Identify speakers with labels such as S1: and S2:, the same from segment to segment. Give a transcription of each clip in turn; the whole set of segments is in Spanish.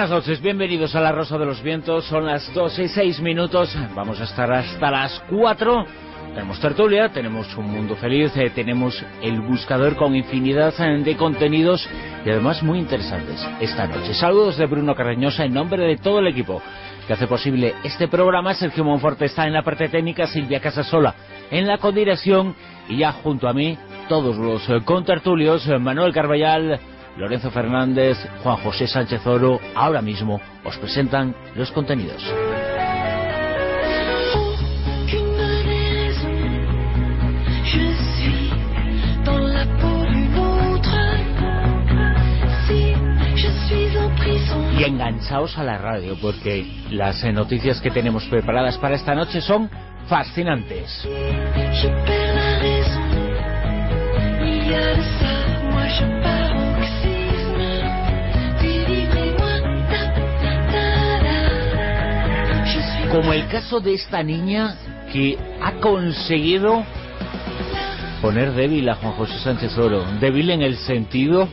S1: Buenas noches, bienvenidos a La Rosa de los Vientos. Son las 2 y 6 minutos. Vamos a estar hasta las 4. Tenemos tertulia, tenemos un mundo feliz, eh, tenemos el buscador con infinidad eh, de contenidos y además muy interesantes esta noche. Saludos de Bruno Carreñosa en nombre de todo el equipo que hace posible este programa. Sergio Monforte está en la parte técnica, Silvia Casasola en la codirección y ya junto a mí todos los eh, contertulios, Manuel Carballal, Lorenzo Fernández, Juan José Sánchez Oro, ahora mismo os presentan los contenidos. Y enganchaos a la radio porque las eh, noticias que tenemos preparadas para esta noche son fascinantes. Como el caso de esta niña que ha conseguido poner débil a Juan José Sánchez Oro. Débil en el sentido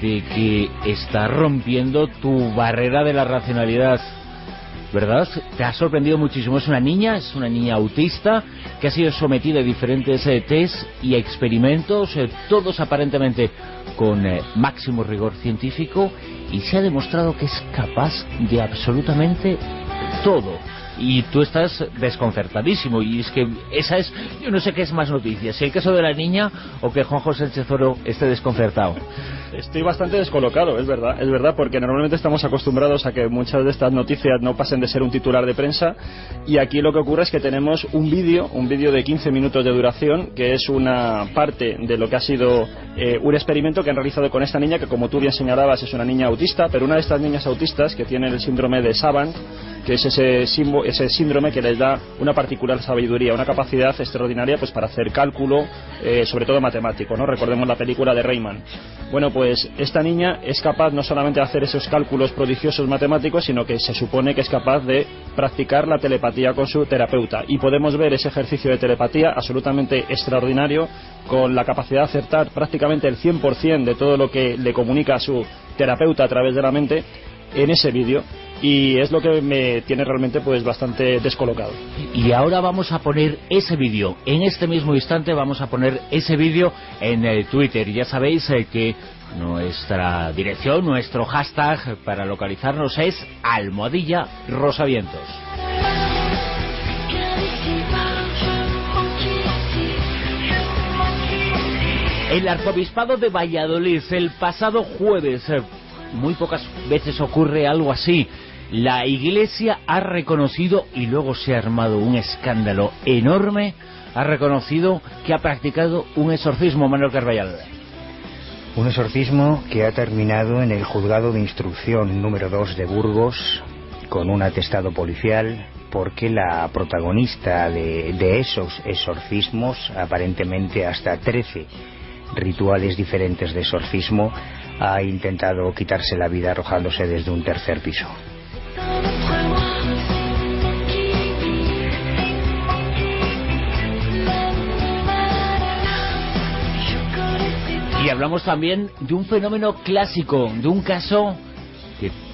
S1: de que está rompiendo tu barrera de la racionalidad. ¿Verdad? Te ha sorprendido muchísimo. Es una niña, es una niña autista que ha sido sometida a diferentes eh, test y experimentos, eh, todos aparentemente con eh, máximo rigor científico, y se ha demostrado que es capaz de absolutamente todo. Y tú estás desconcertadísimo, y es que esa es, yo no sé qué es más noticia, si el caso de la niña o que Juan José Sánchez Oro esté desconcertado.
S2: Estoy bastante descolocado, es verdad, es verdad, porque normalmente estamos acostumbrados a que muchas de estas noticias no pasen de ser un titular de prensa y aquí lo que ocurre es que tenemos un vídeo, un vídeo de 15 minutos de duración que es una parte de lo que ha sido eh, un experimento que han realizado con esta niña que como tú bien señalabas es una niña autista, pero una de estas niñas autistas que tiene el síndrome de Savant que es ese, ese síndrome que les da una particular sabiduría, una capacidad extraordinaria pues para hacer cálculo, eh, sobre todo matemático, ¿no? Recordemos la película de Rayman. Bueno, pues esta niña es capaz no solamente de hacer esos cálculos prodigiosos matemáticos, sino que se supone que es capaz de practicar la telepatía con su terapeuta. Y podemos ver ese ejercicio de telepatía absolutamente extraordinario, con la capacidad de acertar prácticamente el 100% de todo lo que le comunica a su terapeuta a través de la mente en ese vídeo. Y es lo que me tiene realmente pues bastante descolocado.
S1: Y ahora vamos a poner ese vídeo. En este mismo instante vamos a poner ese vídeo en el Twitter. Ya sabéis eh, que nuestra dirección, nuestro hashtag para localizarnos es almohadilla rosavientos. El arzobispado de Valladolid, el pasado jueves, eh, muy pocas veces ocurre algo así. La iglesia ha reconocido, y luego se ha armado un escándalo enorme, ha reconocido que ha practicado un exorcismo, Manuel Carballal.
S3: Un exorcismo que ha terminado en el juzgado de instrucción número 2 de Burgos con un atestado policial porque la protagonista de, de esos exorcismos, aparentemente hasta 13 rituales diferentes de exorcismo, ha intentado quitarse la vida arrojándose desde un tercer piso.
S1: Hablamos también de un fenómeno clásico, de un caso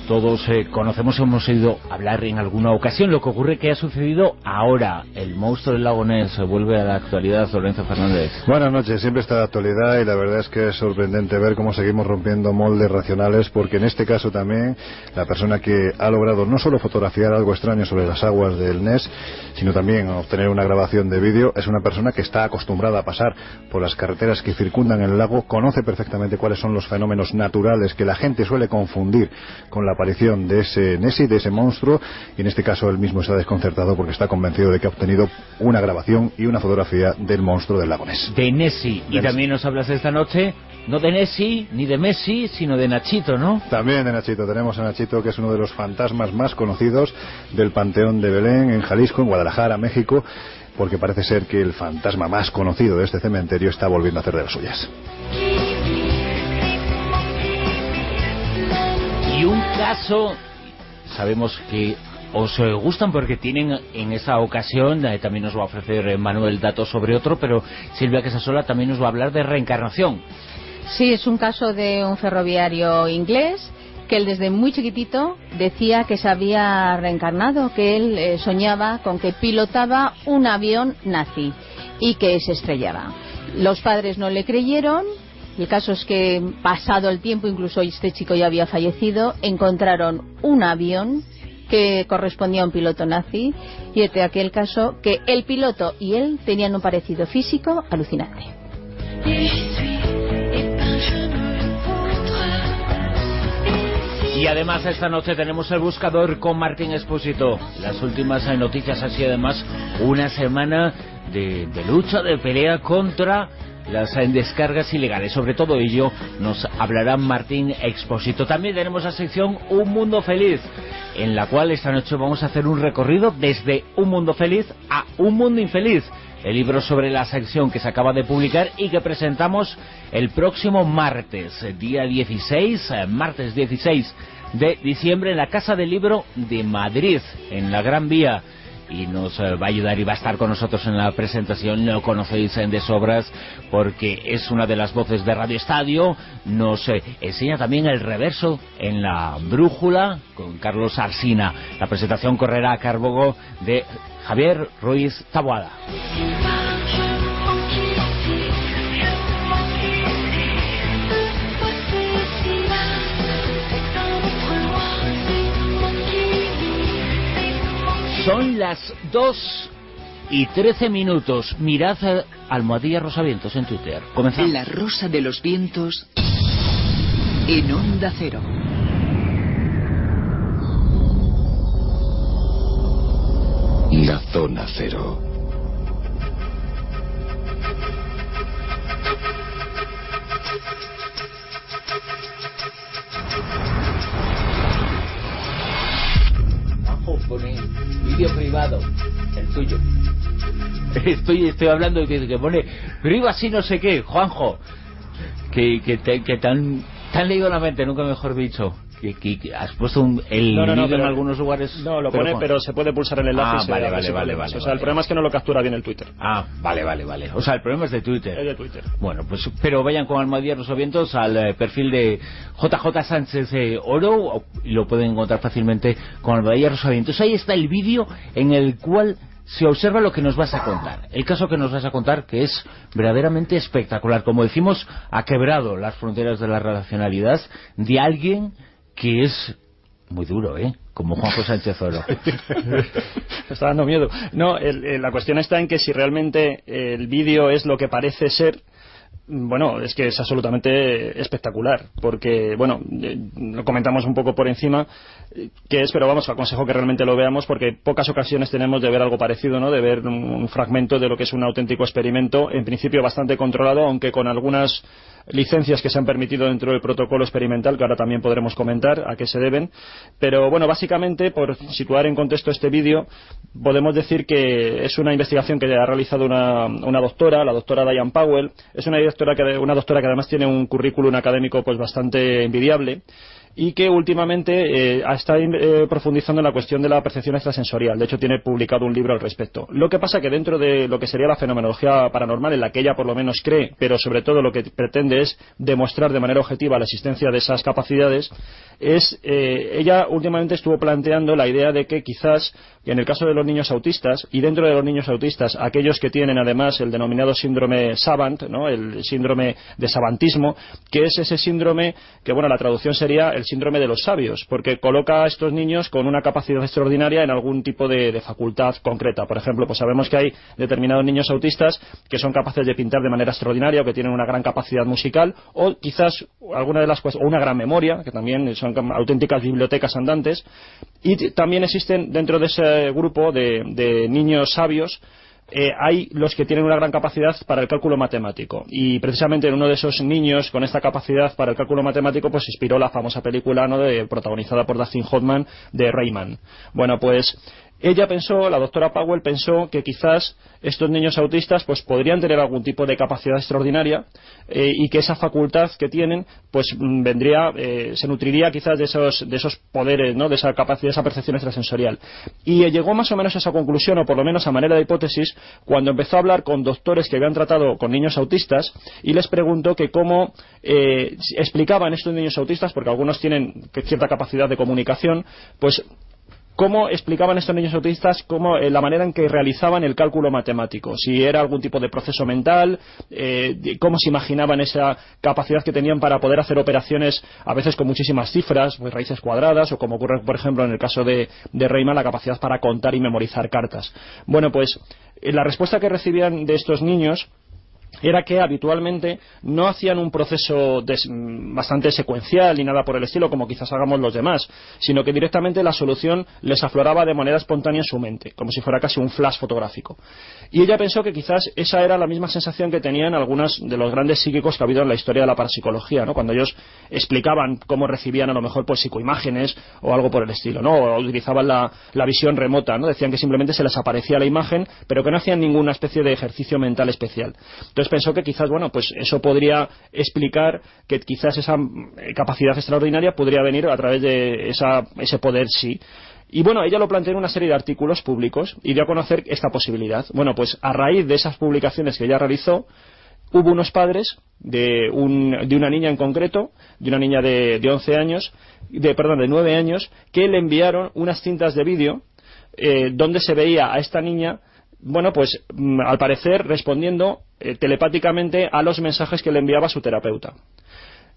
S1: todos eh, conocemos, hemos oído hablar en alguna ocasión. Lo que ocurre que ha sucedido ahora. El monstruo del lago Ness vuelve a la actualidad, Lorenzo Fernández.
S4: Buenas noches, siempre está de actualidad y la verdad es que es sorprendente ver cómo seguimos rompiendo moldes racionales porque en este caso también la persona que ha logrado no solo fotografiar algo extraño sobre las aguas del Ness, sino también obtener una grabación de vídeo, es una persona que está acostumbrada a pasar por las carreteras que circundan el lago, conoce perfectamente cuáles son los fenómenos naturales que la gente suele confundir con la aparición de ese Nessie, de ese monstruo, y en este caso él mismo está desconcertado porque está convencido de que ha obtenido una grabación y una fotografía del monstruo del lago Ness.
S1: De Nessie. Y también nos hablas esta noche, no de Nessie ni de Messi, sino de Nachito, ¿no?
S4: También de Nachito, tenemos a Nachito que es uno de los fantasmas más conocidos del Panteón de Belén en Jalisco, en Guadalajara, México, porque parece ser que el fantasma más conocido de este cementerio está volviendo a hacer de las suyas.
S1: Un caso, sabemos que os eh, gustan porque tienen en esa ocasión, eh, también nos va a ofrecer eh, Manuel datos sobre otro, pero Silvia Casasola también nos va a hablar de reencarnación.
S5: Sí, es un caso de un ferroviario inglés que él desde muy chiquitito decía que se había reencarnado, que él soñaba con que pilotaba un avión nazi y que se estrellaba. Los padres no le creyeron. El caso es que pasado el tiempo, incluso este chico ya había fallecido, encontraron un avión que correspondía a un piloto nazi y este aquel caso que el piloto y él tenían un parecido físico alucinante.
S1: Y además esta noche tenemos el buscador con Martín Expósito. Las últimas noticias sido además una semana de, de lucha, de pelea contra las descargas ilegales. Sobre todo ello nos hablará Martín Expósito. También tenemos la sección Un Mundo Feliz, en la cual esta noche vamos a hacer un recorrido desde Un Mundo Feliz a Un Mundo Infeliz. El libro sobre la sección que se acaba de publicar y que presentamos el próximo martes, día 16, eh, martes 16 de diciembre en la Casa del Libro de Madrid, en la Gran Vía. Y nos eh, va a ayudar y va a estar con nosotros en la presentación. Lo conocéis en de sobras porque es una de las voces de Radio Estadio. Nos eh, enseña también el reverso en la brújula con Carlos Arsina. La presentación correrá a cargo de Javier Ruiz Taboada. Son las 2 y 13 minutos. Mirad a Almohadilla Rosavientos en Twitter. Comenzamos.
S6: La Rosa de los Vientos en Onda Cero.
S7: La zona cero.
S1: Pone vídeo privado, el tuyo. Estoy, estoy hablando de que, que pone así no sé qué, Juanjo. Que, que, te, que tan, tan leído la mente, nunca mejor dicho. Que, que- has puesto un, el
S2: No, no, no,
S1: vídeo en
S2: pero-
S1: algunos lugares.
S2: No, lo pone,
S1: Juan-
S2: pero se puede pulsar el enlace
S1: Ah,
S2: y se
S1: vale, vale, vale, vale,
S2: O sea,
S1: vale.
S2: el problema es que no lo captura bien el Twitter.
S1: Ah, vale, vale, vale. O sea, el problema es de Twitter.
S2: Es de Twitter.
S1: Bueno, pues pero vayan con Almohadilla Rosavientos al eh, perfil de JJ Sánchez eh, Oro o- y lo pueden encontrar fácilmente con Almohadilla Rosavientos. Ahí está el vídeo en el cual se observa lo que nos vas a contar. El caso que nos vas a contar que es verdaderamente espectacular. Como decimos, ha quebrado las fronteras de la racionalidad de alguien que es muy duro, ¿eh? Como Juanjo Sánchez Oro.
S2: Me está dando miedo. No, el- el- la cuestión está en que si realmente el vídeo es lo que parece ser, bueno, es que es absolutamente espectacular, porque, bueno, eh, lo comentamos un poco por encima, que es, pero vamos, aconsejo que realmente lo veamos, porque pocas ocasiones tenemos de ver algo parecido, ¿no? De ver un, un fragmento de lo que es un auténtico experimento, en principio bastante controlado, aunque con algunas licencias que se han permitido dentro del protocolo experimental, que ahora también podremos comentar a qué se deben. Pero bueno, básicamente, por situar en contexto este vídeo, podemos decir que es una investigación que ha realizado una, una doctora, la doctora Diane Powell. Es una doctora, que, una doctora que además tiene un currículum académico pues bastante envidiable y que últimamente eh, está eh, profundizando en la cuestión de la percepción extrasensorial. De hecho, tiene publicado un libro al respecto. Lo que pasa que dentro de lo que sería la fenomenología paranormal, en la que ella por lo menos cree, pero sobre todo lo que pretende es demostrar de manera objetiva la existencia de esas capacidades, es eh, ella últimamente estuvo planteando la idea de que quizás en el caso de los niños autistas y dentro de los niños autistas aquellos que tienen además el denominado síndrome Savant, ¿no? el, síndrome de sabantismo, que es ese síndrome que, bueno, la traducción sería el síndrome de los sabios, porque coloca a estos niños con una capacidad extraordinaria en algún tipo de, facultad concreta. Por ejemplo, pues sabemos que hay determinados niños autistas que son capaces de pintar de manera extraordinaria o que tienen una gran capacidad musical o quizás alguna de las cosas, o una gran memoria, que también son auténticas bibliotecas andantes. Y también existen dentro de ese grupo de niños sabios eh, hay los que tienen una gran capacidad para el cálculo matemático y precisamente en uno de esos niños con esta capacidad para el cálculo matemático pues inspiró la famosa película ¿no? de, protagonizada por Dustin Hoffman de Rayman bueno pues ella pensó, la doctora Powell pensó que quizás estos niños autistas pues podrían tener algún tipo de capacidad extraordinaria eh, y que esa facultad que tienen pues mm, vendría, eh, se nutriría quizás de esos, de esos poderes, ¿no? de esa capacidad, de esa percepción extrasensorial. Y llegó más o menos a esa conclusión, o por lo menos a manera de hipótesis, cuando empezó a hablar con doctores que habían tratado con niños autistas y les preguntó que cómo eh, explicaban estos niños autistas, porque algunos tienen cierta capacidad de comunicación, pues cómo explicaban estos niños autistas cómo, eh, la manera en que realizaban el cálculo matemático, si era algún tipo de proceso mental, eh, cómo se imaginaban esa capacidad que tenían para poder hacer operaciones a veces con muchísimas cifras, pues raíces cuadradas, o como ocurre, por ejemplo, en el caso de, Rayman, la capacidad para contar y memorizar cartas. Bueno, pues eh, la respuesta que recibían de estos niños era que habitualmente no hacían un proceso mm, bastante secuencial ni nada por el estilo como quizás hagamos los demás, sino que directamente la solución les afloraba de manera espontánea en su mente, como si fuera casi un flash fotográfico. Y ella pensó que quizás esa era la misma sensación que tenían algunos de los grandes psíquicos que ha habido en la historia de la parapsicología, ¿no? cuando ellos explicaban cómo recibían a lo mejor pues psicoimágenes o algo por el estilo, ¿no? o utilizaban la, visión remota, ¿no? decían que simplemente se les aparecía la imagen, pero que no hacían ninguna especie de ejercicio mental especial. Pensó que quizás, bueno, pues eso podría explicar que quizás esa mm, capacidad extraordinaria podría venir a través de esa, ese poder sí. Y bueno, ella lo planteó en una serie de artículos públicos y dio a conocer esta posibilidad. Bueno, pues a raíz de esas publicaciones que ella realizó, hubo unos padres de, un- de una niña en concreto, de una niña de, de 11 años, de, perdón, de 9 años, que le enviaron unas cintas de vídeo eh, donde se veía a esta niña bueno, pues mm, al parecer respondiendo eh, telepáticamente a los mensajes que le enviaba su terapeuta.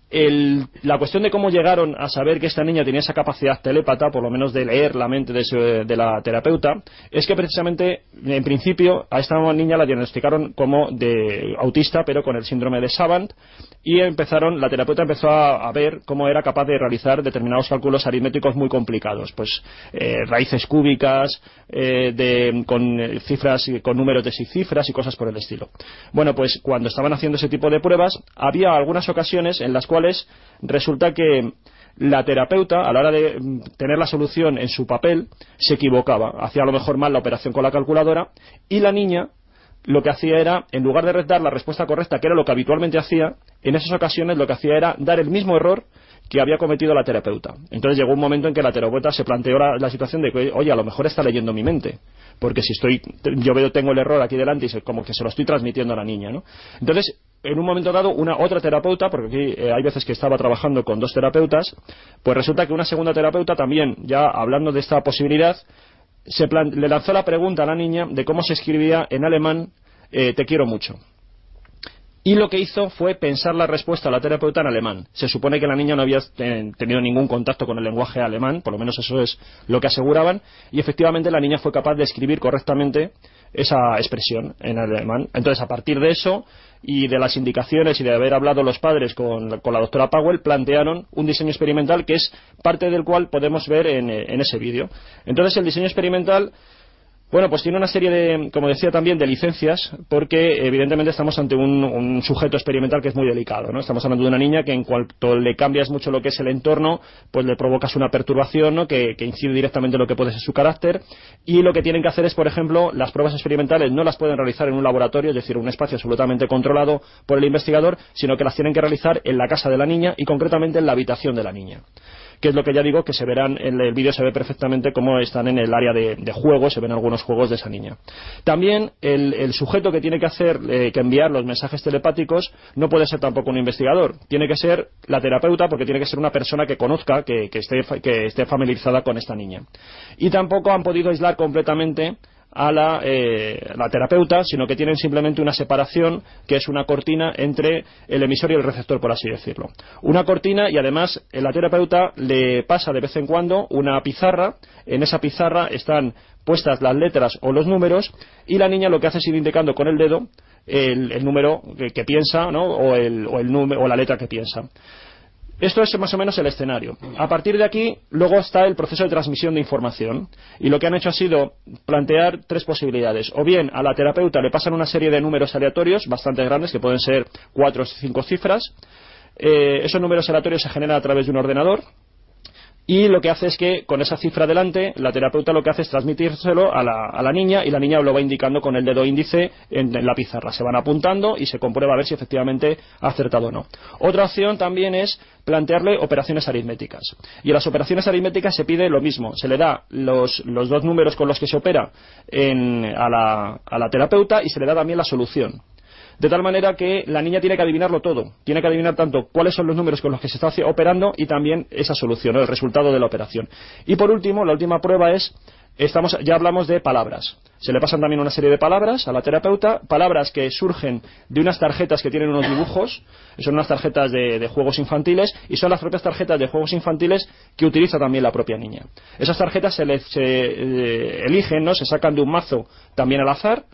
S2: El- la cuestión de cómo llegaron a saber que esta niña tenía esa capacidad telépata, por lo menos de leer la mente de, su- de la terapeuta, es que precisamente, en principio, a esta niña la diagnosticaron como de autista, pero con el síndrome de Savant, y empezaron, la terapeuta empezó a, ver cómo era capaz de realizar determinados cálculos aritméticos muy complicados, pues eh, raíces cúbicas, eh, de- con eh, cifras, con números de seis cifras y cosas por el estilo. Bueno, pues cuando estaban haciendo ese tipo de pruebas, había algunas ocasiones en las cuales resulta que la terapeuta, a la hora de mm, tener la solución en su papel, se equivocaba, hacía a lo mejor mal la operación con la calculadora, y la niña lo que hacía era, en lugar de dar la respuesta correcta, que era lo que habitualmente hacía, en esas ocasiones lo que hacía era dar el mismo error que había cometido la terapeuta. Entonces llegó un momento en que la terapeuta se planteó la, situación de que, oye, a lo mejor está leyendo mi mente, porque si estoy, yo veo, tengo el error aquí delante y se- como que se lo estoy transmitiendo a la niña, ¿no? Entonces, en un momento dado, una otra terapeuta, porque aquí eh, hay veces que estaba trabajando con dos terapeutas, pues resulta que una segunda terapeuta también, ya hablando de esta posibilidad, se le lanzó la pregunta a la niña de cómo se escribía en alemán eh, te quiero mucho. Y lo que hizo fue pensar la respuesta a la terapeuta en alemán. Se supone que la niña no había eh, tenido ningún contacto con el lenguaje alemán, por lo menos eso es lo que aseguraban, y efectivamente la niña fue capaz de escribir correctamente esa expresión en alemán. Entonces, a partir de eso y de las indicaciones y de haber hablado los padres con, la- doctora Powell, plantearon un diseño experimental que es parte del cual podemos ver en, eh, en ese vídeo. Entonces, el diseño experimental bueno, pues tiene una serie de, como decía también, de licencias, porque evidentemente estamos ante un, sujeto experimental que es muy delicado, ¿no? Estamos hablando de una niña que en cuanto le cambias mucho lo que es el entorno, pues le provocas una perturbación, ¿no? Que, que incide directamente en lo que puede ser su carácter, y lo que tienen que hacer es, por ejemplo, las pruebas experimentales no las pueden realizar en un laboratorio, es decir, un espacio absolutamente controlado por el investigador, sino que las tienen que realizar en la casa de la niña y concretamente en la habitación de la niña que es lo que ya digo que se verán en el vídeo se ve perfectamente cómo están en el área de, de juego se ven algunos juegos de esa niña. También el, sujeto que tiene que hacer eh, que enviar los mensajes telepáticos no puede ser tampoco un investigador. Tiene que ser la terapeuta porque tiene que ser una persona que conozca que, que esté, que esté familiarizada con esta niña. Y tampoco han podido aislar completamente a la, eh, la terapeuta, sino que tienen simplemente una separación que es una cortina entre el emisor y el receptor, por así decirlo. Una cortina y además eh, la terapeuta le pasa de vez en cuando una pizarra, en esa pizarra están puestas las letras o los números y la niña lo que hace es ir indicando con el dedo el, número que, que piensa o, el, o, el o la letra que piensa. Esto es más o menos el escenario. A partir de aquí, luego está el proceso de transmisión de información. Y lo que han hecho ha sido plantear tres posibilidades. O bien a la terapeuta le pasan una serie de números aleatorios bastante grandes, que pueden ser cuatro o cinco cifras. Eh, esos números aleatorios se generan a través de un ordenador. Y lo que hace es que con esa cifra delante, la terapeuta lo que hace es transmitírselo a la, a la niña y la niña lo va indicando con el dedo índice en, la pizarra. Se van apuntando y se comprueba a ver si efectivamente ha acertado o no. Otra opción también es plantearle operaciones aritméticas. Y en las operaciones aritméticas se pide lo mismo. Se le da los, los dos números con los que se opera en, a, la, a la terapeuta y se le da también la solución de tal manera que la niña tiene que adivinarlo todo. Tiene que adivinar tanto cuáles son los números con los que se está operando y también esa solución, ¿no? el resultado de la operación. Y por último, la última prueba es, estamos, ya hablamos de palabras. Se le pasan también una serie de palabras a la terapeuta, palabras que surgen de unas tarjetas que tienen unos dibujos, son unas tarjetas de, juegos infantiles y son las propias tarjetas de juegos infantiles que utiliza también la propia niña. Esas tarjetas se, le, eh, eligen, ¿no? se sacan de un mazo también al azar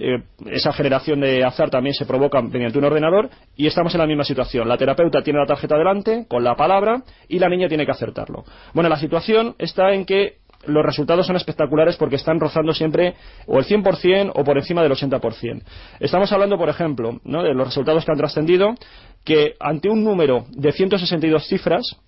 S2: eh, esa generación de azar también se provoca mediante un ordenador y estamos en la misma situación. La terapeuta tiene la tarjeta delante con la palabra y la niña tiene que acertarlo. Bueno, la situación está en que los resultados son espectaculares porque están rozando siempre o el 100% o por encima del 80%. Estamos hablando, por ejemplo, ¿no? de los resultados que han trascendido, que ante un número de 162 cifras,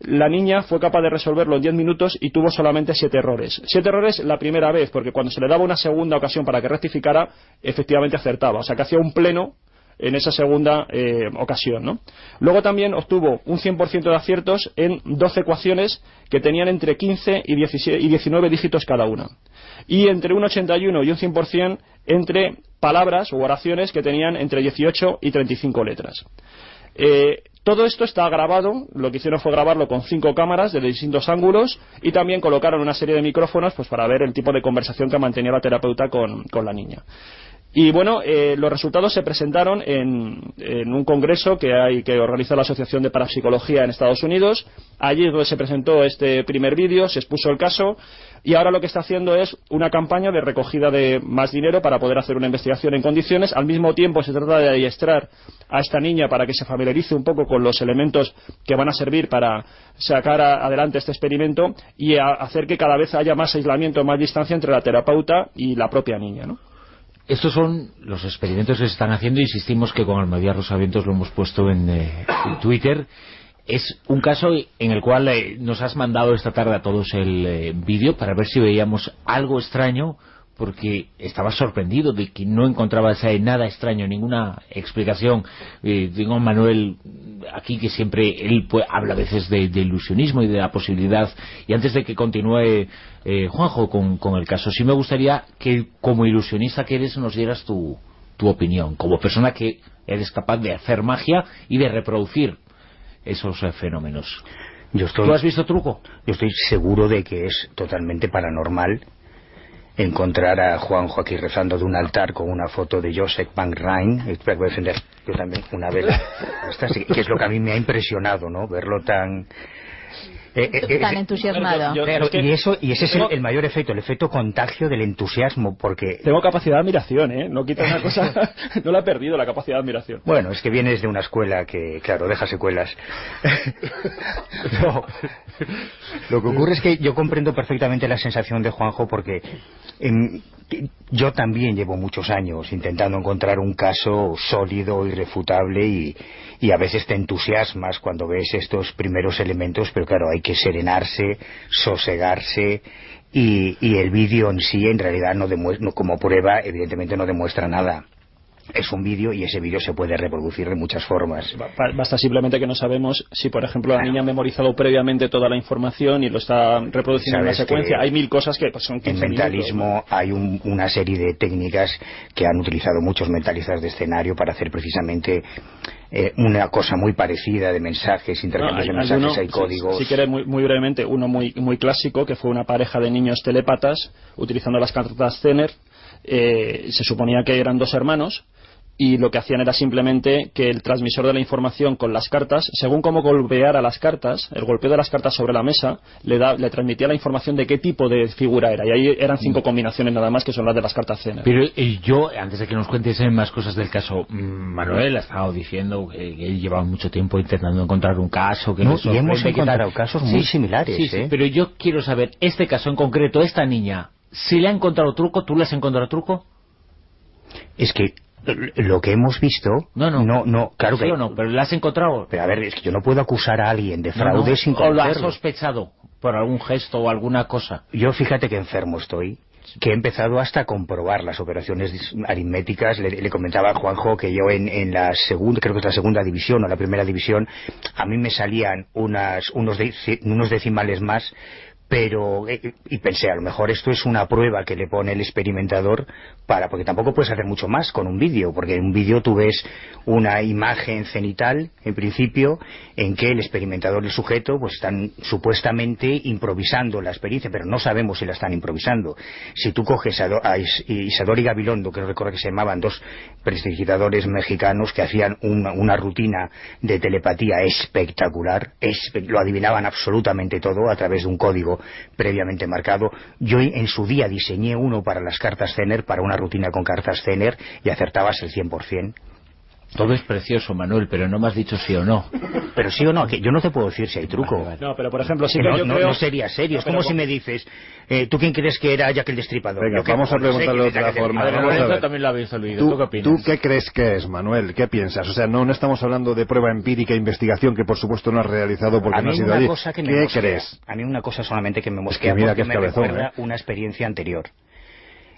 S2: la niña fue capaz de resolverlo en 10 minutos y tuvo solamente 7 errores. 7 errores la primera vez, porque cuando se le daba una segunda ocasión para que rectificara, efectivamente acertaba. O sea, que hacía un pleno en esa segunda eh, ocasión. ¿no? Luego también obtuvo un 100% de aciertos en 12 ecuaciones que tenían entre 15 y, 17, y 19 dígitos cada una. Y entre un 81 y un 100% entre palabras o oraciones que tenían entre 18 y 35 letras. Eh, todo esto está grabado, lo que hicieron fue grabarlo con cinco cámaras de distintos ángulos y también colocaron una serie de micrófonos pues para ver el tipo de conversación que mantenía la terapeuta con, con la niña. Y bueno, eh, los resultados se presentaron en, un congreso que hay que organiza la Asociación de Parapsicología en Estados Unidos. Allí es donde se presentó este primer vídeo, se expuso el caso y ahora lo que está haciendo es una campaña de recogida de más dinero para poder hacer una investigación en condiciones. Al mismo tiempo se trata de adiestrar a esta niña para que se familiarice un poco con los elementos que van a servir para sacar adelante este experimento y hacer que cada vez haya más aislamiento, más distancia entre la terapeuta y la propia niña, ¿no?
S1: Estos son los experimentos que se están haciendo. Insistimos que con Almadía Rosavientos lo hemos puesto en, eh, Twitter. Es un caso en el cual eh, nos has mandado esta tarde a todos el eh, vídeo para ver si veíamos algo extraño porque estaba sorprendido de que no encontrabas nada extraño, ninguna explicación. Eh, a Manuel aquí que siempre él pues, habla a veces de, de, ilusionismo y de la posibilidad. Y antes de que continúe eh, Juanjo con, con, el caso, sí me gustaría que como ilusionista que eres nos dieras tu, tu opinión, como persona que eres capaz de hacer magia y de reproducir esos eh, fenómenos.
S3: Yo estoy,
S1: ¿Tú has visto truco?
S3: Yo estoy seguro de que es totalmente paranormal encontrar a Juanjo aquí rezando de un altar con una foto de Joseph Van Rijn, yo también una vela, que es lo que a mí me ha impresionado, ¿no? Verlo tan
S5: eh, eh, tan entusiasmado.
S3: Yo, claro, y, eso, y ese es el, el, mayor efecto, el efecto contagio del entusiasmo, porque...
S2: Tengo capacidad de admiración, ¿eh? No quita una cosa... no la he perdido, la capacidad de admiración.
S3: Bueno, es que vienes de una escuela que, claro, deja secuelas. no. Lo que ocurre es que yo comprendo perfectamente la sensación de Juanjo porque en, yo también llevo muchos años intentando encontrar un caso sólido, irrefutable y, y a veces te entusiasmas cuando ves estos primeros elementos, pero claro, hay que serenarse, sosegarse y, el vídeo en sí en realidad no demuestra, no, como prueba evidentemente no demuestra nada. Es un vídeo y ese vídeo se puede reproducir de muchas formas.
S2: Ba- Basta simplemente que no sabemos si, por ejemplo, la niña ha memorizado previamente toda la información y lo está reproduciendo en
S3: Sabes
S2: secuencia. Hay mil cosas que pues, son 15
S3: En mentalismo hay un- una serie de técnicas que han utilizado muchos mentalistas de escenario para hacer precisamente eh, una cosa muy parecida de mensajes,
S2: No,
S3: intercambios
S2: hay
S3: de mensajes,
S2: alguno,
S3: hay
S2: si-
S3: códigos.
S2: Si, quiere, muy, muy brevemente, uno muy, muy clásico, que fue una pareja de niños telépatas utilizando las cartas Zener. Eh, se suponía que eran dos hermanos y lo que hacían era simplemente que el transmisor de la información con las cartas, según cómo golpeara las cartas, el golpeo de las cartas sobre la mesa, le, da, le transmitía la información de qué tipo de figura era. Y ahí eran cinco combinaciones nada más, que son las de las cartas Zener.
S1: Pero eh, yo, antes de que nos cuentes eh, más cosas del caso, mm, Manuel ha estado diciendo que, que él lleva mucho tiempo intentando encontrar un caso que
S3: No, y hemos encontrado casos muy similares,
S1: sí, sí,
S3: ¿eh?
S1: pero yo quiero saber, este caso en concreto, esta niña, si le ha encontrado truco, ¿tú le has encontrado truco?
S3: Es que lo que hemos visto...
S1: No, no.
S3: No, no, claro
S1: ¿Sí
S3: que...
S1: o no? ¿Pero le has encontrado?
S3: Pero a ver, es que yo no puedo acusar a alguien de fraude
S1: no.
S3: sin
S1: ¿O lo has
S3: conocerlo.
S1: sospechado por algún gesto o alguna cosa?
S3: Yo fíjate que enfermo estoy, que he empezado hasta a comprobar las operaciones aritméticas. Le, le comentaba a Juanjo que yo en, en la segunda, creo que es la segunda división o la primera división, a mí me salían unas, unos, unos decimales más pero eh, y pensé a lo mejor esto es una prueba que le pone el experimentador para porque tampoco puedes hacer mucho más con un vídeo porque en un vídeo tú ves una imagen cenital en principio en que el experimentador y el sujeto pues están supuestamente improvisando la experiencia pero no sabemos si la están improvisando. Si tú coges a, a Is- Isadora y Gabilondo que no recuerdo que se llamaban dos prestidigitadores mexicanos que hacían una, una rutina de telepatía espectacular espe- lo adivinaban absolutamente todo a través de un código previamente marcado. Yo en su día diseñé uno para las cartas Zener para una rutina con cartas Zener y acertabas el 100%
S1: Todo es precioso, Manuel, pero no me has dicho sí o no.
S3: pero sí o no que yo no te puedo decir si hay truco
S2: No, pero por ejemplo, sí
S3: Que
S2: que
S3: no,
S2: yo
S3: no-
S2: creo...
S3: no sería serio.
S2: No,
S3: Es como
S2: pero
S3: si me dices, eh, ¿tú quién crees que era Jack el Destripador?
S4: Venga,
S3: Yo que-
S4: vamos a preguntarle de otra forma.
S1: A ver,
S3: Destripador.
S4: Vamos a
S1: Lorenzo
S4: ver.
S1: también lo habéis oído.
S4: ¿Tú,
S1: ¿Tú, qué opinas?
S4: tú qué crees que es, Manuel? ¿Qué piensas? O sea, no, no estamos hablando de prueba empírica, investigación que por supuesto no has realizado porque
S3: a
S4: no has ido
S3: una
S4: allí.
S3: cosa que me
S4: ¿Qué
S3: mosquea.
S4: crees?
S3: A mí una cosa solamente que me mosquea
S4: mira
S3: porque
S4: que es
S3: me
S4: cabezón,
S3: recuerda
S4: ¿eh?
S3: una experiencia anterior.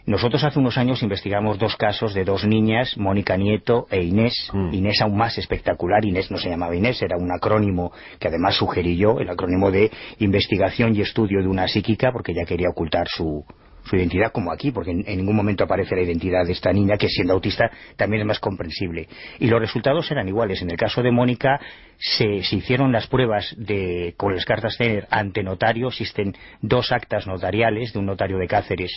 S3: Nosotros hace unos años investigamos dos casos de dos niñas, Mónica Nieto e Inés.
S4: Mm.
S3: Inés aún más espectacular. Inés no se llamaba Inés, era un acrónimo que además sugerí yo, el acrónimo de investigación y estudio de una psíquica, porque ella quería ocultar su, su identidad, como aquí, porque en, en ningún momento aparece la identidad de esta niña, que siendo autista también es más comprensible. Y los resultados eran iguales. En el caso de Mónica se, se hicieron las pruebas de, con las cartas Zener ante notario. Existen dos actas notariales de un notario de Cáceres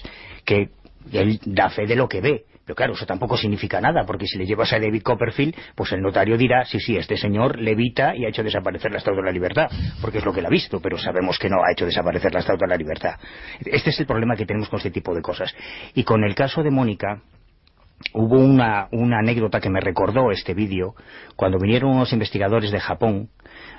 S3: que él da fe de lo que ve. Pero claro, eso tampoco significa nada, porque si le llevas a David Copperfield, pues el notario dirá, sí, sí, este señor levita y ha hecho desaparecer la Estatua de la Libertad, porque es lo que él ha visto, pero sabemos que no ha hecho desaparecer la Estatua de la Libertad. Este es el problema que tenemos con este tipo de cosas. Y con el caso de Mónica, hubo una, una anécdota que me recordó este vídeo. Cuando vinieron unos investigadores de Japón,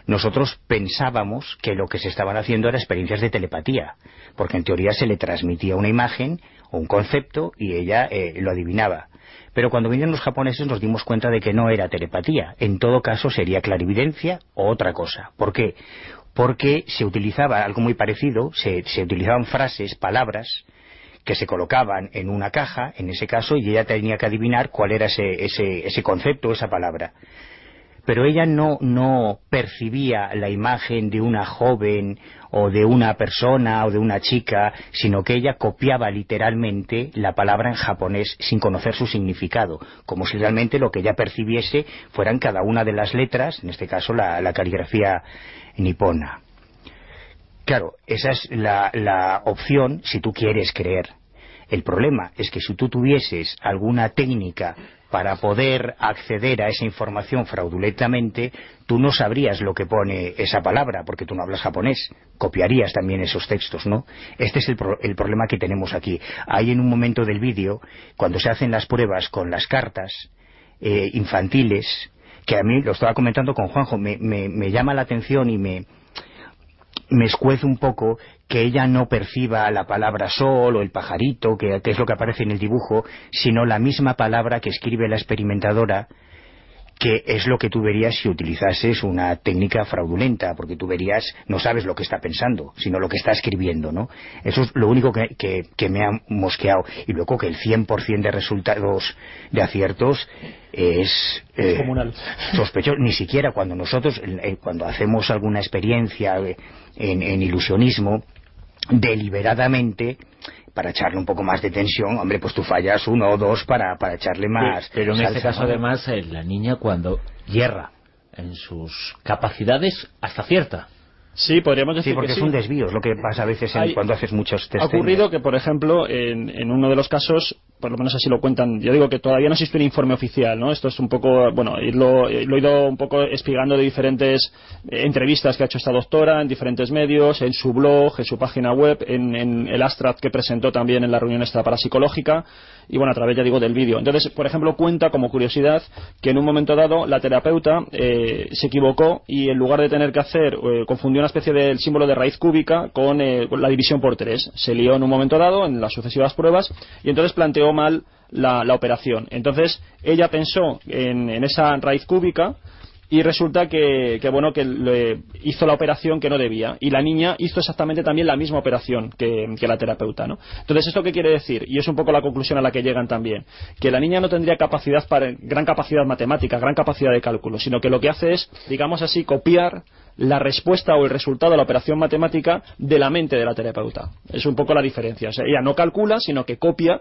S3: nosotros pensábamos que lo que se estaban haciendo era experiencias de telepatía, porque en teoría se le transmitía una imagen o un concepto y ella eh, lo adivinaba. Pero cuando vinieron los japoneses nos dimos cuenta de que no era telepatía. En todo caso sería clarividencia o otra cosa. ¿Por qué? Porque se utilizaba algo muy parecido, se, se utilizaban frases, palabras, que se colocaban en una caja, en ese caso, y ella tenía que adivinar cuál era ese, ese, ese concepto, esa palabra. Pero ella no, no percibía la imagen de una joven o de una persona o de una chica, sino que ella copiaba literalmente la palabra en japonés sin conocer su significado, como si realmente lo que ella percibiese fueran cada una de las letras, en este caso la, la caligrafía nipona. Claro, esa es la, la opción si tú quieres creer. El problema es que si tú tuvieses alguna técnica para poder acceder a esa información fraudulentamente, tú no sabrías lo que pone esa palabra, porque tú no hablas japonés. Copiarías también esos textos, ¿no? Este es el, pro- el problema que tenemos aquí. Hay en un momento del vídeo, cuando se hacen las pruebas con las cartas eh, infantiles, que a mí lo estaba comentando con Juanjo, me, me- me llama la atención y me, me escuece un poco que ella no perciba la palabra sol o el pajarito, que, que es lo que aparece en el dibujo, sino la misma palabra que escribe la experimentadora que es lo que tú verías si utilizases una técnica fraudulenta, porque tú verías, no sabes lo que está pensando, sino lo que está escribiendo, ¿no? Eso es lo único que, que- que me ha mosqueado. Y luego que el 100% de resultados de aciertos es... eh, sospechoso, ni siquiera cuando nosotros, eh, cuando hacemos alguna experiencia eh, en, en ilusionismo, deliberadamente, para echarle un poco más de tensión, hombre, pues tú fallas uno o dos para, para echarle más.
S1: Sí, pero en este
S3: salsa,
S1: caso,
S3: ¿no?
S1: además, eh, la niña cuando hierra en sus capacidades hasta cierta.
S2: Sí, podríamos decir
S3: Sí, porque
S2: que
S3: es un desvío, es lo que pasa a veces en-
S2: Hay-
S3: cuando haces muchos test.
S2: Ha ocurrido que, por ejemplo, en, en uno de los casos, por lo menos así lo cuentan, yo digo que todavía no existe un informe oficial, ¿no? Esto es un poco, bueno, eh, lo he ido un poco espigando de diferentes eh, entrevistas que ha hecho esta doctora en diferentes medios, en su blog, en su página web, en, en el abstract que presentó también en la reunión esta parapsicológica, y bueno, a través, ya digo, del vídeo. Entonces, por ejemplo, cuenta como curiosidad que en un momento dado la terapeuta eh, se equivocó y en lugar de tener que hacer, eh, confundió una especie del símbolo de raíz cúbica con, eh, la división por tres. Se lió en un momento dado en las sucesivas pruebas y entonces planteó mal la, la operación. Entonces, ella pensó en, en esa raíz cúbica y resulta que, que, bueno que le hizo la operación que no debía. Y la niña hizo exactamente también la misma operación que, la terapeuta ¿no? entonces esto qué quiere decir y es un poco la conclusión a la que llegan también. Que la niña no tendría capacidad para gran capacidad matemática gran capacidad de cálculo sino que lo que hace es digamos así copiar la respuesta o el resultado de la operación matemática de la mente de la terapeuta. Es un poco la diferencia. O sea ella no calcula sino que copia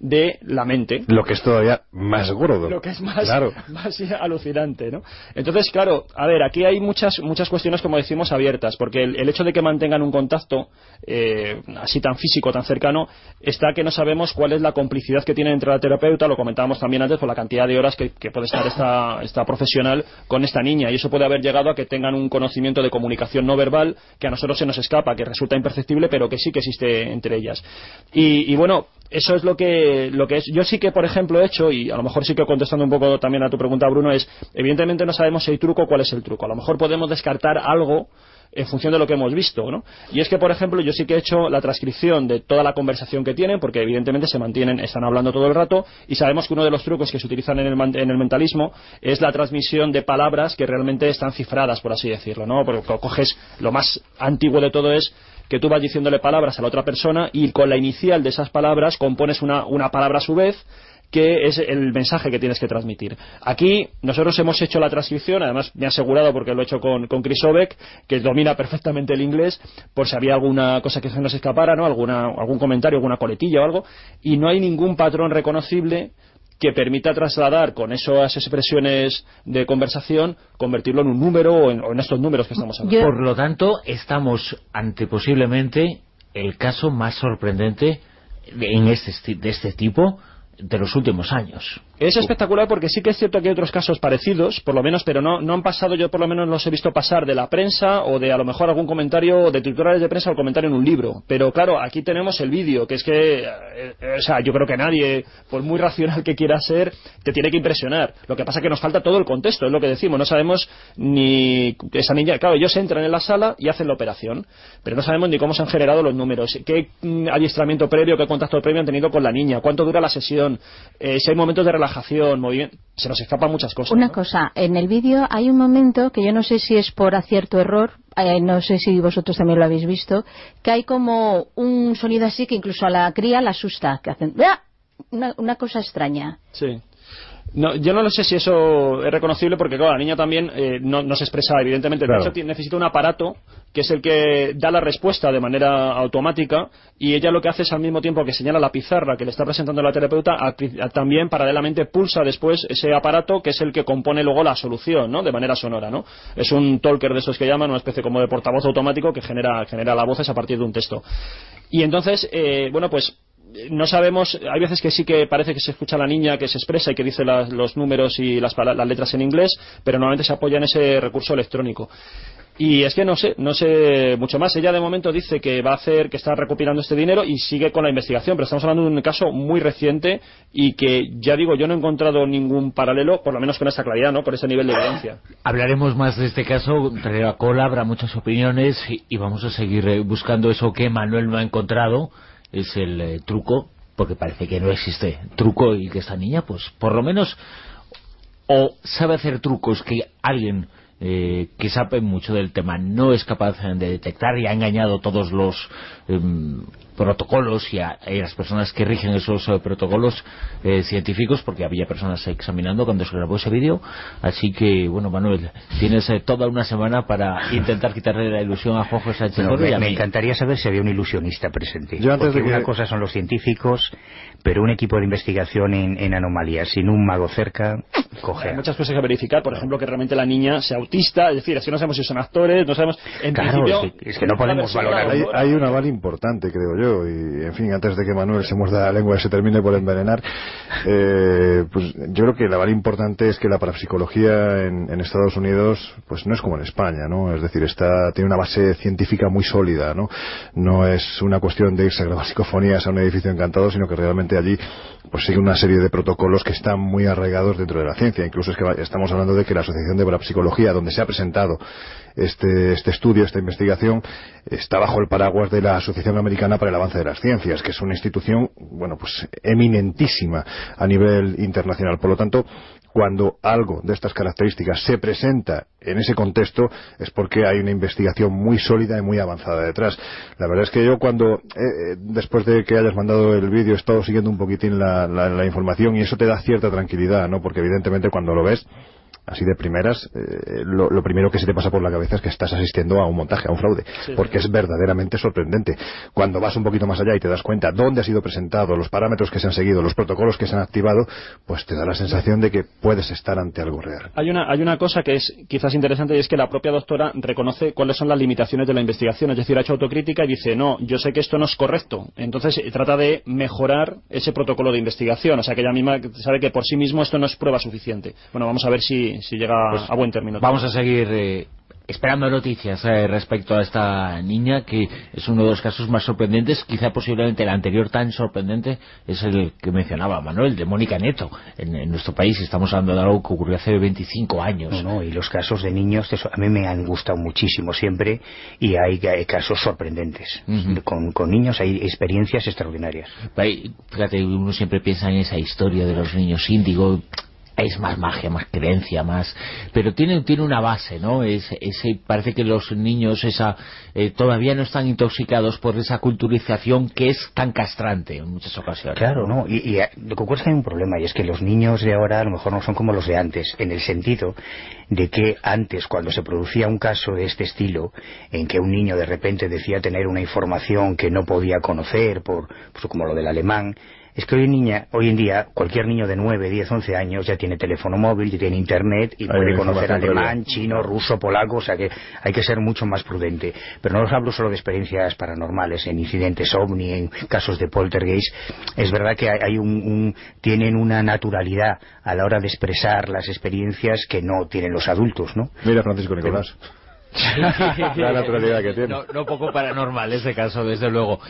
S2: de la mente
S4: Lo que es todavía más gordo.
S2: lo que es más,
S4: Claro.
S2: más alucinante, ¿no? Entonces, claro, a ver, aquí hay muchas muchas cuestiones, como decimos, abiertas, porque el, el hecho de que mantengan un contacto eh, así tan físico, tan cercano, está que no sabemos cuál es la complicidad que tiene entre la terapeuta, lo comentábamos también antes, por la cantidad de horas que, que puede estar esta, esta profesional con esta niña, y eso puede haber llegado a que tengan un conocimiento de comunicación no verbal que a nosotros se nos escapa, que resulta imperceptible, pero que sí que existe entre ellas. Y, y bueno, eso es lo que, lo que es. Yo sí que, por ejemplo, he hecho, y a lo mejor sí que contestando un poco también a tu pregunta, Bruno, es, evidentemente no sabemos si hay truco cuál es el truco. A lo mejor podemos descartar algo en función de lo que hemos visto, ¿no? Y es que, por ejemplo, yo sí que he hecho la transcripción de toda la conversación que tienen, porque evidentemente se mantienen, están hablando todo el rato, y sabemos que uno de los trucos que se utilizan en el, en el mentalismo es la transmisión de palabras que realmente están cifradas, por así decirlo, ¿no? Porque co- coges, lo más antiguo de todo es que tú vas diciéndole palabras a la otra persona y con la inicial de esas palabras compones una, una palabra a su vez que es el mensaje que tienes que transmitir. Aquí nosotros hemos hecho la transcripción, además me he asegurado porque lo he hecho con, con Chris Obeck, que domina perfectamente el inglés, por si había alguna cosa que se nos escapara, ¿no? Alguna, algún comentario, alguna coletilla o algo, y no hay ningún patrón reconocible que permita trasladar con esas expresiones de conversación, convertirlo en un número o en, o en estos números que estamos hablando.
S1: Por lo tanto, estamos ante posiblemente el caso más sorprendente de- en este, de este tipo de los últimos años.
S2: Es espectacular porque sí que es cierto que hay otros casos parecidos, por lo menos, pero no, no han pasado, yo por lo menos los he visto pasar de la prensa o de a lo mejor algún comentario de titulares de prensa o comentario en un libro. Pero claro, aquí tenemos el vídeo, que es que, eh, eh, o sea, yo creo que nadie, por muy racional que quiera ser, te tiene que impresionar. Lo que pasa es que nos falta todo el contexto, es lo que decimos. No sabemos ni esa niña, claro, ellos entran en la sala y hacen la operación, pero no sabemos ni cómo se han generado los números, qué mm, adiestramiento previo, qué contacto previo han tenido con la niña, cuánto dura la sesión, eh, si hay momentos de relajación, movimiento, se nos escapan muchas cosas.
S5: Una
S2: ¿no?
S5: cosa, en el vídeo hay un momento que yo no sé si es por acierto error, eh, no sé si vosotros también lo habéis visto, que hay como un sonido así que incluso a la cría la asusta, que hacen ¡Ah! una, una cosa extraña.
S2: Sí. No, yo no lo sé si eso es reconocible porque, claro, la niña también eh, no, no se expresa, evidentemente.
S4: Claro.
S2: De hecho, necesita un aparato que es el que da la respuesta de manera automática y ella lo que hace es al mismo tiempo que señala la pizarra que le está presentando la terapeuta, a- a- también paralelamente pulsa después ese aparato que es el que compone luego la solución, ¿no? De manera sonora, ¿no? Es un talker de esos que llaman, una especie como de portavoz automático que genera, genera la voz a partir de un texto. Y entonces, eh, bueno, pues no sabemos, hay veces que sí que parece que se escucha a la niña que se expresa y que dice los números y las, las letras en inglés, pero normalmente se apoya en ese recurso electrónico. Y es que no sé, no sé mucho más. Ella de momento dice que va a hacer, que está recopilando este dinero y sigue con la investigación, pero estamos hablando de un caso muy reciente y que, ya digo, yo no he encontrado ningún paralelo, por lo menos con esta claridad, ¿no? Con ese nivel de evidencia.
S1: Hablaremos más de este caso, traeré la cola, habrá muchas opiniones y, y vamos a seguir eh, buscando eso que Manuel no ha encontrado, es el eh, truco, porque parece que no existe truco y que esta niña, pues por lo menos o sabe hacer trucos que alguien eh, que sabe mucho del tema no es capaz de detectar y ha engañado todos los em, protocolos y a, las personas que rigen esos eh, protocolos eh, científicos porque había personas examinando cuando se grabó ese vídeo así que bueno Manuel tienes eh, toda una semana para intentar quitarle la ilusión a Juanjo Sánchez
S3: No,
S1: Oro y
S3: me, encantaría saber si había un ilusionista presente.
S4: Yo antes
S3: Porque
S4: de que-
S3: una cosa son los científicos, pero un equipo de investigación en, en anomalías sin un mago cerca,
S2: Hay
S3: cojea.
S2: muchas cosas que verificar, por ejemplo, que realmente la niña sea autista, es decir, es que no sabemos si son actores, no sabemos... En
S3: Claro,
S2: principio,
S3: es que- es que no podemos valorar
S4: Hay, hay un aval importante, creo yo, y en fin, antes de que Manuel se muerda la lengua y se termine por envenenar, eh, pues yo creo que el aval importante es que la parapsicología en, en Estados Unidos, pues no es como en España, ¿no? Es decir, está, tiene una base científica muy sólida, ¿no? No es una cuestión de irse a grabar psicofonías a un edificio encantado, sino que realmente allí, pues sigue una serie de protocolos que están muy arraigados dentro de la ciencia. Incluso es que estamos hablando de que la Asociación de Parapsicología, donde se ha presentado este, este estudio, esta investigación, está bajo el paraguas de la Asociación Americana para el Avance de las Ciencias, que es una institución, bueno, pues eminentísima a nivel internacional. Por lo tanto, cuando algo de estas características se presenta en ese contexto es porque hay una investigación muy sólida y muy avanzada detrás. La verdad es que yo cuando, eh, eh, después de que hayas mandado el vídeo, he estado siguiendo un poquitín la, la- la información y eso te da cierta tranquilidad, ¿no? Porque evidentemente cuando lo ves, así de primeras, eh, lo, lo primero que se te pasa por la cabeza es que estás asistiendo a un montaje, a un fraude,
S2: Sí,
S4: porque
S2: sí.
S4: es verdaderamente sorprendente. Cuando vas un poquito más allá y te das cuenta dónde ha sido presentado, los parámetros que se han seguido, los protocolos que se han activado, pues te da la sensación de que puedes estar ante algo real.
S2: Hay una, hay una cosa que es quizás interesante y es que la propia doctora reconoce cuáles son las limitaciones de la investigación. Es decir, ha hecho autocrítica y dice, no, yo sé que esto no es correcto. Entonces eh, trata de mejorar ese protocolo de investigación. O sea, que ella misma sabe que por sí mismo esto no es prueba suficiente. Bueno, vamos a ver si, si llega a buen término.
S1: Vamos a seguir eh, esperando noticias eh, respecto a esta niña, que es uno de los casos más sorprendentes. Quizá posiblemente el anterior tan sorprendente es el que mencionaba Manuel, de Mónica Neto. En, en nuestro país estamos hablando de algo que ocurrió hace 25 años.
S3: No, no, y los casos de niños eso a mí me han gustado muchísimo siempre y hay, hay casos sorprendentes. Con, con niños hay experiencias extraordinarias.
S1: Fíjate, uno siempre piensa en esa historia de los niños índigo, es más magia, más creencia, más... Pero tiene, tiene una base, ¿no? Es, ese, parece que los niños esa eh, todavía no están intoxicados por esa culturización que es tan castrante en muchas ocasiones.
S3: Claro, ¿no? Y, y eh, lo que ocurre es que hay un problema y es que los niños de ahora a lo mejor no son como los de antes, en el sentido de que antes cuando se producía un caso de este estilo, en que un niño de repente decía tener una información que no podía conocer, por, pues como lo del alemán, es que hoy en, niña, hoy en día cualquier niño de 9, 10, 11 años ya tiene teléfono móvil, ya tiene internet y puede conocer alemán, chino, ruso, polaco, o sea que hay que ser mucho más prudente. Pero no os hablo solo de experiencias paranormales, en incidentes ovni, en casos de poltergeist. Es verdad que hay, hay un, un- tienen una naturalidad a la hora de expresar las experiencias que no tienen los adultos, ¿no?
S4: Mira Francisco Nicolás. La naturalidad que tiene.
S1: No, no poco paranormal ese caso, desde luego.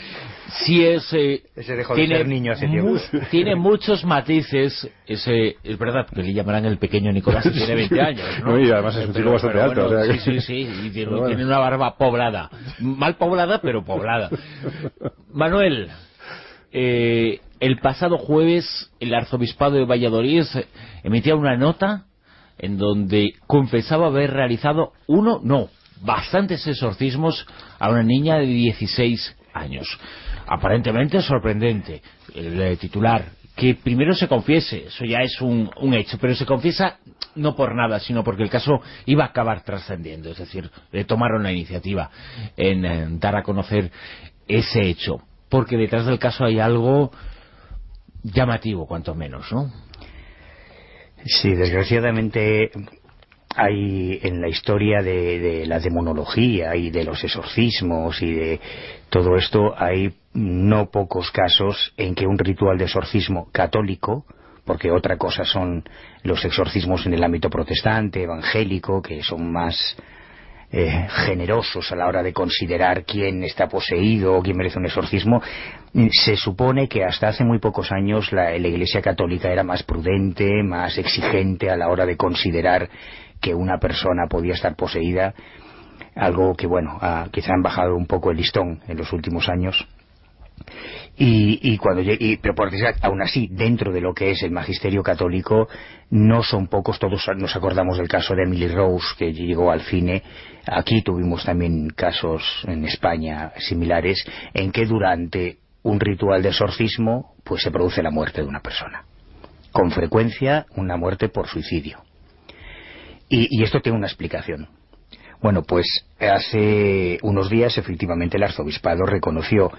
S1: Sí es... eh,
S3: Ese dejó de ser niño hace tiempo.
S1: mu- tiene muchos matices, ese, es verdad, que le llamarán el pequeño Nicolás y tiene 20 años, ¿no?
S4: No, y además es un chico bastante
S1: pero
S4: alto,
S1: bueno,
S4: o sea que-
S1: Sí, sí, sí, y tiene,
S4: bueno.
S1: tiene una barba poblada. Mal poblada, pero poblada. Manuel, eh, el pasado jueves el arzobispado de Valladolid emitía una nota en donde confesaba haber realizado uno, no, bastantes exorcismos a una niña de 16 años. Aparentemente sorprendente. El eh, titular, que primero se confiese, eso ya es un, un hecho, pero se confiesa no por nada, sino porque el caso iba a acabar trascendiendo, es decir, le tomaron la iniciativa en eh, dar a conocer ese hecho, porque detrás del caso hay algo llamativo, cuanto menos, ¿no?
S3: Sí, desgraciadamente hay en la historia de, de la demonología y de los exorcismos y de todo esto hay no pocos casos en que un ritual de exorcismo católico porque otra cosa son los exorcismos en el ámbito protestante, evangélico, que son más eh, generosos a la hora de considerar quién está poseído o quién merece un exorcismo, se supone que hasta hace muy pocos años la, Iglesia Católica era más prudente, más exigente a la hora de considerar que una persona podía estar poseída, algo que, bueno, quizá han bajado un poco el listón en los últimos años. Y, y cuando y, pero por aún así dentro de lo que es el magisterio católico no son pocos todos nos acordamos del caso de Emily Rose que llegó al cine. Aquí tuvimos también casos en España similares en que durante un ritual de exorcismo pues se produce la muerte de una persona. Con frecuencia una muerte por suicidio. Y, y esto tiene una explicación. Bueno, pues hace unos días efectivamente el arzobispado reconoció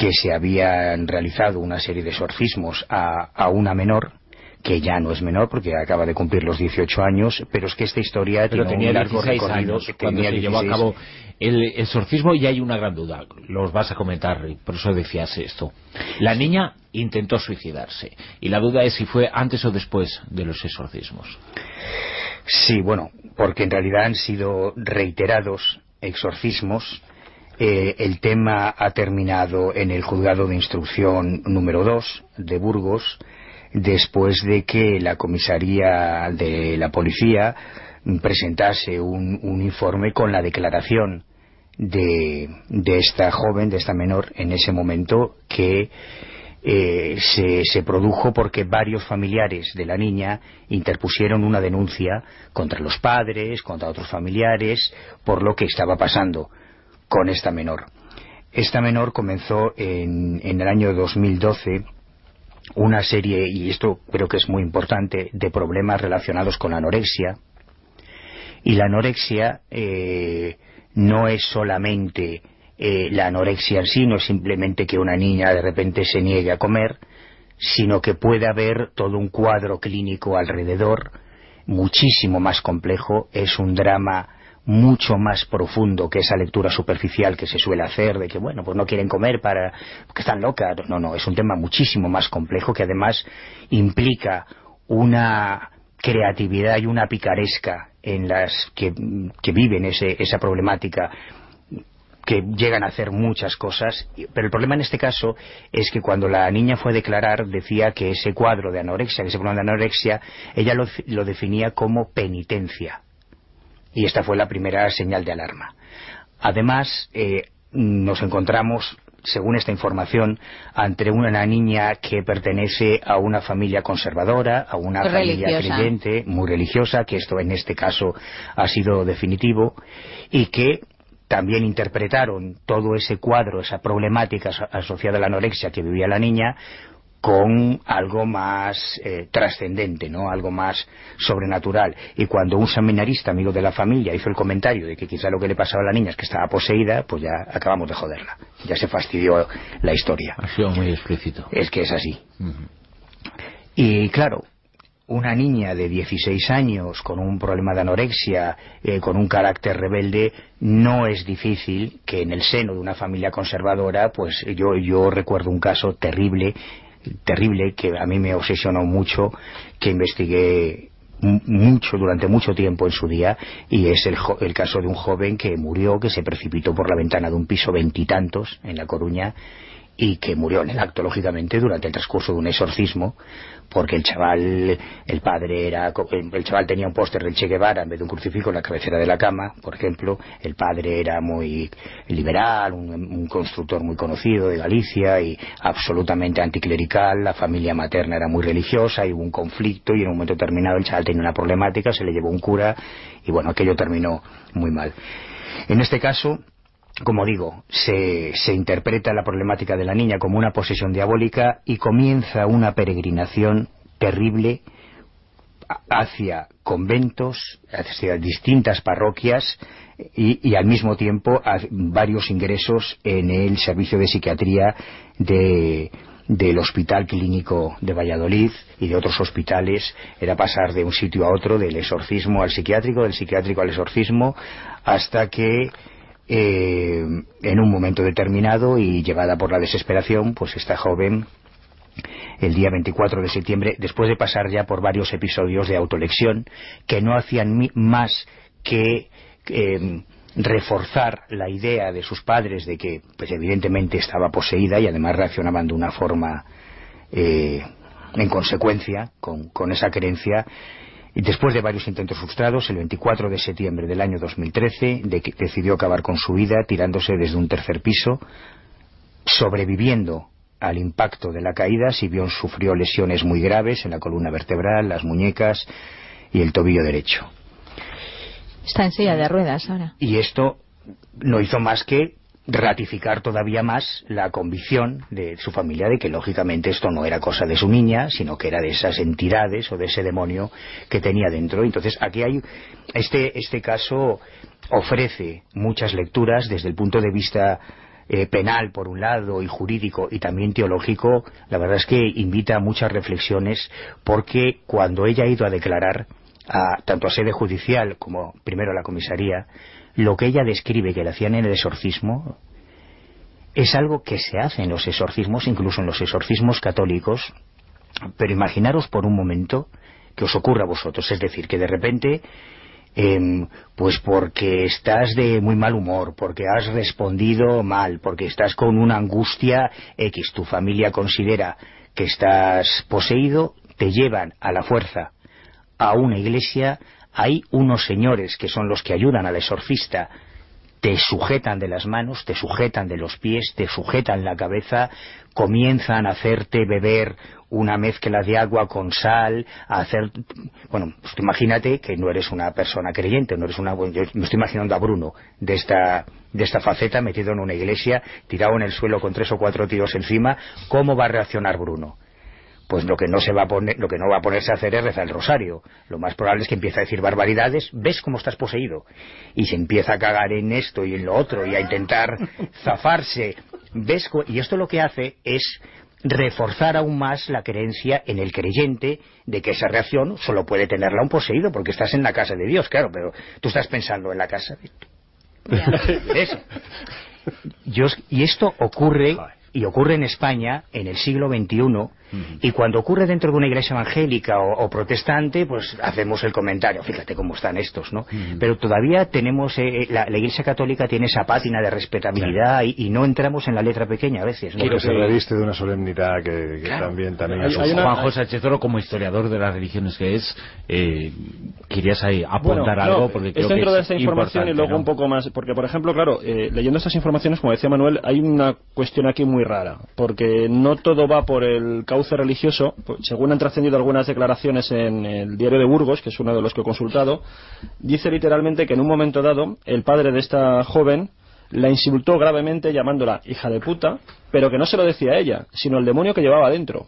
S3: que se habían realizado una serie de exorcismos a, a una menor que ya no es menor porque acaba de cumplir los 18 años, pero es que esta historia
S1: Pero
S3: tiene
S1: tenía
S3: un largo
S1: 16
S3: recorrido.
S1: años cuando
S3: tenía
S1: se llevó a
S3: 16.
S1: cabo el exorcismo y hay una gran duda. Los vas a comentar, por eso decías esto. La niña intentó suicidarse y la duda es si fue antes o después de los exorcismos.
S3: Sí, bueno, porque en realidad han sido reiterados exorcismos. Eh, el tema ha terminado en el juzgado de instrucción número 2 de Burgos, después de que la comisaría de la policía presentase un, informe con la declaración de, esta joven, de esta menor, en ese momento que eh, se produjo porque varios familiares de la niña interpusieron una denuncia contra los padres, contra otros familiares, por lo que estaba pasando con esta menor. Esta menor comenzó en, en el año 2012 una serie, y esto creo que es muy importante, de problemas relacionados con la anorexia. Y la anorexia eh, no es solamente eh, la anorexia en sí, no es simplemente que una niña de repente se niegue a comer, sino que puede haber todo un cuadro clínico alrededor, muchísimo más complejo, es un drama mucho más profundo que esa lectura superficial que se suele hacer de que bueno pues no quieren comer para que están locas no no es un tema muchísimo más complejo que además implica una creatividad y una picaresca en las que, que viven ese, esa problemática que llegan a hacer muchas cosas, pero el problema en este caso es que cuando la niña fue a declarar decía que ese cuadro de anorexia, que ese problema de anorexia, ella lo, lo definía como penitencia. Y esta fue la primera señal de alarma. Además, eh, nos encontramos, según esta información, ante una niña que pertenece a una familia conservadora, a una familia creyente, muy religiosa, que esto en este caso ha sido definitivo, y que también interpretaron todo ese cuadro, esa problemática aso- asociada a la anorexia que vivía la niña, con algo más eh, trascendente, ¿no? Algo más sobrenatural. Y cuando un seminarista, amigo de la familia, hizo el comentario de que quizá lo que le pasaba a la niña es que estaba poseída, pues ya acabamos de joderla. Ya se fastidió la historia.
S1: Ha sido muy explícito.
S3: Es que es así. Y claro, una niña de 16 años con un problema de anorexia, eh, con un carácter rebelde, no es difícil que en el seno de una familia conservadora, pues yo, yo recuerdo un caso terrible, terrible, que a mí me obsesionó mucho, que investigué mu- mucho durante mucho tiempo en su día y es el, el caso de un joven que murió que se precipitó por la ventana de un piso veintitantos en La Coruña y que murió en el acto, lógicamente, durante el transcurso de un exorcismo, porque el chaval, el padre era, el chaval tenía un póster del Che Guevara en vez de un crucifijo en la cabecera de la cama, por ejemplo, el padre era muy liberal, un, un constructor muy conocido de Galicia y absolutamente anticlerical, la familia materna era muy religiosa y hubo un conflicto y en un momento determinado el chaval tenía una problemática, se le llevó un cura y bueno, aquello terminó muy mal. En este caso, como digo, se, se interpreta la problemática de la niña como una posesión diabólica y comienza una peregrinación terrible hacia conventos, hacia distintas parroquias y, al mismo tiempo varios ingresos en el servicio de psiquiatría de, del Hospital Clínico de Valladolid y de otros hospitales. Era pasar de un sitio a otro, del exorcismo al psiquiátrico, del psiquiátrico al exorcismo, hasta que eh, en un momento determinado y llevada por la desesperación, pues esta joven el día 24 de septiembre, después de pasar ya por varios episodios de autolección que no hacían más que eh, reforzar la idea de sus padres de que, pues evidentemente estaba poseída y además reaccionaban de una forma eh, en consecuencia con, con esa creencia. Y después de varios intentos frustrados, el 24 de septiembre del año 2013, de decidió acabar con su vida tirándose desde un tercer piso, sobreviviendo al impacto de la caída, Sibión sufrió lesiones muy graves en la columna vertebral, las muñecas y el tobillo derecho.
S5: Está en silla de ruedas ahora.
S3: Y esto no hizo más que ratificar todavía más la convicción de su familia de que lógicamente esto no era cosa de su niña, sino que era de esas entidades o de ese demonio que tenía dentro. Entonces aquí hay este este caso ofrece muchas lecturas desde el punto de vista eh, penal por un lado y jurídico y también teológico, la verdad es que invita a muchas reflexiones porque cuando ella ha ido a declarar a, tanto a sede judicial como primero a la comisaría, lo que ella describe que le hacían en el exorcismo es algo que se hace en los exorcismos, incluso en los exorcismos católicos, pero imaginaros por un momento que os ocurra a vosotros, es decir, que de repente em, pues porque estás de muy mal humor, porque has respondido mal, porque estás con una angustia X, tu familia considera que estás poseído, te llevan a la fuerza a una iglesia, hay unos señores que son los que ayudan al exorcista, te sujetan de las manos, te sujetan de los pies, te sujetan la cabeza, comienzan a hacerte beber una mezcla de agua con sal, a hacer... Bueno, pues imagínate que no eres una persona creyente, no eres una... Yo me estoy imaginando a Bruno de esta, de esta faceta metido en una iglesia, tirado en el suelo con tres o cuatro tiros encima, ¿cómo va a reaccionar Bruno? Pues lo que no se va a poner, lo que no va a ponerse a hacer es rezar el rosario. Lo más probable es que empiece a decir barbaridades, ves cómo estás poseído. Y se empieza a cagar en esto y en lo otro y a intentar zafarse. ¿Ves? co- Y esto lo que hace es reforzar aún más la creencia en el creyente de que esa reacción solo puede tenerla un poseído porque estás en la casa de Dios, claro, pero tú estás pensando en la casa de eso. Yo os- y esto ocurre y ocurre en España en el siglo XXI y cuando ocurre dentro de una iglesia evangélica o, o protestante pues hacemos el comentario fíjate cómo están estos ¿no? pero todavía tenemos eh, la, la iglesia católica tiene esa pátina de respetabilidad y, y no entramos en la letra pequeña a veces ¿no?
S4: Porque se reviste de una solemnidad que, que también, también
S1: Hay- hay una- Juanjo Sánchez Oro, como historiador de las religiones que es, eh, querías ahí apuntar
S2: Bueno,
S1: algo
S2: no,
S1: porque
S2: es
S1: creo que
S2: dentro de
S1: es
S2: esta información y luego
S1: ¿no?
S2: un poco más, porque por ejemplo, claro, eh, leyendo estas informaciones, como decía Manuel, hay una cuestión aquí muy rara, porque no todo va por el cauce religioso, según han trascendido algunas declaraciones en el diario de Burgos, que es uno de los que he consultado, dice literalmente que en un momento dado el padre de esta joven la insultó gravemente llamándola hija de puta, pero que no se lo decía a ella, sino el demonio que llevaba dentro.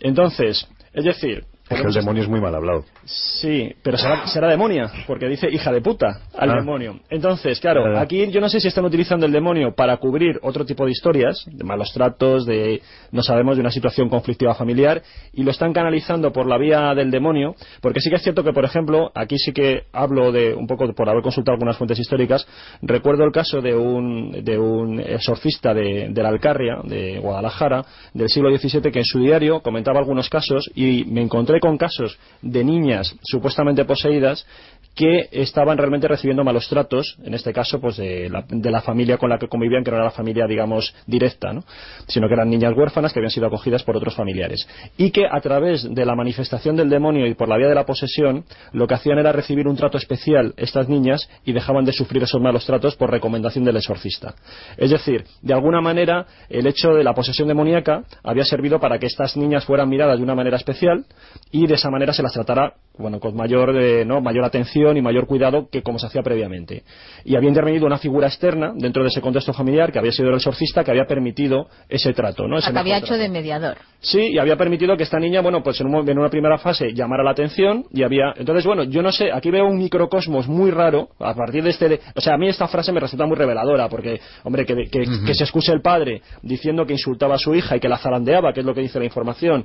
S2: Entonces, es decir,
S4: Es que el demonio es muy mal hablado.
S2: Sí, pero será, será demonia, porque dice hija de puta al
S4: Ah.
S2: demonio. Entonces, claro,
S4: Verdad.
S2: aquí yo no sé si están utilizando el demonio para cubrir otro tipo de historias, de malos tratos, de no sabemos, de una situación conflictiva familiar, y lo están canalizando por la vía del demonio, porque sí que es cierto que, por ejemplo, aquí sí que hablo de un poco por haber consultado algunas fuentes históricas, recuerdo el caso de un, de un exorcista de, de la Alcarria, de Guadalajara, del siglo XVII, que en su diario comentaba algunos casos y me encontré con casos de niñas supuestamente poseídas que estaban realmente recibiendo malos tratos, en este caso, pues de la, de la familia con la que convivían, que no era la familia, digamos, directa, ¿no? sino que eran niñas huérfanas que habían sido acogidas por otros familiares. Y que a través de la manifestación del demonio y por la vía de la posesión, lo que hacían era recibir un trato especial estas niñas y dejaban de sufrir esos malos tratos por recomendación del exorcista. Es decir, de alguna manera, el hecho de la posesión demoníaca había servido para que estas niñas fueran miradas de una manera especial y de esa manera se las tratara bueno, con mayor, eh, ¿no? mayor atención y mayor cuidado que como se hacía previamente. Y había intervenido una figura externa dentro de ese contexto familiar, que había sido el exorcista, que había permitido ese trato. ¿no? Ese
S5: sea, que había hecho
S2: trato.
S5: de mediador.
S2: Sí, y había permitido que esta niña, bueno, pues en, un mo- en una primera fase llamara la atención y había... Entonces, bueno, yo no sé, aquí veo un microcosmos muy raro a partir de este... O sea, a mí esta frase me resulta muy reveladora porque, hombre, que, que, que se excuse el padre diciendo que insultaba a su hija y que la zarandeaba, que es lo que dice la información,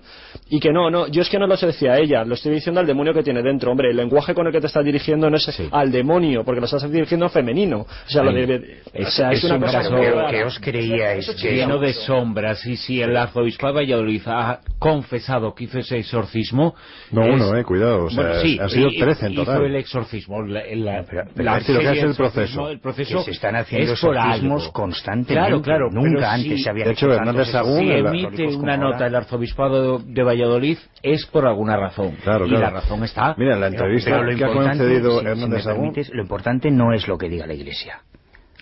S2: y que no, no, yo es que no lo sé decía a ella, lo estoy diciendo al demonio que tiene dentro. Hombre, el lenguaje con el que te estás dirigiendo no es al demonio, porque lo estás dirigiendo a femenino. O sea, lo de...
S1: Es-
S2: o sea, es,
S1: es
S2: una
S1: un
S2: cosa
S1: que-
S3: que os creíais
S2: eso
S3: que-
S1: lleno de sombras y si el arzobispo de Valladolid ha confesado que hizo ese exorcismo
S4: No
S1: es-
S4: uno, eh, cuidado, o sea,
S1: bueno, sí,
S4: han sido 13 en
S1: hizo
S4: total.
S1: el exorcismo la, la,
S3: Pero- pero
S1: la
S4: lo que es el
S1: exorcismo,
S4: proceso.
S1: el proceso
S3: que se están haciendo
S1: es por
S3: exorcismos
S1: algo.
S3: constantemente.
S1: claro claro
S3: Nunca antes
S1: si-
S3: se habían
S4: De hecho, Hernández Sagún,
S1: si emite una nota el arzobispado de Valladolid es por alguna razón
S4: Claro,
S1: y
S4: claro.
S1: la razón está
S4: Mira, en la entrevista
S3: pero lo
S4: que ha concedido
S3: si- si
S4: Hernández
S3: me
S4: Sagún,
S3: permites, lo importante no es lo que diga la Iglesia.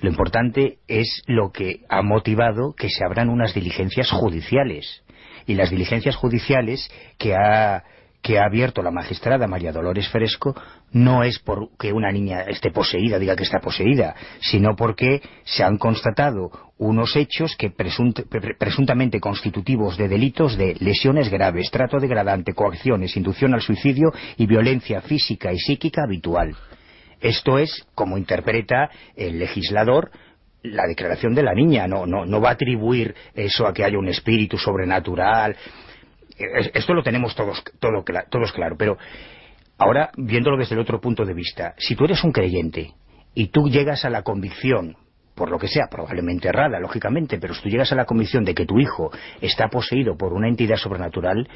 S3: Lo importante es lo que ha motivado que se abran unas diligencias judiciales. Y las diligencias judiciales que ha, que ha abierto la magistrada María Dolores Fresco no es porque una niña esté poseída, diga que está poseída, sino porque se han constatado unos hechos que presunt- pre- presuntamente constitutivos de delitos de lesiones graves, trato degradante, coacciones, inducción al suicidio y violencia física y psíquica habitual. Esto es como interpreta el legislador la declaración de la niña, no, no, no va a atribuir eso a que haya un espíritu sobrenatural. Es- Esto lo tenemos todos, todo todos claro, pero ahora, viéndolo desde el otro punto de vista, si tú eres un creyente y tú llegas a la convicción, por lo que sea, probablemente errada, lógicamente, pero si tú llegas a la convicción de que tu hijo está poseído por una entidad sobrenatural,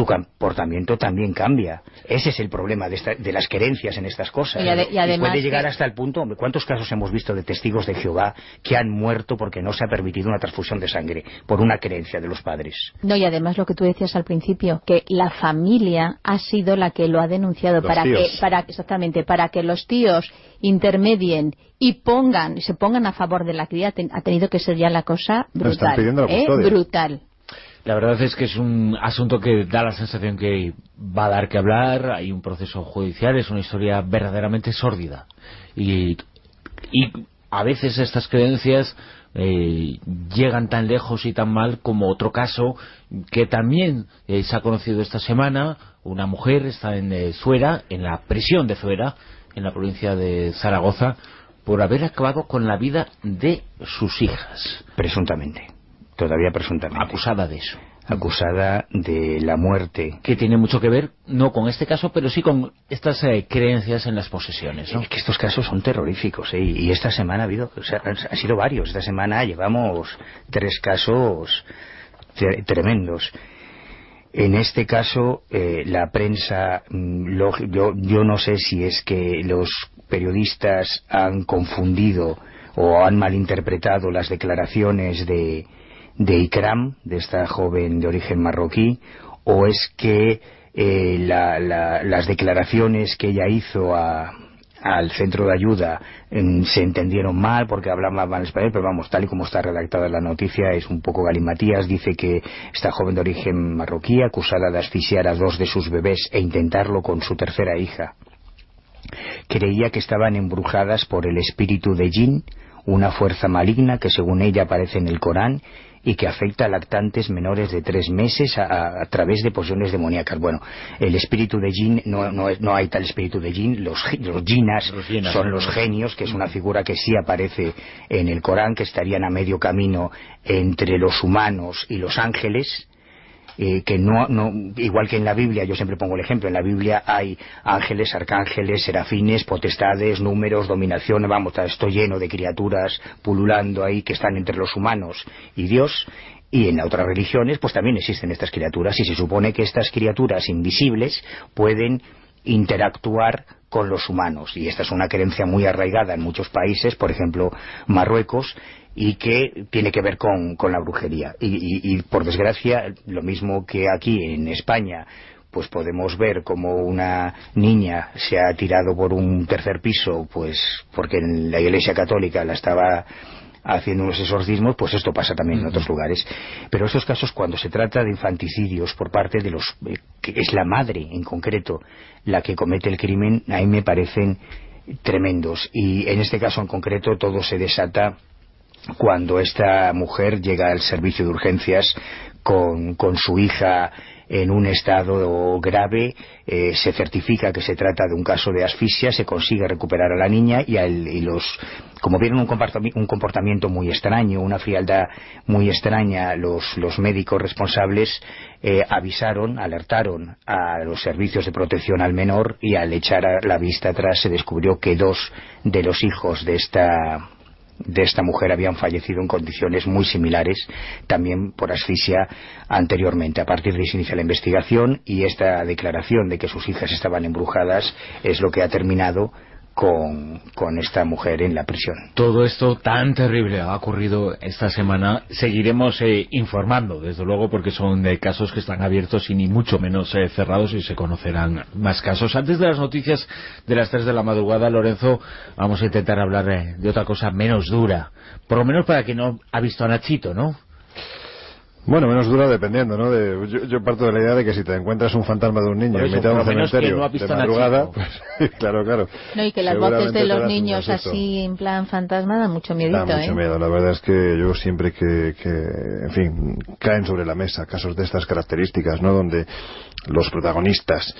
S3: tu comportamiento también cambia. Ese es el problema de, esta- de las creencias en estas cosas.
S5: Y ade- y además
S3: puede llegar
S5: que-
S3: hasta el punto, hombre, ¿cuántos casos hemos visto de testigos de Jehová que han muerto porque no se ha permitido una transfusión de sangre por una creencia de los padres?
S5: No, y además lo que tú decías al principio, que la familia ha sido la que lo ha denunciado
S4: Los
S5: para
S4: tíos.
S5: que, para, exactamente, para que los tíos intermedien y pongan, y se pongan a favor de la cría, ten- ha tenido que ser ya la cosa brutal.
S4: Están pidiendo la
S5: ¿eh? Brutal.
S1: La verdad es que es un asunto que da la sensación que va a dar que hablar, hay un proceso judicial, es una historia verdaderamente sórdida. Y, y a veces estas creencias eh, llegan tan lejos y tan mal como otro caso que también eh, se ha conocido esta semana. Una mujer está en eh, Zuera, en la prisión de Zuera, en la provincia de Zaragoza, por haber acabado con la vida de sus hijas,
S3: Presuntamente. Todavía presuntamente.
S1: acusada de eso.
S3: Acusada de la muerte.
S1: que tiene mucho que ver, no con este caso, pero sí con estas eh, creencias en las posesiones, ¿no?
S3: Es que estos casos son terroríficos, ¿eh? y esta semana ha habido, o sea, han sido varios. Esta semana llevamos tres casos tre- tremendos. En este caso, eh, la prensa, mm, lo- yo, yo no sé si es que los periodistas han confundido o han malinterpretado las declaraciones de, de Ikram, de esta joven de origen marroquí, o es que eh, la- la- las declaraciones que ella hizo a, al centro de ayuda em, se entendieron mal porque hablaba mal español, pero vamos, tal y como está redactada la noticia es un poco galimatías. Dice que esta joven de origen marroquí, acusada de asfixiar a dos de sus bebés e intentarlo con su tercera hija, creía que estaban embrujadas por el espíritu de Jin, una fuerza maligna que según ella aparece en el Corán y que afecta a lactantes menores de tres meses a, a- a través de pociones demoníacas. Bueno, el espíritu de Jin, no, no, no hay tal espíritu de Jin, los, los jinas
S1: Los jinas,
S3: son los genios, que es una figura que sí aparece en el Corán, que estarían a medio camino entre los humanos y los ángeles, eh, que no, no, igual que en la Biblia, yo siempre pongo el ejemplo, en la Biblia hay ángeles, arcángeles, serafines, potestades, números, dominación, vamos, esto lleno de criaturas pululando ahí que están entre los humanos y Dios, y en otras religiones pues también existen estas criaturas y se supone que estas criaturas invisibles pueden interactuar con los humanos. Y esta es una creencia muy arraigada en muchos países, por ejemplo Marruecos, y que tiene que ver con, con la brujería. Y, y- y, por desgracia, lo mismo que aquí en España, pues podemos ver como una niña se ha tirado por un tercer piso, pues porque en la Iglesia Católica la estaba haciendo unos exorcismos, pues esto pasa también en otros lugares. Pero estos casos, cuando se trata de infanticidios por parte de los... eh, que es la madre, en concreto, la que comete el crimen, a mí me parecen tremendos. Y en este caso en concreto todo se desata cuando esta mujer llega al servicio de urgencias con, con su hija en un estado grave, eh, se certifica que se trata de un caso de asfixia, se consigue recuperar a la niña y, al- y los, como vieron un comportami- un comportamiento muy extraño, una frialdad muy extraña, los, los médicos responsables eh, avisaron, alertaron a los servicios de protección al menor y al echar la vista atrás se descubrió que dos de los hijos de esta de esta mujer habían fallecido en condiciones muy similares, también por asfixia anteriormente. A partir de ahí se inicia la investigación y esta declaración de que sus hijas estaban embrujadas es lo que ha terminado con, con esta mujer en la prisión.
S1: Todo esto tan terrible ha ocurrido esta semana. Seguiremos eh, informando, desde luego, porque son eh, casos que están abiertos y ni mucho menos eh, cerrados y se conocerán más casos. Antes de las noticias de las 3 de la madrugada, Lorenzo, vamos a intentar hablar eh, de otra cosa menos dura. Por lo menos para quien no ha visto a Nachito, ¿no?
S4: Bueno, menos dura dependiendo, ¿no? De- yo, yo parto de la idea de que si te encuentras un fantasma de un niño en mitad de un cementerio
S1: no
S4: de madrugada, pues claro, claro.
S5: No, y que las voces de los niños así en plan fantasma dan mucho miedito,
S4: Da mucho
S5: ¿eh?
S4: miedo. La verdad es que yo siempre que, que, en fin, caen sobre la mesa casos de estas características, ¿no? Donde los protagonistas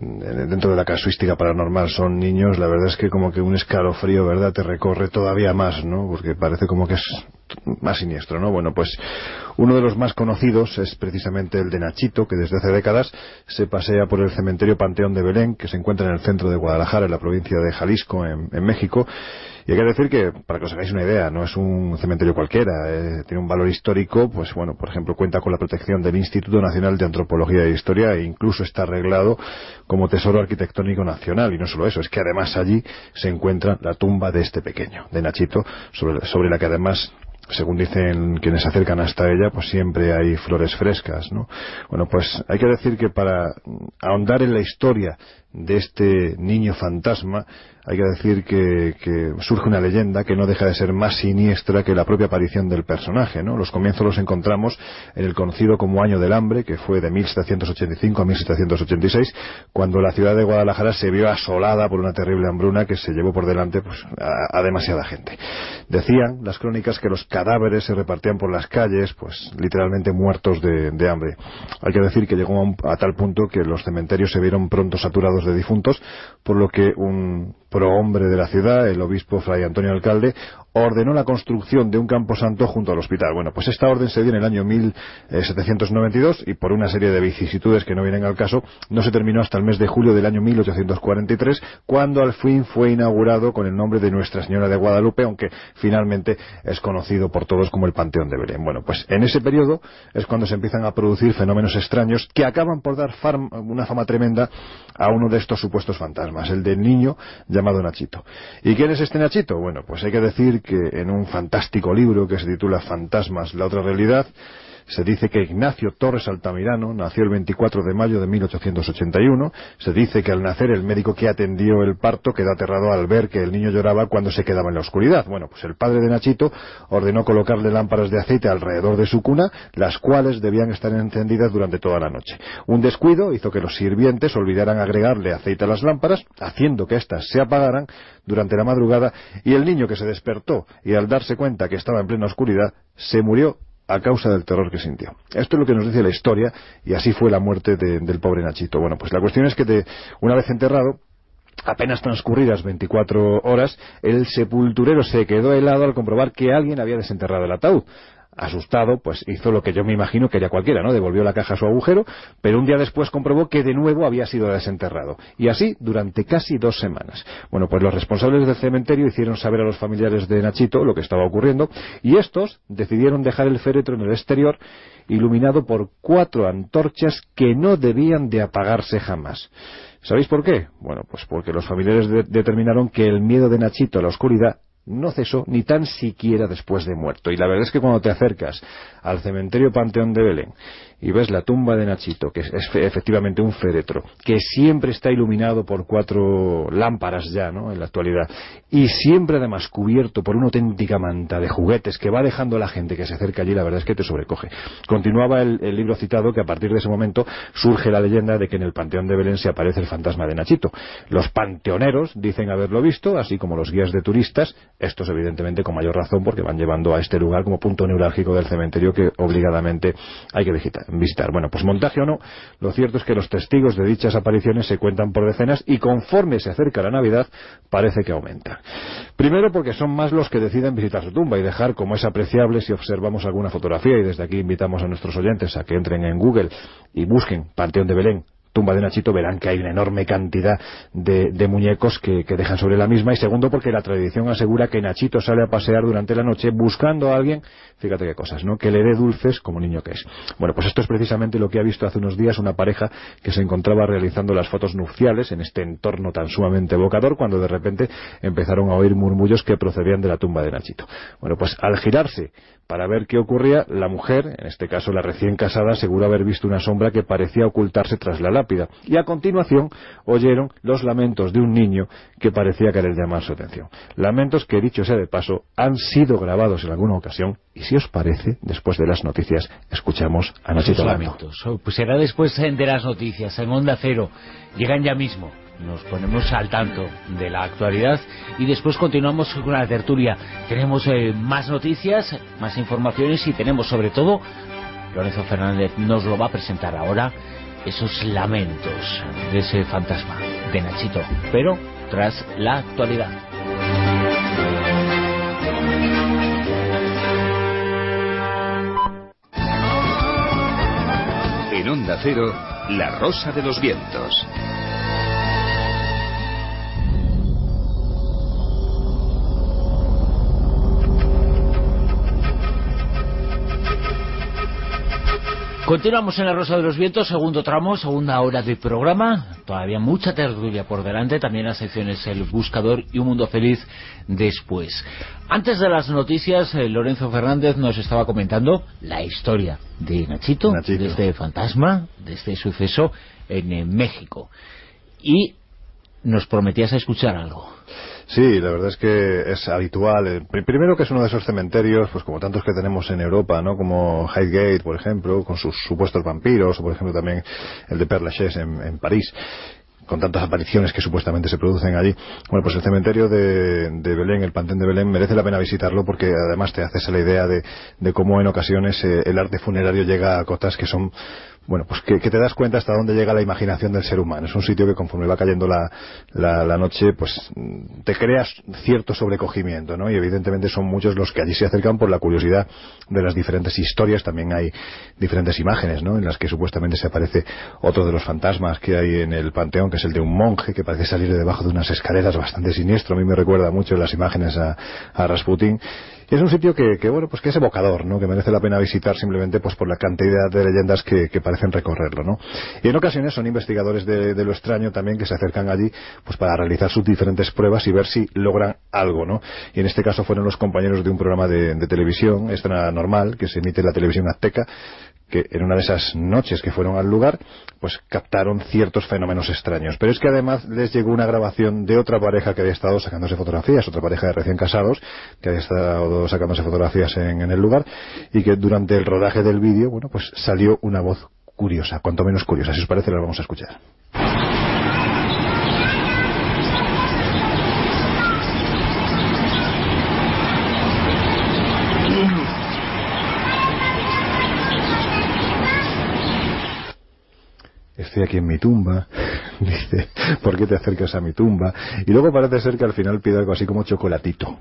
S4: eh, dentro de la casuística paranormal son niños, la verdad es que como que un escalofrío, ¿verdad? Te recorre todavía más, ¿no? Porque parece como que es más siniestro, ¿no? Bueno, pues uno de los más conocidos es precisamente el de Nachito, que desde hace décadas se pasea por el cementerio Panteón de Belén, que se encuentra en el centro de Guadalajara, en la provincia de Jalisco, en, México. Y hay que decir que, para que os hagáis una idea, no es un cementerio cualquiera, eh, tiene un valor histórico, pues bueno, por ejemplo, cuenta con la protección del Instituto Nacional de Antropología e Historia e incluso está arreglado como tesoro arquitectónico nacional. Y no solo eso, es que además allí se encuentra la tumba de este pequeño, de Nachito, sobre, sobre la que además según dicen quienes se acercan hasta ella, pues siempre hay flores frescas, ¿no? Bueno, pues hay que decir que para ahondar en la historia de este niño fantasma, hay que decir que, surge una leyenda que no deja de ser más siniestra que la propia aparición del personaje. Los comienzos los encontramos en el conocido como Año del Hambre, que fue de 1785 a 1786, cuando la ciudad de Guadalajara se vio asolada por una terrible hambruna que se llevó por delante pues, a, demasiada gente. Decían las crónicas que los cadáveres se repartían por las calles, pues literalmente muertos de, hambre. Hay que decir que llegó a, a tal punto que los cementerios se vieron pronto saturados de difuntos, por lo que un prohombre de la ciudad, el obispo Fray Antonio Alcalde, ordenó la construcción de un camposanto junto al hospital. Bueno, pues esta orden se dio en el año 1792 y por una serie de vicisitudes que no vienen al caso, no se terminó hasta el mes de julio del año 1843, cuando al fin fue inaugurado con el nombre de Nuestra Señora de Guadalupe, aunque finalmente es conocido por todos como el Panteón de Belén. Bueno, pues en ese periodo es cuando se empiezan a producir fenómenos extraños que acaban por dar farm- una fama tremenda a uno de estos supuestos fantasmas, el del niño llamado Nachito. ¿Y quién es este Nachito? Bueno, pues hay que decir que en un fantástico libro que se titula Fantasmas, la otra realidad, se dice que Ignacio Torres Altamirano nació el 24 de mayo de 1881. Se dice que al nacer el médico que atendió el parto quedó aterrado al ver que el niño lloraba cuando se quedaba en la oscuridad. Bueno, pues el padre de Nachito ordenó colocarle lámparas de aceite alrededor de su cuna, las cuales debían estar encendidas durante toda la noche. Un descuido hizo que los sirvientes olvidaran agregarle aceite a las lámparas, haciendo que éstas se apagaran durante la madrugada, y el niño que se despertó y al darse cuenta que estaba en plena oscuridad, se murió a causa del terror que sintió. Esto es lo que nos dice la historia y así fue la muerte de- del pobre Nachito. Bueno, pues la cuestión es que una vez enterrado, Apenas transcurridas 24 horas, el sepulturero se quedó helado al comprobar que alguien había desenterrado el ataúd. Asustado, pues hizo lo que yo me imagino que haría cualquiera, ¿no? Devolvió la caja a su agujero, pero un día después comprobó que de nuevo había sido desenterrado. Y así durante casi dos semanas. Bueno, pues los responsables del cementerio hicieron saber a los familiares de Nachito lo que estaba ocurriendo, y estos decidieron dejar el féretro en el exterior, iluminado por cuatro antorchas que no debían de apagarse jamás. ¿Sabéis por qué? Bueno, pues porque los familiares de- determinaron que el miedo de Nachito a la oscuridad no cesó ni tan siquiera después de muerto. Y la verdad es que cuando te acercas al cementerio Panteón de Belén y ves la tumba de Nachito, que es, es fe- efectivamente un féretro, que siempre está iluminado por cuatro lámparas ya, ¿no?, en la actualidad, y siempre además cubierto por una auténtica manta de juguetes que va dejando a la gente que se acerca allí, la verdad es que te sobrecoge. Continuaba el, el libro citado que a partir de ese momento surge la leyenda de que en el Panteón de Belén se aparece el fantasma de Nachito. Los panteoneros dicen haberlo visto, así como los guías de turistas, estos evidentemente con mayor razón porque van llevando a este lugar como punto neurálgico del cementerio que obligadamente hay que visitar. Visitar. Bueno, pues montaje o no, lo cierto es que los testigos de dichas apariciones se cuentan por decenas y conforme se acerca la Navidad parece que aumenta. Primero porque son más los que deciden visitar su tumba y dejar como es apreciable si observamos alguna fotografía y desde aquí invitamos a nuestros oyentes a que entren en Google y busquen Panteón de Belén tumba de Nachito verán que hay una enorme cantidad de, muñecos que, dejan sobre la misma y segundo porque la tradición asegura que Nachito sale a pasear durante la noche buscando a alguien, fíjate qué cosas, ¿no? Que le dé dulces como niño que es. Bueno, pues esto es precisamente lo que ha visto hace unos días una pareja que se encontraba realizando las fotos nupciales en este entorno tan sumamente evocador cuando de repente empezaron a oír murmullos que procedían de la tumba de Nachito. Bueno, pues al girarse para ver qué ocurría, la mujer, en este caso la recién casada, aseguró haber visto una sombra que parecía ocultarse tras la Y a continuación oyeron los lamentos de un niño que parecía querer llamar su atención. Lamentos que, dicho sea de paso, han sido grabados en alguna ocasión. Y si os parece, después de las noticias, escuchamos a Nachito
S1: lamentos. Oh, Pues será después eh, de las noticias, en Onda Cero. Llegan ya mismo. Nos ponemos al tanto de la actualidad y después continuamos con la tertulia. Tenemos eh, más noticias, más informaciones y tenemos sobre todo, Lorenzo Fernández nos lo va a presentar ahora, esos lamentos de ese fantasma de Nachito, pero tras la actualidad.
S7: En Onda Cero, La Rosa de los Vientos.
S1: Continuamos en la Rosa de los Vientos, segundo tramo, segunda hora de programa. Todavía mucha tertulia por delante, también las secciones El Buscador y Un Mundo Feliz después. Antes de las noticias, eh, Lorenzo Fernández nos estaba comentando la historia de Nachito,
S4: Nachito.
S1: de este fantasma, de este suceso en eh, México. Y nos prometías escuchar algo.
S4: Sí, la verdad es que es habitual. Eh, pri- Primero que es uno de esos cementerios, pues como tantos que tenemos en Europa, ¿no? Como Highgate, por ejemplo, con sus supuestos vampiros, o por ejemplo también el de Père Lachaise en, en París con tantas apariciones que supuestamente se producen allí. Bueno, pues el cementerio de, de Belén, el Pantén de Belén, merece la pena visitarlo porque además te haces la idea de, de cómo en ocasiones eh, el arte funerario llega a cotas que son bueno, pues que, te das cuenta hasta dónde llega la imaginación del ser humano. Es un sitio que conforme va cayendo la, noche, pues te creas cierto sobrecogimiento, ¿no? Y evidentemente son muchos los que allí se acercan por la curiosidad de las diferentes historias. También hay diferentes imágenes, ¿no? En las que supuestamente se aparece otro de los fantasmas que hay en el panteón, que es el de un monje que parece salir de debajo de unas escaleras bastante siniestro. A mí me recuerda mucho las imágenes a, a Rasputin. Y es un sitio que, que, bueno, pues que es evocador, ¿no? Que merece la pena visitar simplemente pues por la cantidad de leyendas que, que parecen recorrerlo, ¿no? Y en ocasiones son investigadores de, lo extraño también que se acercan allí pues para realizar sus diferentes pruebas y ver si logran algo, ¿no? Y en este caso fueron los compañeros de un programa de, televisión, Escena Normal, que se emite en la televisión azteca, que en una de esas noches que fueron al lugar, pues captaron ciertos fenómenos extraños. Pero es que además les llegó una grabación de otra pareja que había estado sacándose fotografías, otra pareja de recién casados, que había estado sacándose fotografías en, el lugar, y que durante el rodaje del vídeo, bueno, pues salió una voz curiosa, cuanto menos curiosa. Si os parece, la vamos a escuchar. Estoy aquí en mi tumba. Dice, ¿por qué te acercas a mi tumba? Y luego parece ser que al final pide algo así como chocolatito.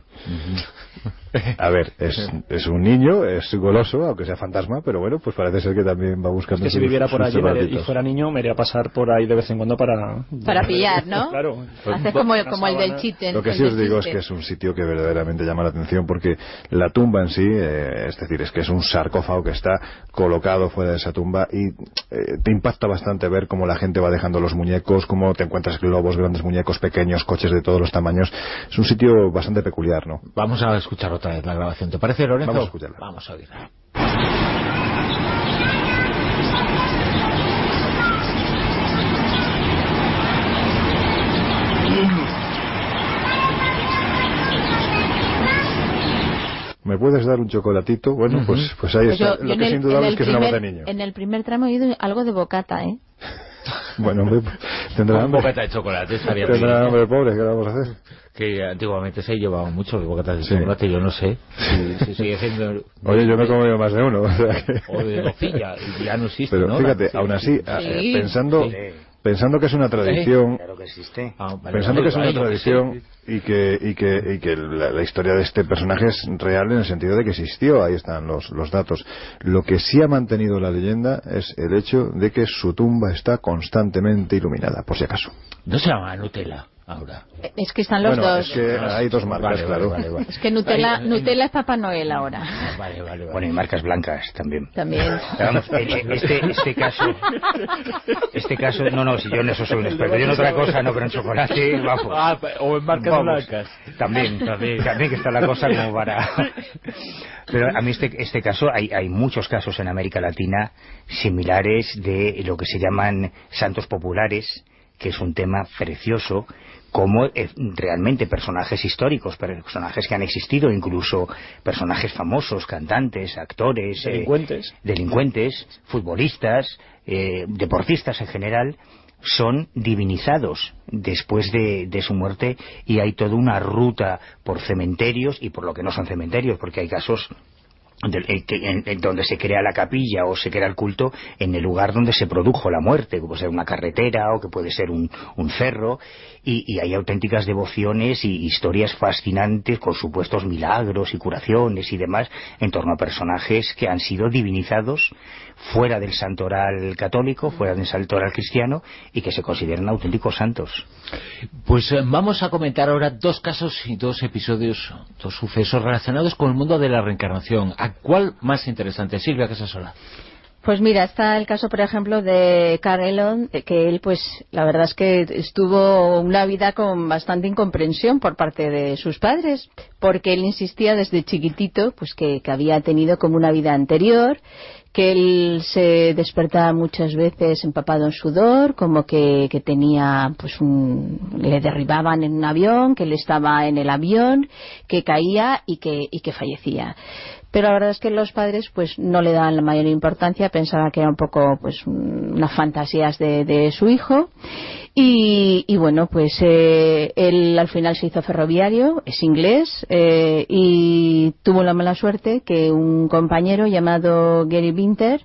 S4: A ver, es, es un niño, es goloso, aunque sea fantasma, pero bueno, pues parece ser que también va buscando
S2: que si
S4: sus-
S2: viviera por allí y fuera niño, me iría a pasar por ahí de vez en cuando para...
S5: Para pillar, ¿no?
S2: claro.
S5: Haces como,
S2: Una
S5: como el del chiste.
S4: Lo que sí os digo es que es un sitio que verdaderamente llama la atención porque la tumba en sí, eh, es decir, es que es un sarcófago que está colocado fuera de esa tumba y eh, te impacta bastante ver cómo la gente va dejando los muñecos, cómo te encuentras globos, grandes muñecos, pequeños, coches de todos los tamaños. Es un sitio bastante peculiar, ¿no?
S1: Vamos a escuchar otra vez la grabación. ¿Te parece, Lorenzo?
S4: Vamos a escucharla.
S1: Vamos a oírla.
S4: ¿Me puedes dar un chocolatito? Bueno, pues, pues ahí
S5: Pues
S4: está.
S5: yo-
S4: Lo que es
S5: el-
S4: indudable
S5: en
S4: es que
S5: el
S4: es una voz de
S5: primer-
S4: niño.
S5: En el primer tramo he oído algo de bocata, ¿eh?
S4: Bueno, hombre, tendrá
S1: Un
S4: hambre.
S1: bocata de chocolate estaría
S4: Tendrá
S1: bien.
S4: hambre pobre, ¿qué le vamos a hacer?
S1: Que antiguamente se llevaban mucho los bocatas de
S4: Sí.
S1: chocolate, yo no sé. Si, si sigue siendo...
S4: Oye, yo me he comido más de uno. o sea que-
S1: O de nocilla, ya no existe,
S4: Pero
S1: ¿no?
S4: fíjate, aún así, a- eh,
S5: Sí.
S4: pensando,
S1: Sí.
S4: Pensando que es una tradición,
S3: Claro que existe.
S1: Ah, vale,
S4: pensando
S1: vale,
S4: que es una
S1: vale,
S4: tradición y que, y que, y que la, la historia de este personaje es real en el sentido de que existió, ahí están los, los datos. Lo que sí ha mantenido la leyenda es el hecho de que su tumba está constantemente iluminada, por si acaso.
S1: No se llama Nutella ahora.
S5: Es que están los
S4: bueno,
S5: dos.
S4: es que hay dos marcas,
S1: Vale,
S4: claro.
S1: vale, vale, vale.
S5: Es que Nutella, Nutella es Papá Noel ahora.
S1: Ah, Vale, vale, vale.
S3: Bueno, y marcas blancas también.
S5: También.
S3: Vamos, en- en este, este caso, este caso, no, no, si yo en eso soy un experto, yo en otra cosa, no, pero en chocolate, vamos.
S1: Ah, o en marcas
S3: Vamos.
S1: blancas.
S3: También, también, también que está la cosa como para... Pero a mí este, este caso, hay, hay muchos casos en América Latina similares de lo que se llaman santos populares, que es un tema precioso, como eh, realmente personajes históricos, personajes que han existido, incluso personajes famosos, cantantes, actores, eh,
S2: Delincuentes.
S3: delincuentes, futbolistas, eh, deportistas en general, son divinizados después de, de su muerte y hay toda una ruta por cementerios y por lo que no son cementerios, porque hay casos eh, donde se crea la capilla o se crea el culto en el lugar donde se produjo la muerte, que puede ser una carretera o que puede ser un, un cerro, y, hay auténticas devociones y historias fascinantes con supuestos milagros y curaciones y demás en torno a personajes que han sido divinizados fuera del santoral católico, fuera del santoral cristiano y que se consideran auténticos santos.
S1: Pues eh, vamos a comentar ahora dos casos y dos episodios, dos sucesos relacionados con el mundo de la reencarnación. ¿A cuál más interesante? Silvia Casasola.
S5: Pues mira, está el caso, por ejemplo, de Carl Elon, eh, que él, pues, la verdad es que estuvo una vida con bastante incomprensión por parte de sus padres, porque él insistía desde chiquitito, pues, que, que había tenido como una vida anterior, que él se despertaba muchas veces empapado en sudor, como que, que tenía, pues, un, le derribaban en un avión, que él estaba en el avión, que caía y que, y que fallecía pero la verdad es que los padres pues no le daban la mayor importancia. Pensaban que era un poco pues un- unas fantasías de, de su hijo. Y, y bueno pues eh, él al final se hizo ferroviario es inglés eh, y tuvo la mala suerte que un compañero llamado Gary Winter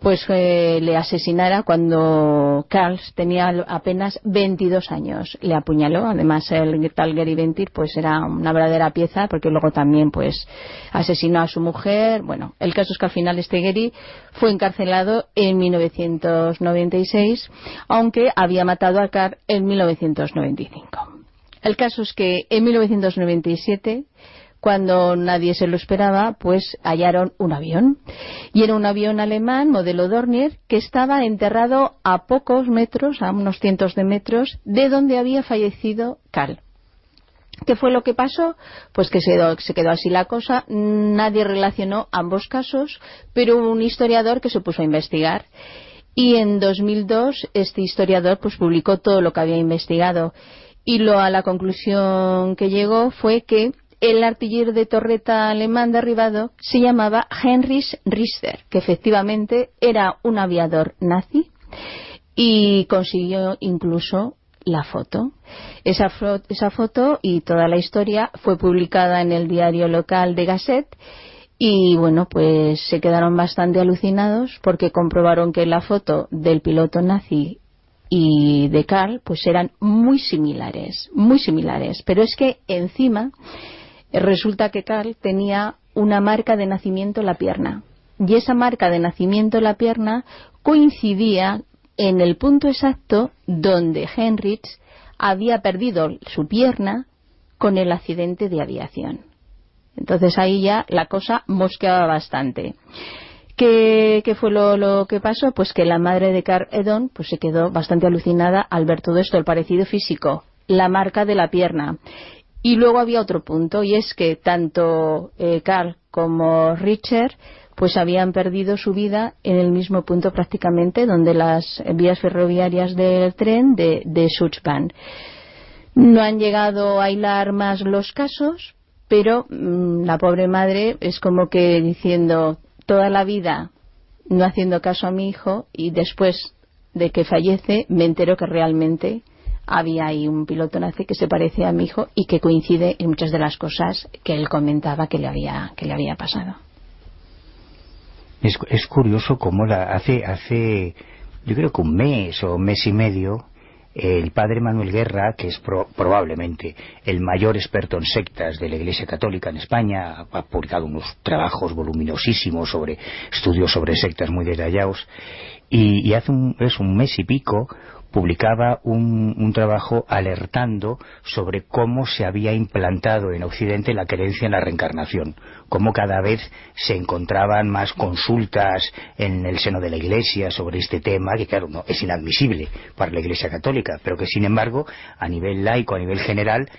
S5: pues eh, le asesinara cuando Carl tenía apenas 22 años. Le apuñaló, además el tal Gary Ventir pues era una verdadera pieza porque luego también pues asesinó a su mujer. Bueno, el caso es que al final este Gary fue encarcelado en 1996, aunque había matado a Carl en 1995. El caso es que en 1997 cuando nadie se lo esperaba, pues hallaron un avión. Y era un avión alemán, modelo Dornier, que estaba enterrado a pocos metros, a unos cientos de metros, de donde había fallecido Carl. ¿Qué fue lo que pasó? Pues que se quedó, se quedó así la cosa, nadie relacionó ambos casos, pero hubo un historiador que se puso a investigar. Y en 2002 este historiador pues publicó todo lo que había investigado y lo, a la conclusión que llegó fue que el artillero de torreta alemán derribado se llamaba Heinrich Richter, que efectivamente era un aviador nazi y consiguió incluso la foto. Esa, fo- esa foto y toda la historia fue publicada en el diario local de Gasset y bueno, pues se quedaron bastante alucinados porque comprobaron que la foto del piloto nazi y de Carl pues eran muy similares, muy similares. Pero es que encima resulta que Carl tenía una marca de nacimiento en la pierna. Y esa marca de nacimiento en la pierna coincidía en el punto exacto donde Heinrich había perdido su pierna con el accidente de aviación. Entonces ahí ya la cosa mosqueaba bastante. ¿Qué, qué fue lo, lo que pasó? Pues que la madre de Carl Edon pues se quedó bastante alucinada al ver todo esto, el parecido físico, la marca de la pierna. Y luego había otro punto, y es que tanto eh, Carl como Richard pues habían perdido su vida en el mismo punto prácticamente donde las vías ferroviarias del tren de, de. No han llegado a hilar más los casos, pero mm, la pobre madre es como que diciendo toda la vida no haciendo caso a mi hijo y después de que fallece me entero que realmente había ahí un piloto nazi que se parece a mi hijo y que coincide en muchas de las cosas que él comentaba que le había, que le había pasado.
S3: Es, es curioso cómo la, hace, hace yo creo que un mes o un mes y medio, el padre Manuel Guerra, que es pro- probablemente el mayor experto en sectas de la Iglesia Católica en España, ha publicado unos trabajos voluminosísimos sobre estudios sobre sectas muy detallados, y, y hace un, es un mes y pico publicaba un, un trabajo alertando sobre cómo se había implantado en Occidente la creencia en la reencarnación, cómo cada vez se encontraban más consultas en el seno de la Iglesia sobre este tema, que claro, no, es inadmisible para la Iglesia Católica, pero que sin embargo, a nivel laico, a nivel general,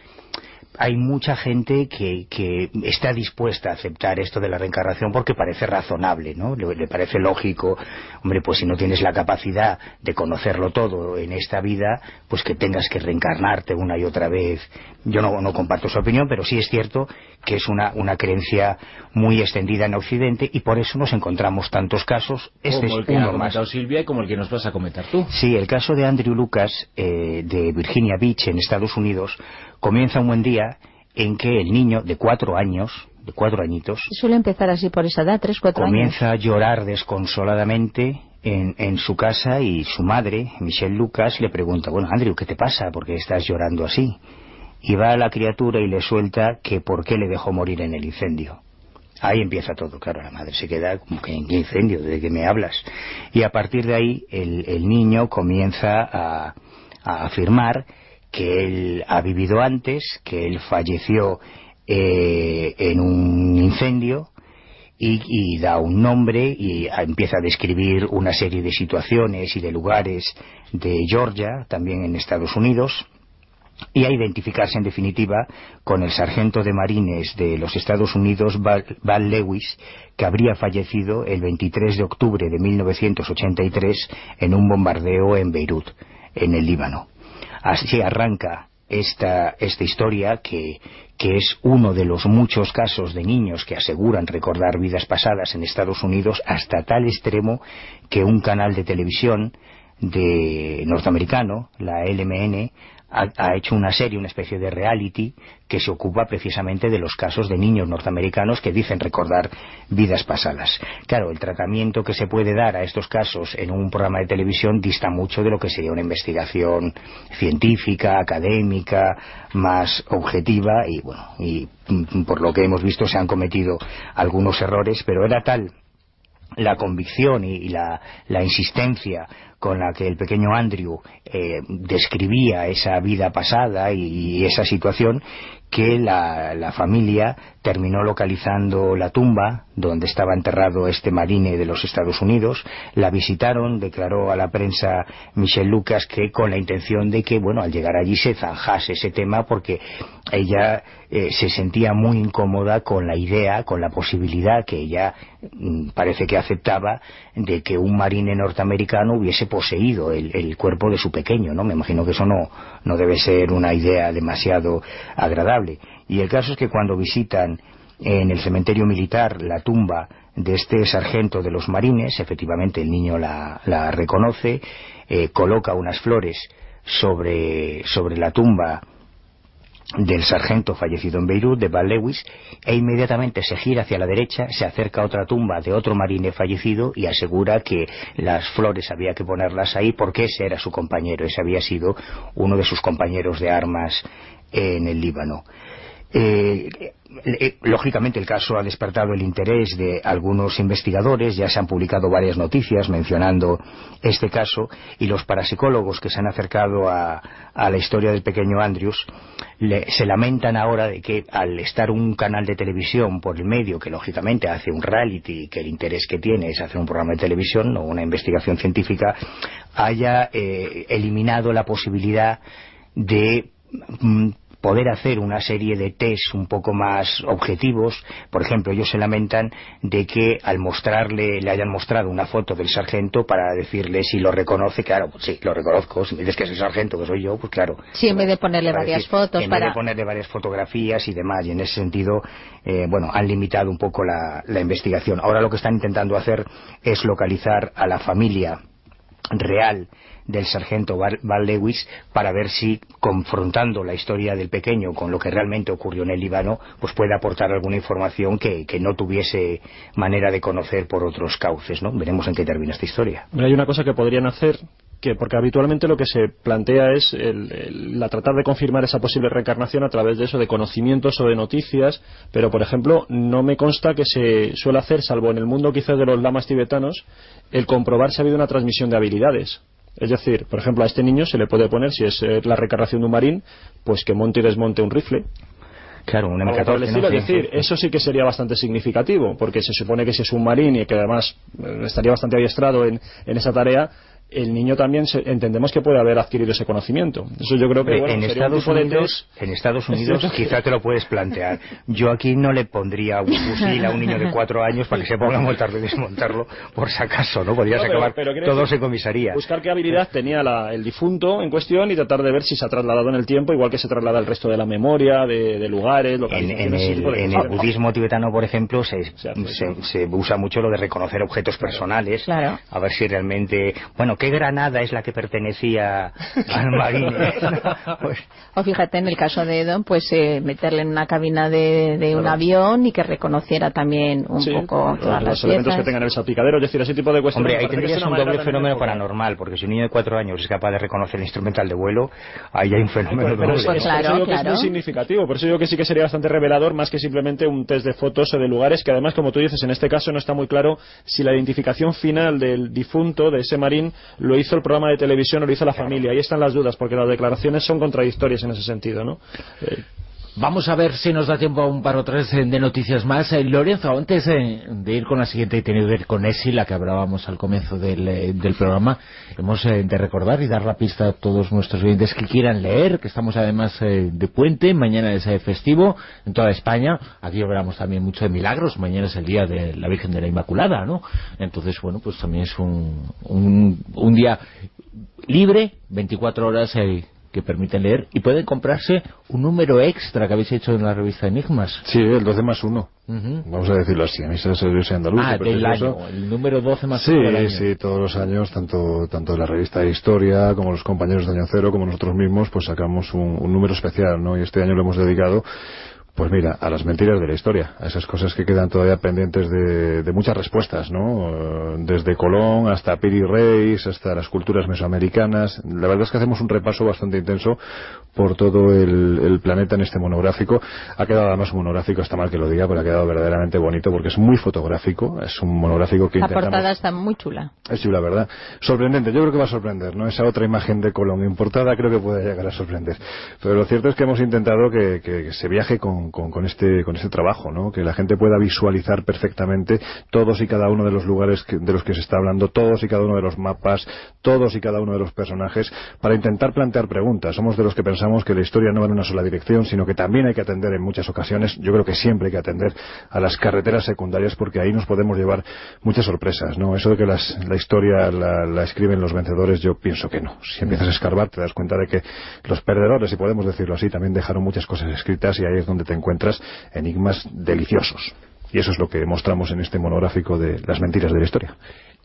S3: hay mucha gente que, que está dispuesta a aceptar esto de la reencarnación porque parece razonable, ¿no? Le, le parece lógico, hombre, pues si no tienes la capacidad de conocerlo todo en esta vida, pues que tengas que reencarnarte una y otra vez. Yo no, no comparto su opinión, pero sí es cierto que es una, una creencia muy extendida en Occidente y por eso nos encontramos tantos casos. Este
S1: como el
S3: es
S1: que ha
S3: uno más.
S1: comentado Silvia y como el que nos vas a comentar tú.
S3: Sí, el caso de Andrew Lucas eh, de Virginia Beach en Estados Unidos comienza un buen día en que el niño de cuatro años, de cuatro añitos,
S5: Suele empezar así por esa edad, tres, cuatro años.
S3: comienza a llorar desconsoladamente en, en su casa y su madre, Michelle Lucas, le pregunta, bueno, Andrew, ¿qué te pasa? ¿Por qué estás llorando así? Y va a la criatura y le suelta que por qué le dejó morir en el incendio. Ahí empieza todo, claro, la madre se queda como que en incendio, ¿de qué me hablas? Y a partir de ahí el, el niño comienza a, a afirmar que él ha vivido antes, que él falleció eh, en un incendio y, y da un nombre y empieza a describir una serie de situaciones y de lugares de Georgia, también en Estados Unidos, y a identificarse en definitiva con el sargento de marines de los Estados Unidos, Val Lewis, que habría fallecido el 23 de octubre de 1983 en un bombardeo en Beirut, en el Líbano. Así arranca esta, esta historia que, que es uno de los muchos casos de niños que aseguran recordar vidas pasadas en Estados Unidos hasta tal extremo que un canal de televisión de norteamericano, la LMN, ha, hecho una serie, una especie de reality que se ocupa precisamente de los casos de niños norteamericanos que dicen recordar vidas pasadas. Claro, el tratamiento que se puede dar a estos casos en un programa de televisión dista mucho de lo que sería una investigación científica, académica, más objetiva y bueno, y mm, por lo que hemos visto se han cometido algunos errores, pero era tal la convicción y, y la, la insistencia con la que el pequeño Andrew eh, describía esa vida pasada y, y esa situación que la, la familia terminó localizando la tumba donde estaba enterrado este marine de los Estados Unidos, la visitaron, declaró a la prensa Michelle Lucas que con la intención de que, bueno, al llegar allí se zanjase ese tema porque ella eh, se sentía muy incómoda con la idea, con la posibilidad que ella mm, parece que aceptaba de que un marine norteamericano hubiese poseído el, el cuerpo de su pequeño, ¿no? Me imagino que eso no, no debe ser una idea demasiado agradable. Y el caso es que cuando visitan en el cementerio militar la tumba de este sargento de los marines, efectivamente el niño la, la reconoce, eh, coloca unas flores sobre, sobre la tumba del sargento fallecido en Beirut, de Val Lewis, e inmediatamente se gira hacia la derecha, se acerca a otra tumba de otro marine fallecido y asegura que las flores había que ponerlas ahí porque ese era su compañero, ese había sido uno de sus compañeros de armas en el Líbano. Eh, eh, lógicamente el caso ha despertado el interés de algunos investigadores, ya se han publicado varias noticias mencionando este caso y los parapsicólogos que se han acercado a, la historia del pequeño Andrews le- se lamentan ahora de que al estar un canal de televisión por el medio que lógicamente hace un reality que el interés que tiene es hacer un programa de televisión o una investigación científica haya eh, eliminado la posibilidad de mm, poder hacer una serie de test un poco más objetivos. Por ejemplo, ellos se lamentan de que al mostrarle, le hayan mostrado una foto del sargento para decirle si lo reconoce, claro, pues sí, lo reconozco, si me dices que es el sargento, que soy yo, pues claro.
S5: Sí, en vez de ponerle
S3: Para
S5: varias
S3: decir,
S5: fotos
S3: en vez
S5: para...
S3: de ponerle varias fotografías y demás, y en ese sentido, eh, bueno, han limitado un poco la, la investigación. Ahora lo que están intentando hacer es localizar a la familia real del sargento Val, Lewis para ver si confrontando la historia del pequeño con lo que realmente ocurrió en el Líbano pues puede aportar alguna información que, que no tuviese manera de conocer por otros cauces ¿no? veremos en qué termina esta historia
S2: hay una cosa que podrían hacer que porque habitualmente lo que se plantea es el- la tratar de confirmar esa posible reencarnación a través de eso de conocimientos o de noticias pero por ejemplo no me consta que se suele hacer salvo en el mundo quizás de los lamas tibetanos el comprobar si ha habido una transmisión de habilidades es decir, por ejemplo, a este niño se le puede poner, si es eh, la reencarnación de un marín, pues que monte y desmonte un rifle.
S3: claro un
S2: Algo por el
S3: M14
S2: estilo.
S3: ¿no?
S2: Es decir, eso sí que sería bastante significativo, porque se supone que si es un marín y que además eh, estaría bastante adiestrado en, en esa tarea, el niño también se- entendemos que puede haber adquirido ese conocimiento. Eso yo creo que bueno,
S3: en, Estados Unidos,
S2: test-
S3: en Estados Unidos quizá te lo puedes plantear. Yo aquí no le pondría un fusil a un niño de cuatro años para que se ponga a montarlo y desmontarlo por si acaso, ¿no? Podrías
S2: No, pero-
S3: acabar
S2: pero
S3: todos en comisaría.
S2: Buscar qué habilidad tenía la- el difunto en cuestión y tratar de ver si se ha trasladado en el tiempo, igual que se traslada el resto de la memoria, de, de lugares,
S3: En, en el,
S2: de
S3: en el budismo tibetano, por ejemplo, se,
S2: Se hace,
S3: se- se usa mucho lo de reconocer objetos personales.
S5: Claro.
S3: A ver si realmente... Bueno, ¿qué granada es la que pertenecía al marine? Pues,
S5: O fíjate, en el caso de Edon, pues eh, meterle en una cabina de, de un avión y que reconociera también un
S2: Sí,
S5: poco
S2: los,
S5: todas las
S2: los elementos
S5: piezas.
S2: que tengan el salpicadero, es decir, ese tipo de cuestiones.
S3: Hombre, ahí tendrías
S2: es
S3: un doble fenómeno paranormal, porque si un niño de cuatro años es capaz de reconocer el instrumental de vuelo, ahí hay un fenómeno
S2: Pero es,
S3: doble.
S5: Pues claro,
S2: eso digo que es muy significativo, por eso digo que sí que sería bastante revelador más que simplemente un test de fotos o de lugares que además, como tú dices, en este caso no está muy claro si la identificación final del difunto, de ese marín, lo hizo el programa de televisión o lo hizo la familia. Ahí están las dudas, porque las declaraciones son contradictorias en ese sentido, ¿no? Eh,
S1: Vamos a ver si nos da tiempo a un par o tres eh, de noticias más. Eh, Lorenzo, antes eh, de ir con la siguiente, tiene que ver con ESI, la que hablábamos al comienzo del, programa, hemos de recordar y dar la pista a todos nuestros oyentes que quieran leer, que estamos además de puente, mañana es festivo en toda España. Aquí hablamos también mucho de milagros, mañana es el día de la Virgen de la Inmaculada, ¿no? Entonces, bueno, pues también es un, un, un día libre, 24 horas que permiten leer y pueden comprarse un número extra que habéis hecho en la revista Enigmas.
S4: Sí, el 12 más 1.
S1: Ujú.
S4: Vamos a decirlo así. A mí se soy andaluz.
S1: Ah, del año, el número 12 más
S4: Sí,
S1: uno del año.
S4: sí, todos los años, tanto, tanto la revista de Historia como los compañeros de Año Cero, como nosotros mismos, pues sacamos un, un número especial, ¿no? Y este año lo hemos dedicado, pues mira, a las mentiras de la historia, a esas cosas que quedan todavía pendientes de, de muchas respuestas, ¿no? Desde Colón hasta Piri Reis, hasta las culturas mesoamericanas. La verdad es que hacemos un repaso bastante intenso por todo el, el planeta en este monográfico. Ha quedado además un monográfico, está mal que lo diga, pero ha quedado verdaderamente bonito porque es muy fotográfico. Es un monográfico que
S5: La
S4: intentamos...
S5: portada está muy chula.
S4: Es chula, ¿verdad? Sorprendente, yo creo que va a sorprender, ¿no? Esa otra imagen de Colón importada creo que puede llegar a sorprender. Pero lo cierto es que hemos intentado que, que se viaje con, con, con este, con este trabajo, ¿no? Que la gente pueda visualizar perfectamente todos y cada uno de los lugares que- de los que se está hablando, todos y cada uno de los mapas, todos y cada uno de los personajes, para intentar plantear preguntas. Somos de los que pensamos que la historia no va en una sola dirección, sino que también hay que atender en muchas ocasiones, yo creo que siempre hay que atender a las carreteras secundarias porque ahí nos podemos llevar muchas sorpresas, ¿no? Eso de que la historia la, la escriben los vencedores, yo pienso que no. Si empiezas a escarbar te das cuenta de que los perdedores, si podemos decirlo así, también dejaron muchas cosas escritas y ahí es donde te encuentras enigmas deliciosos. Y eso es lo que mostramos en este monográfico de las mentiras de la historia.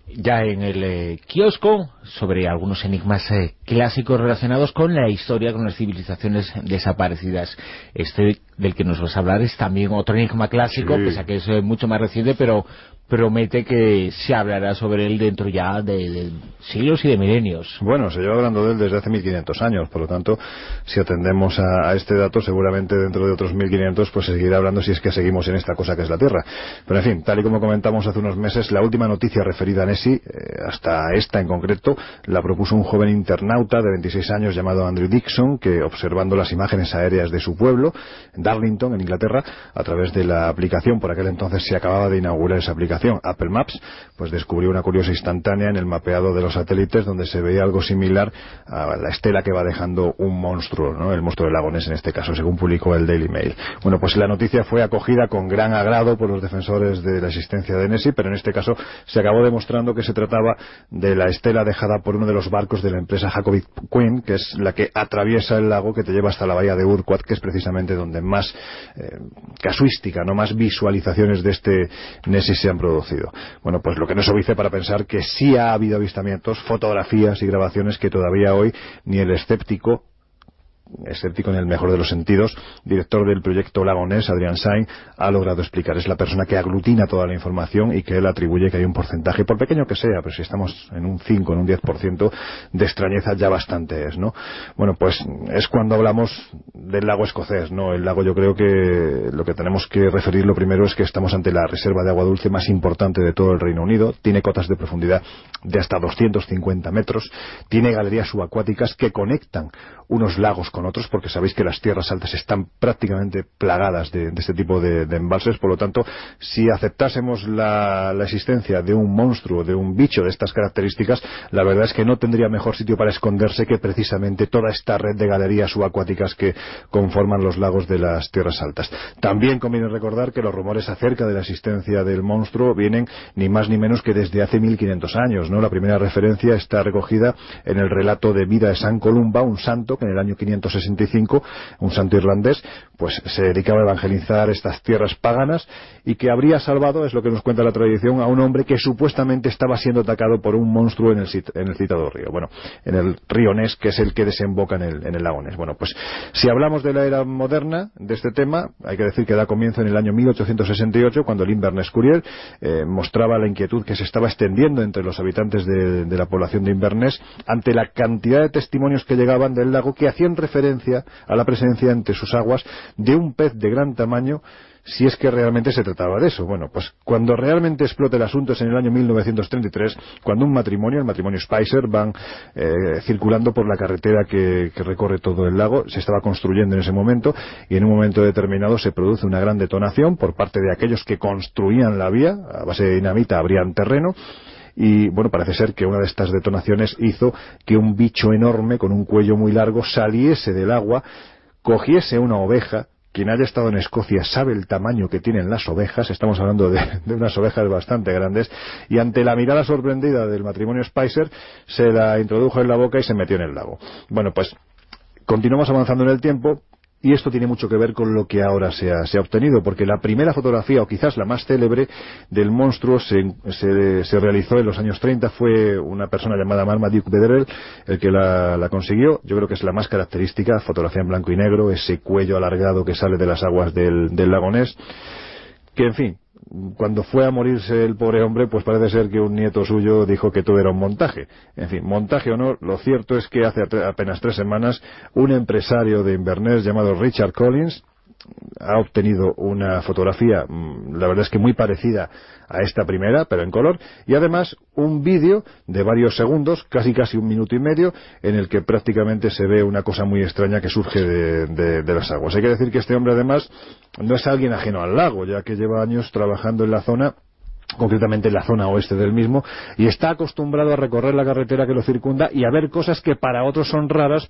S1: Ya en el eh, kiosco sobre algunos enigmas eh, clásicos relacionados con la historia, con las civilizaciones desaparecidas. Este del que nos vas a hablar es también otro enigma clásico,
S4: Sí.
S1: pese a que es eh, mucho más reciente, pero promete que se hablará sobre él dentro ya de, siglos y de milenios.
S4: Bueno, se lleva hablando de él desde hace 1500 años, por lo tanto, si atendemos a, este dato, seguramente dentro de otros 1500 pues se seguirá hablando si es que seguimos en esta cosa que es la Tierra. Pero en fin, tal y como comentamos hace unos meses, la última noticia referida a Nessie, eh, hasta esta en concreto, la propuso un joven internauta de 26 años llamado Andrew Dixon, que observando las imágenes aéreas de su pueblo, Darlington, en Inglaterra, a través de la aplicación, por aquel entonces se acababa de inaugurar esa aplicación, Apple Maps, pues descubrió una curiosa instantánea en el mapeado de los satélites donde se veía algo similar a la estela que va dejando un monstruo, ¿no? el monstruo del lago Ness en este caso, según publicó el Daily Mail. Bueno, pues la noticia fue acogida con gran agrado por los defensores de la existencia de Nessie, pero en este caso se acabó demostrando que se trataba de la estela dejada por uno de los barcos de la empresa Jacobit Queen, que es la que atraviesa el lago que te lleva hasta la bahía de Urquhart, que es precisamente donde más eh, casuística, no más visualizaciones de este Nessie se han producido producido. Bueno, pues lo que nos obvice para pensar que sí ha habido avistamientos, fotografías y grabaciones que todavía hoy ni el escéptico escéptico en el mejor de los sentidos, director del proyecto Lagonés, Adrián Sain, ha logrado explicar. Es la persona que aglutina toda la información y que él atribuye que hay un porcentaje, por pequeño que sea, pero si estamos en un 5, en un 10% de extrañeza ya bastante es, ¿no? Bueno, pues es cuando hablamos del lago escocés, ¿no? El lago yo creo que lo que tenemos que referir lo primero es que estamos ante la reserva de agua dulce más importante de todo el Reino Unido, tiene cotas de profundidad de hasta 250 metros, tiene galerías subacuáticas que conectan unos lagos con otros, porque sabéis que las tierras altas están prácticamente plagadas de, de este tipo de, de, embalses, por lo tanto, si aceptásemos la, la, existencia de un monstruo, de un bicho de estas características, la verdad es que no tendría mejor sitio para esconderse que precisamente toda esta red de galerías subacuáticas que conforman los lagos de las tierras altas. También conviene recordar que los rumores acerca de la existencia del monstruo vienen ni más ni menos que desde hace 1500 años, ¿no? La primera referencia está recogida en el relato de vida de San Columba, un santo que en el año 565, un santo irlandés, pues se dedicaba a evangelizar estas tierras paganas y que habría salvado, es lo que nos cuenta la tradición, a un hombre que supuestamente estaba siendo atacado por un monstruo en el, en el citado río. Bueno, en el río Ness, que es el que desemboca en el, en lago Ness. Bueno, pues si hablamos de la era moderna, de este tema, hay que decir que da comienzo en el año 1868, cuando el Inverness Courier eh, mostraba la inquietud que se estaba extendiendo entre los habitantes de, de la población de Inverness ante la cantidad de testimonios que llegaban del lago que hacían referencia a la presencia entre sus aguas de un pez de gran tamaño si es que realmente se trataba de eso. Bueno, pues cuando realmente explota el asunto es en el año 1933, cuando un matrimonio, el matrimonio Spicer, van eh, circulando por la carretera que, que, recorre todo el lago, se estaba construyendo en ese momento y en un momento determinado se produce una gran detonación por parte de aquellos que construían la vía, a base de dinamita abrían terreno, y bueno, parece ser que una de estas detonaciones hizo que un bicho enorme con un cuello muy largo saliese del agua, cogiese una oveja, quien haya estado en Escocia sabe el tamaño que tienen las ovejas, estamos hablando de, unas ovejas bastante grandes, y ante la mirada sorprendida del matrimonio Spicer, se la introdujo en la boca y se metió en el lago. Bueno, pues continuamos avanzando en el tiempo, y esto tiene mucho que ver con lo que ahora se ha, se ha, obtenido, porque la primera fotografía, o quizás la más célebre, del monstruo se, se, realizó en los años 30. Fue una persona llamada Marmaduke Bederel el que la, la, consiguió. Yo creo que es la más característica, fotografía en blanco y negro, ese cuello alargado que sale de las aguas del, del lago Ness. Que, en fin, cuando fue a morirse el pobre hombre, pues parece ser que un nieto suyo dijo que todo era un montaje. En fin, montaje o no, lo cierto es que hace apenas tres semanas un empresario de Inverness llamado Richard Collins ha obtenido una fotografía, la verdad es que muy parecida a esta primera, pero en color, y además un vídeo de varios segundos, casi casi un minuto y medio, en el que prácticamente se ve una cosa muy extraña que surge de, de, las aguas. Hay que decir que este hombre además no es alguien ajeno al lago, ya que lleva años trabajando en la zona concretamente en la zona oeste del mismo, y está acostumbrado a recorrer la carretera que lo circunda y a ver cosas que para otros son raras,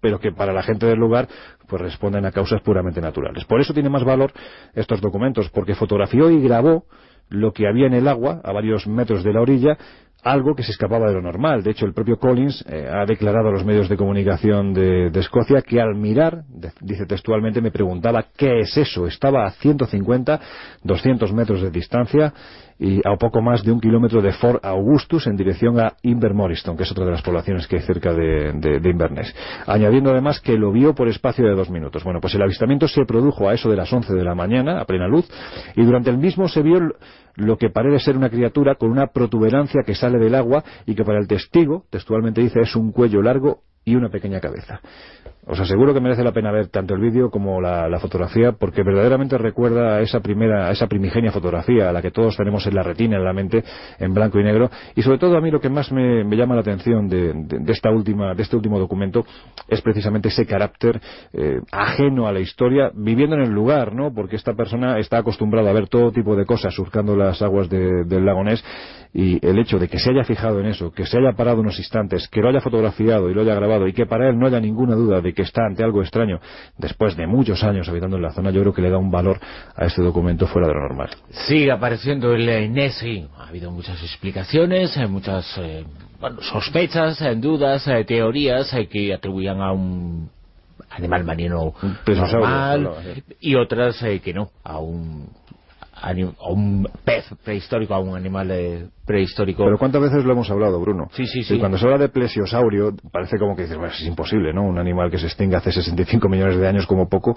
S4: pero que para la gente del lugar pues responden a causas puramente naturales. Por eso tiene más valor estos documentos, porque fotografió y grabó lo que había en el agua, a varios metros de la orilla, algo que se escapaba de lo normal. De hecho, el propio Collins eh, ha declarado a los medios de comunicación de, Escocia que al mirar, dice textualmente, me preguntaba qué es eso. Estaba a 150, 200 metros de distancia y a poco más de un kilómetro de Fort Augustus en dirección a Invermoriston, que es otra de las poblaciones que hay cerca de, Inverness. Añadiendo además que lo vio por espacio de dos minutos. Bueno, pues el avistamiento se produjo a eso de las 11 de la mañana, a plena luz, y durante el mismo se vio lo que parece ser una criatura con una protuberancia que sale del agua y que para el testigo, textualmente dice, es un cuello largo y una pequeña cabeza. Os aseguro que merece la pena ver tanto el vídeo como la, fotografía porque verdaderamente recuerda a esa primera, a esa primigenia fotografía a la que todos tenemos en la retina, en la mente, en blanco y negro. Y sobre todo a mí lo que más me, llama la atención de, de, de, esta última, de este último documento es precisamente ese carácter eh, ajeno a la historia, viviendo en el lugar, ¿no? Porque esta persona está acostumbrada a ver todo tipo de cosas surcando las aguas de, del lago Ness y el hecho de que se haya fijado en eso, que se haya parado unos instantes, que lo haya fotografiado y lo haya grabado y que para él no haya ninguna duda de que está ante algo extraño después de muchos años habitando en la zona, yo creo que le da un valor a este documento fuera de lo normal.
S1: Sigue apareciendo el Nessie. Ha habido muchas explicaciones, muchas eh, bueno, sospechas, dudas, eh, teorías eh, que atribuían a un animal marino normal y otras que no, a un a un pez prehistórico, a un animal eh, prehistórico.
S4: Pero ¿cuántas veces lo hemos hablado, Bruno?
S1: Sí, sí,
S4: Y
S1: sí.
S4: cuando se habla de plesiosaurio, parece como que dices, bueno, es imposible, ¿no? Un animal que se extingue hace 65 millones de años como poco.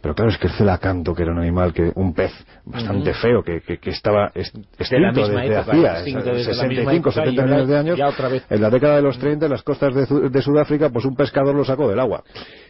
S4: Pero claro, es que el celacanto, que era un animal, que un pez bastante feo, que, que, que estaba
S1: De
S4: extinto
S1: misma
S4: desde hacía
S1: extinto
S4: esas
S1: desde la misma
S4: 65,
S1: época, y
S4: 70
S1: ahora
S4: millones de años.
S1: ya otra vez.
S4: En la década de los 30, en las costas de, de Sudáfrica, pues un pescador lo sacó del agua.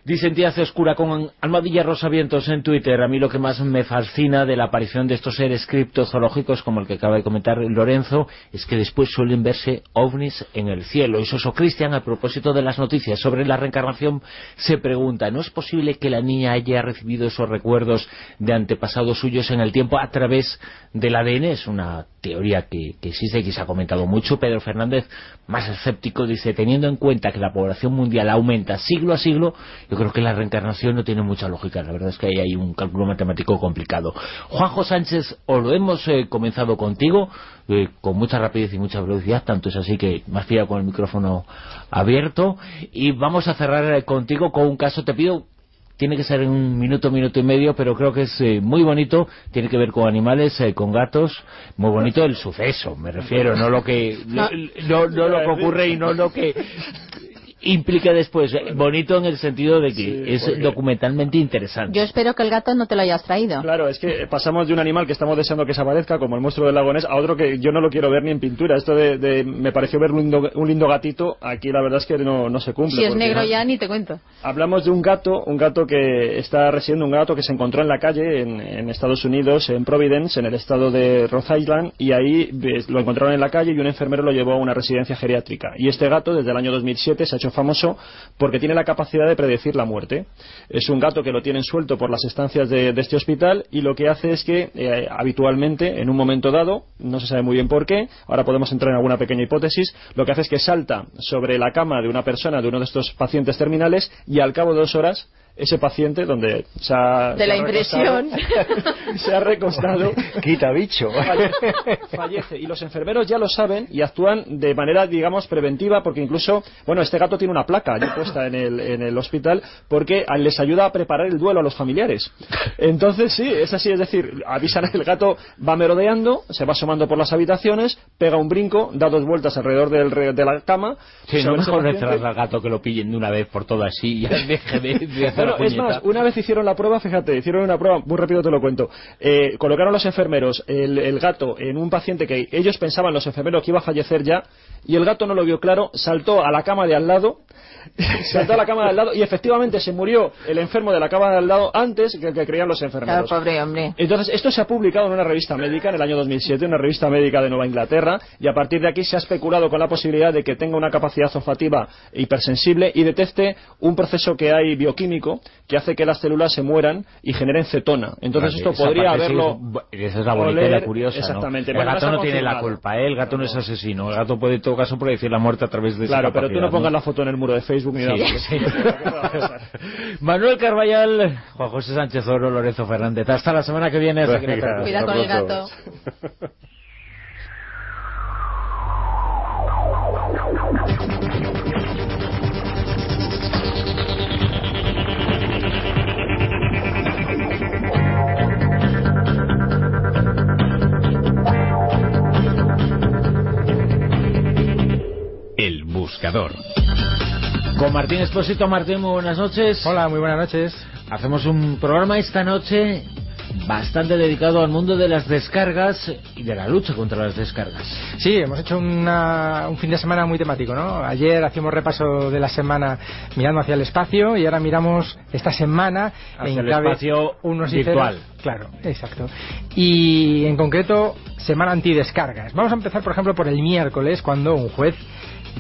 S1: Dice Entidad Oscura con Almadilla Rosavientos en Twitter. A mí lo que más me fascina de la aparición de estos seres criptozoológicos, como el que acaba de comentar Lorenzo, es que después suelen verse ovnis en el cielo. Y Soso Cristian, a propósito de las noticias sobre la reencarnación, se pregunta, ¿no es posible que la niña haya recibido esos recuerdos de antepasados suyos en el tiempo a través del ADN? Es una teoría que, que existe y que se ha comentado mucho. Pedro Fernández, más escéptico, dice, teniendo en cuenta que la población mundial aumenta siglo a siglo, yo creo que la reencarnación no tiene mucha lógica. La verdad es que ahí hay un cálculo matemático complicado. Juanjo Sánchez, os lo hemos eh, comenzado contigo, eh, con mucha rapidez y mucha velocidad, tanto es así que me has pillado con el micrófono abierto, y vamos a cerrar eh, contigo con un caso, te pido tiene que ser en un minuto, minuto y medio, pero creo que es eh, muy bonito, tiene que ver con animales, eh, con gatos, muy bonito el suceso, me refiero, no lo que no, no- no lo que ocurre y no lo que implica después, eh, bonito en el sentido de que es documentalmente interesante.
S5: Yo espero que el gato no te lo hayas traído.
S2: Claro, es que pasamos de un animal que estamos deseando que se aparezca, como el monstruo del lago Ness, a otro que yo no lo quiero ver ni en pintura. Esto de, de- me pareció ver un lindo, un lindo gatito, aquí la verdad es que no, no se cumple.
S5: Si es negro ya ni te cuento.
S2: Hablamos de un gato, un gato que está residiendo, un gato que se encontró en la calle en, en Estados Unidos, en Providence, en el estado de Rhode Island, y ahí ves, lo encontraron en la calle y un enfermero lo llevó a una residencia geriátrica. Y este gato, desde el año 2007, se ha hecho famoso porque tiene la capacidad de predecir la muerte. Es un gato que lo tienen suelto por las estancias de, de este hospital y lo que hace es que eh, habitualmente, en un momento dado, no se sabe muy bien por qué, ahora podemos entrar en alguna pequeña hipótesis, lo que hace es que salta sobre la cama de una persona, de uno de estos pacientes terminales, y al cabo de dos horas ese paciente donde se ha,
S5: De
S2: se
S5: la
S2: ha
S5: impresión.
S2: recostado- se ha recostado
S3: Quita bicho.
S2: fallece, fallece. y los enfermeros ya lo saben y actúan de manera digamos preventiva porque incluso bueno este gato tiene una placa allí puesta en el, en el hospital porque les ayuda a preparar el duelo a los familiares entonces sí es así es decir avisan el gato va merodeando se va asomando por las habitaciones pega un brinco da dos vueltas alrededor del re- de la cama
S1: Sí, no mejor
S2: paciente.
S1: encerrar al gato que lo pillen de una vez por todas así y ya deje de, de
S2: es más, una vez hicieron la prueba, fíjate, hicieron una prueba, muy rápido te lo cuento. Eh, colocaron los enfermeros el, el gato en un paciente que ellos pensaban, los enfermeros, que iba a fallecer ya, y el gato no lo vio claro, saltó a la cama de al lado, saltó a la cama de al lado, y efectivamente se murió el enfermo de la cama de al lado antes que que creían los
S5: Claro,
S2: enfermeros.
S5: pobre hombre.
S2: Entonces, esto se ha publicado en una revista médica en el año 2007, una revista médica de Nueva Inglaterra, y a partir de aquí se ha especulado con la posibilidad de que tenga una capacidad olfativa hipersensible y detecte un proceso que hay bioquímico que hace que las células se mueran y generen cetona. Entonces,
S1: Vale,
S2: esto podría
S1: sí
S2: haberlo.
S1: es- esa es la bonita y la curiosa, ¿no?
S2: Exactamente.
S1: El
S2: no
S1: gato no tiene la culpa, ¿eh? el gato no es asesino. El gato puede en todo caso predecir la muerte a través de esa
S2: Claro, pero tú no pongas la foto en el muro de Facebook ni
S1: Sí,
S2: nada.
S1: sí. Manuel Carballal, Juan José Sánchez Oro, Lorenzo Fernández. Hasta la semana que viene. hasta que no te
S4: Venga.
S5: Cuida con el gato.
S8: El buscador.
S1: Con Martín Espósito. Martín, muy buenas noches.
S9: Hola, muy buenas noches.
S1: Hacemos un programa esta noche bastante dedicado al mundo de las descargas y de la lucha contra las descargas.
S9: Sí, hemos hecho una- un fin de semana muy temático, ¿no? Ayer hacíamos repaso de la semana mirando hacia el espacio y ahora miramos esta semana
S1: Hacia
S9: en
S1: el
S9: clave
S1: espacio
S9: unos
S1: virtual.
S9: ceros. Claro, exacto. Y en concreto, semana antidescargas. Vamos a empezar, por ejemplo, por el miércoles, cuando un juez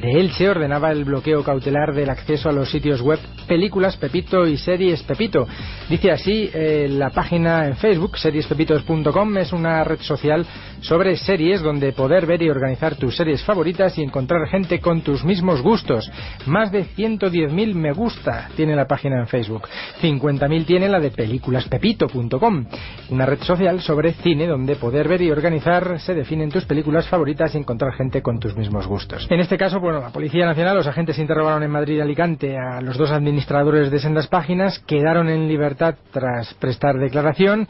S9: de Elche ordenaba el bloqueo cautelar del acceso a los sitios web Películas Pepito y Series Pepito. Dice así eh, la página en Facebook, seriespepitos.com, es una red social sobre series donde poder ver y organizar tus series favoritas y encontrar gente con tus mismos gustos. Más de 110.000 me gusta tiene la página en Facebook. 50.000 tiene la de películaspepito.com, una red social sobre cine donde poder ver y organizar se definen tus películas favoritas y encontrar gente con tus mismos gustos. En este caso, bueno, la Policía Nacional, los agentes interrogaron en Madrid y Alicante a los dos administradores de sendas páginas, quedaron en libertad tras prestar declaración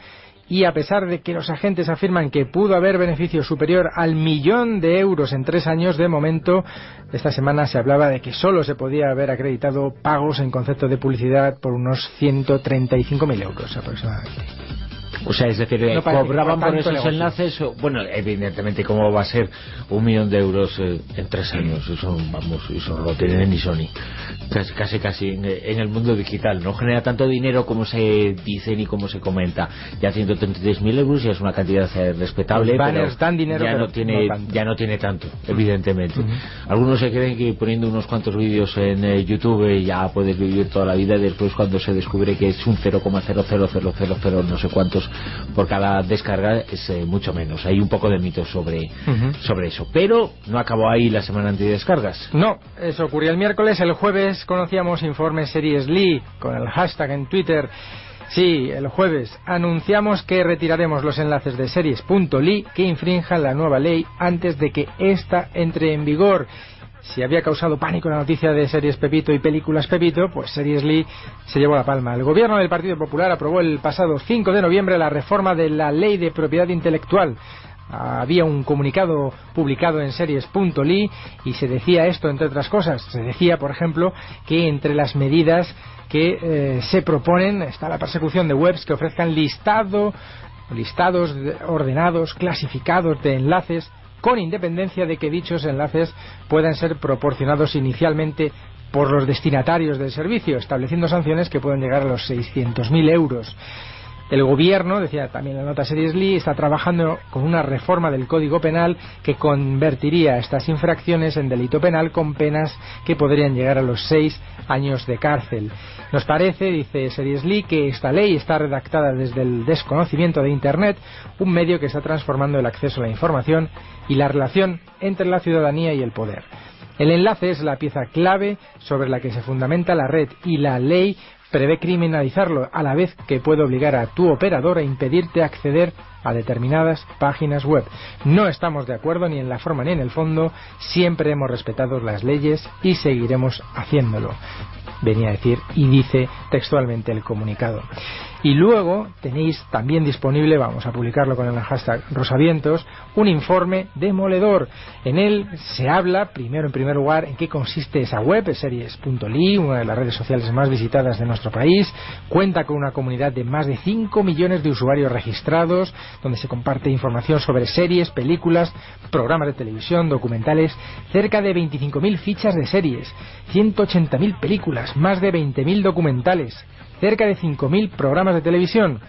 S9: y a pesar de que los agentes afirman que pudo haber beneficio superior al millón de euros en tres años, de momento, esta semana se hablaba de que solo se podía haber acreditado pagos en concepto de publicidad por unos 135.000 euros aproximadamente.
S1: O sea, es decir, eh,
S9: No
S1: cobraban por esos
S9: negocio.
S1: enlaces. o- Bueno, evidentemente, ¿cómo va a ser un millón de euros eh, en tres años? Eso, vamos, eso no lo tiene ni Sony. Casi, casi, casi en, en el mundo digital. No genera tanto dinero como se dice ni como se comenta. Ya 133.000 euros ya es una cantidad eh, respetable. Pero
S9: dan dinero,
S1: ya
S9: pero
S1: no tiene,
S9: no
S1: ya no tiene tanto, evidentemente. Algunos se creen que poniendo unos cuantos vídeos en eh, YouTube ya puedes vivir toda la vida. Después, cuando se descubre que es un 0,00000 no sé cuántos por cada descarga, es eh, mucho menos. Hay un poco de mito sobre, sobre eso. Pero no acabó ahí la semana antidescargas.
S9: No, eso ocurrió el miércoles. El jueves conocíamos informes Series Lee con el hashtag en Twitter. Sí, el jueves anunciamos que retiraremos los enlaces de series.ly que infrinjan la nueva ley antes de que ésta entre en vigor. Si había causado pánico la noticia de Series Pepito y Películas Pepito, pues Series Lee se llevó la palma. El gobierno del Partido Popular aprobó el pasado 5 de noviembre la reforma de la Ley de Propiedad Intelectual había un comunicado publicado en series.ly y se decía esto, entre otras cosas. Se decía, por ejemplo, que entre las medidas que eh, se proponen está la persecución de webs que ofrezcan listado, listados de- ordenados, clasificados de enlaces, con independencia de que dichos enlaces puedan ser proporcionados inicialmente por los destinatarios del servicio, estableciendo sanciones que pueden llegar a los 600.000 euros. El gobierno, decía también la nota Series Lee, está trabajando con una reforma del Código Penal que convertiría estas infracciones en delito penal con penas que podrían llegar a los seis años de cárcel. Nos parece, dice Series Lee, que esta ley está redactada desde el desconocimiento de Internet, un medio que está transformando el acceso a la información y la relación entre la ciudadanía y el poder. El enlace es la pieza clave sobre la que se fundamenta la red y la ley prevé criminalizarlo a la vez que puede obligar a tu operador a impedirte acceder a determinadas páginas web. No estamos de acuerdo ni en la forma ni en el fondo, siempre hemos respetado las leyes y seguiremos haciéndolo. Venía a decir y dice textualmente el comunicado. Y luego tenéis también disponible, vamos a publicarlo con el hashtag Rosavientos, un informe demoledor. En él se habla, primero en primer lugar, en qué consiste esa web, es series.ly, una de las redes sociales más visitadas de nuestro país. Cuenta con una comunidad de más de 5 millones de usuarios registrados, donde se comparte información sobre series, películas, programas de televisión, documentales, cerca de 25.000 fichas de series, 180.000 películas, más de 20.000 documentales, cerca de 5.000 programas de televisión.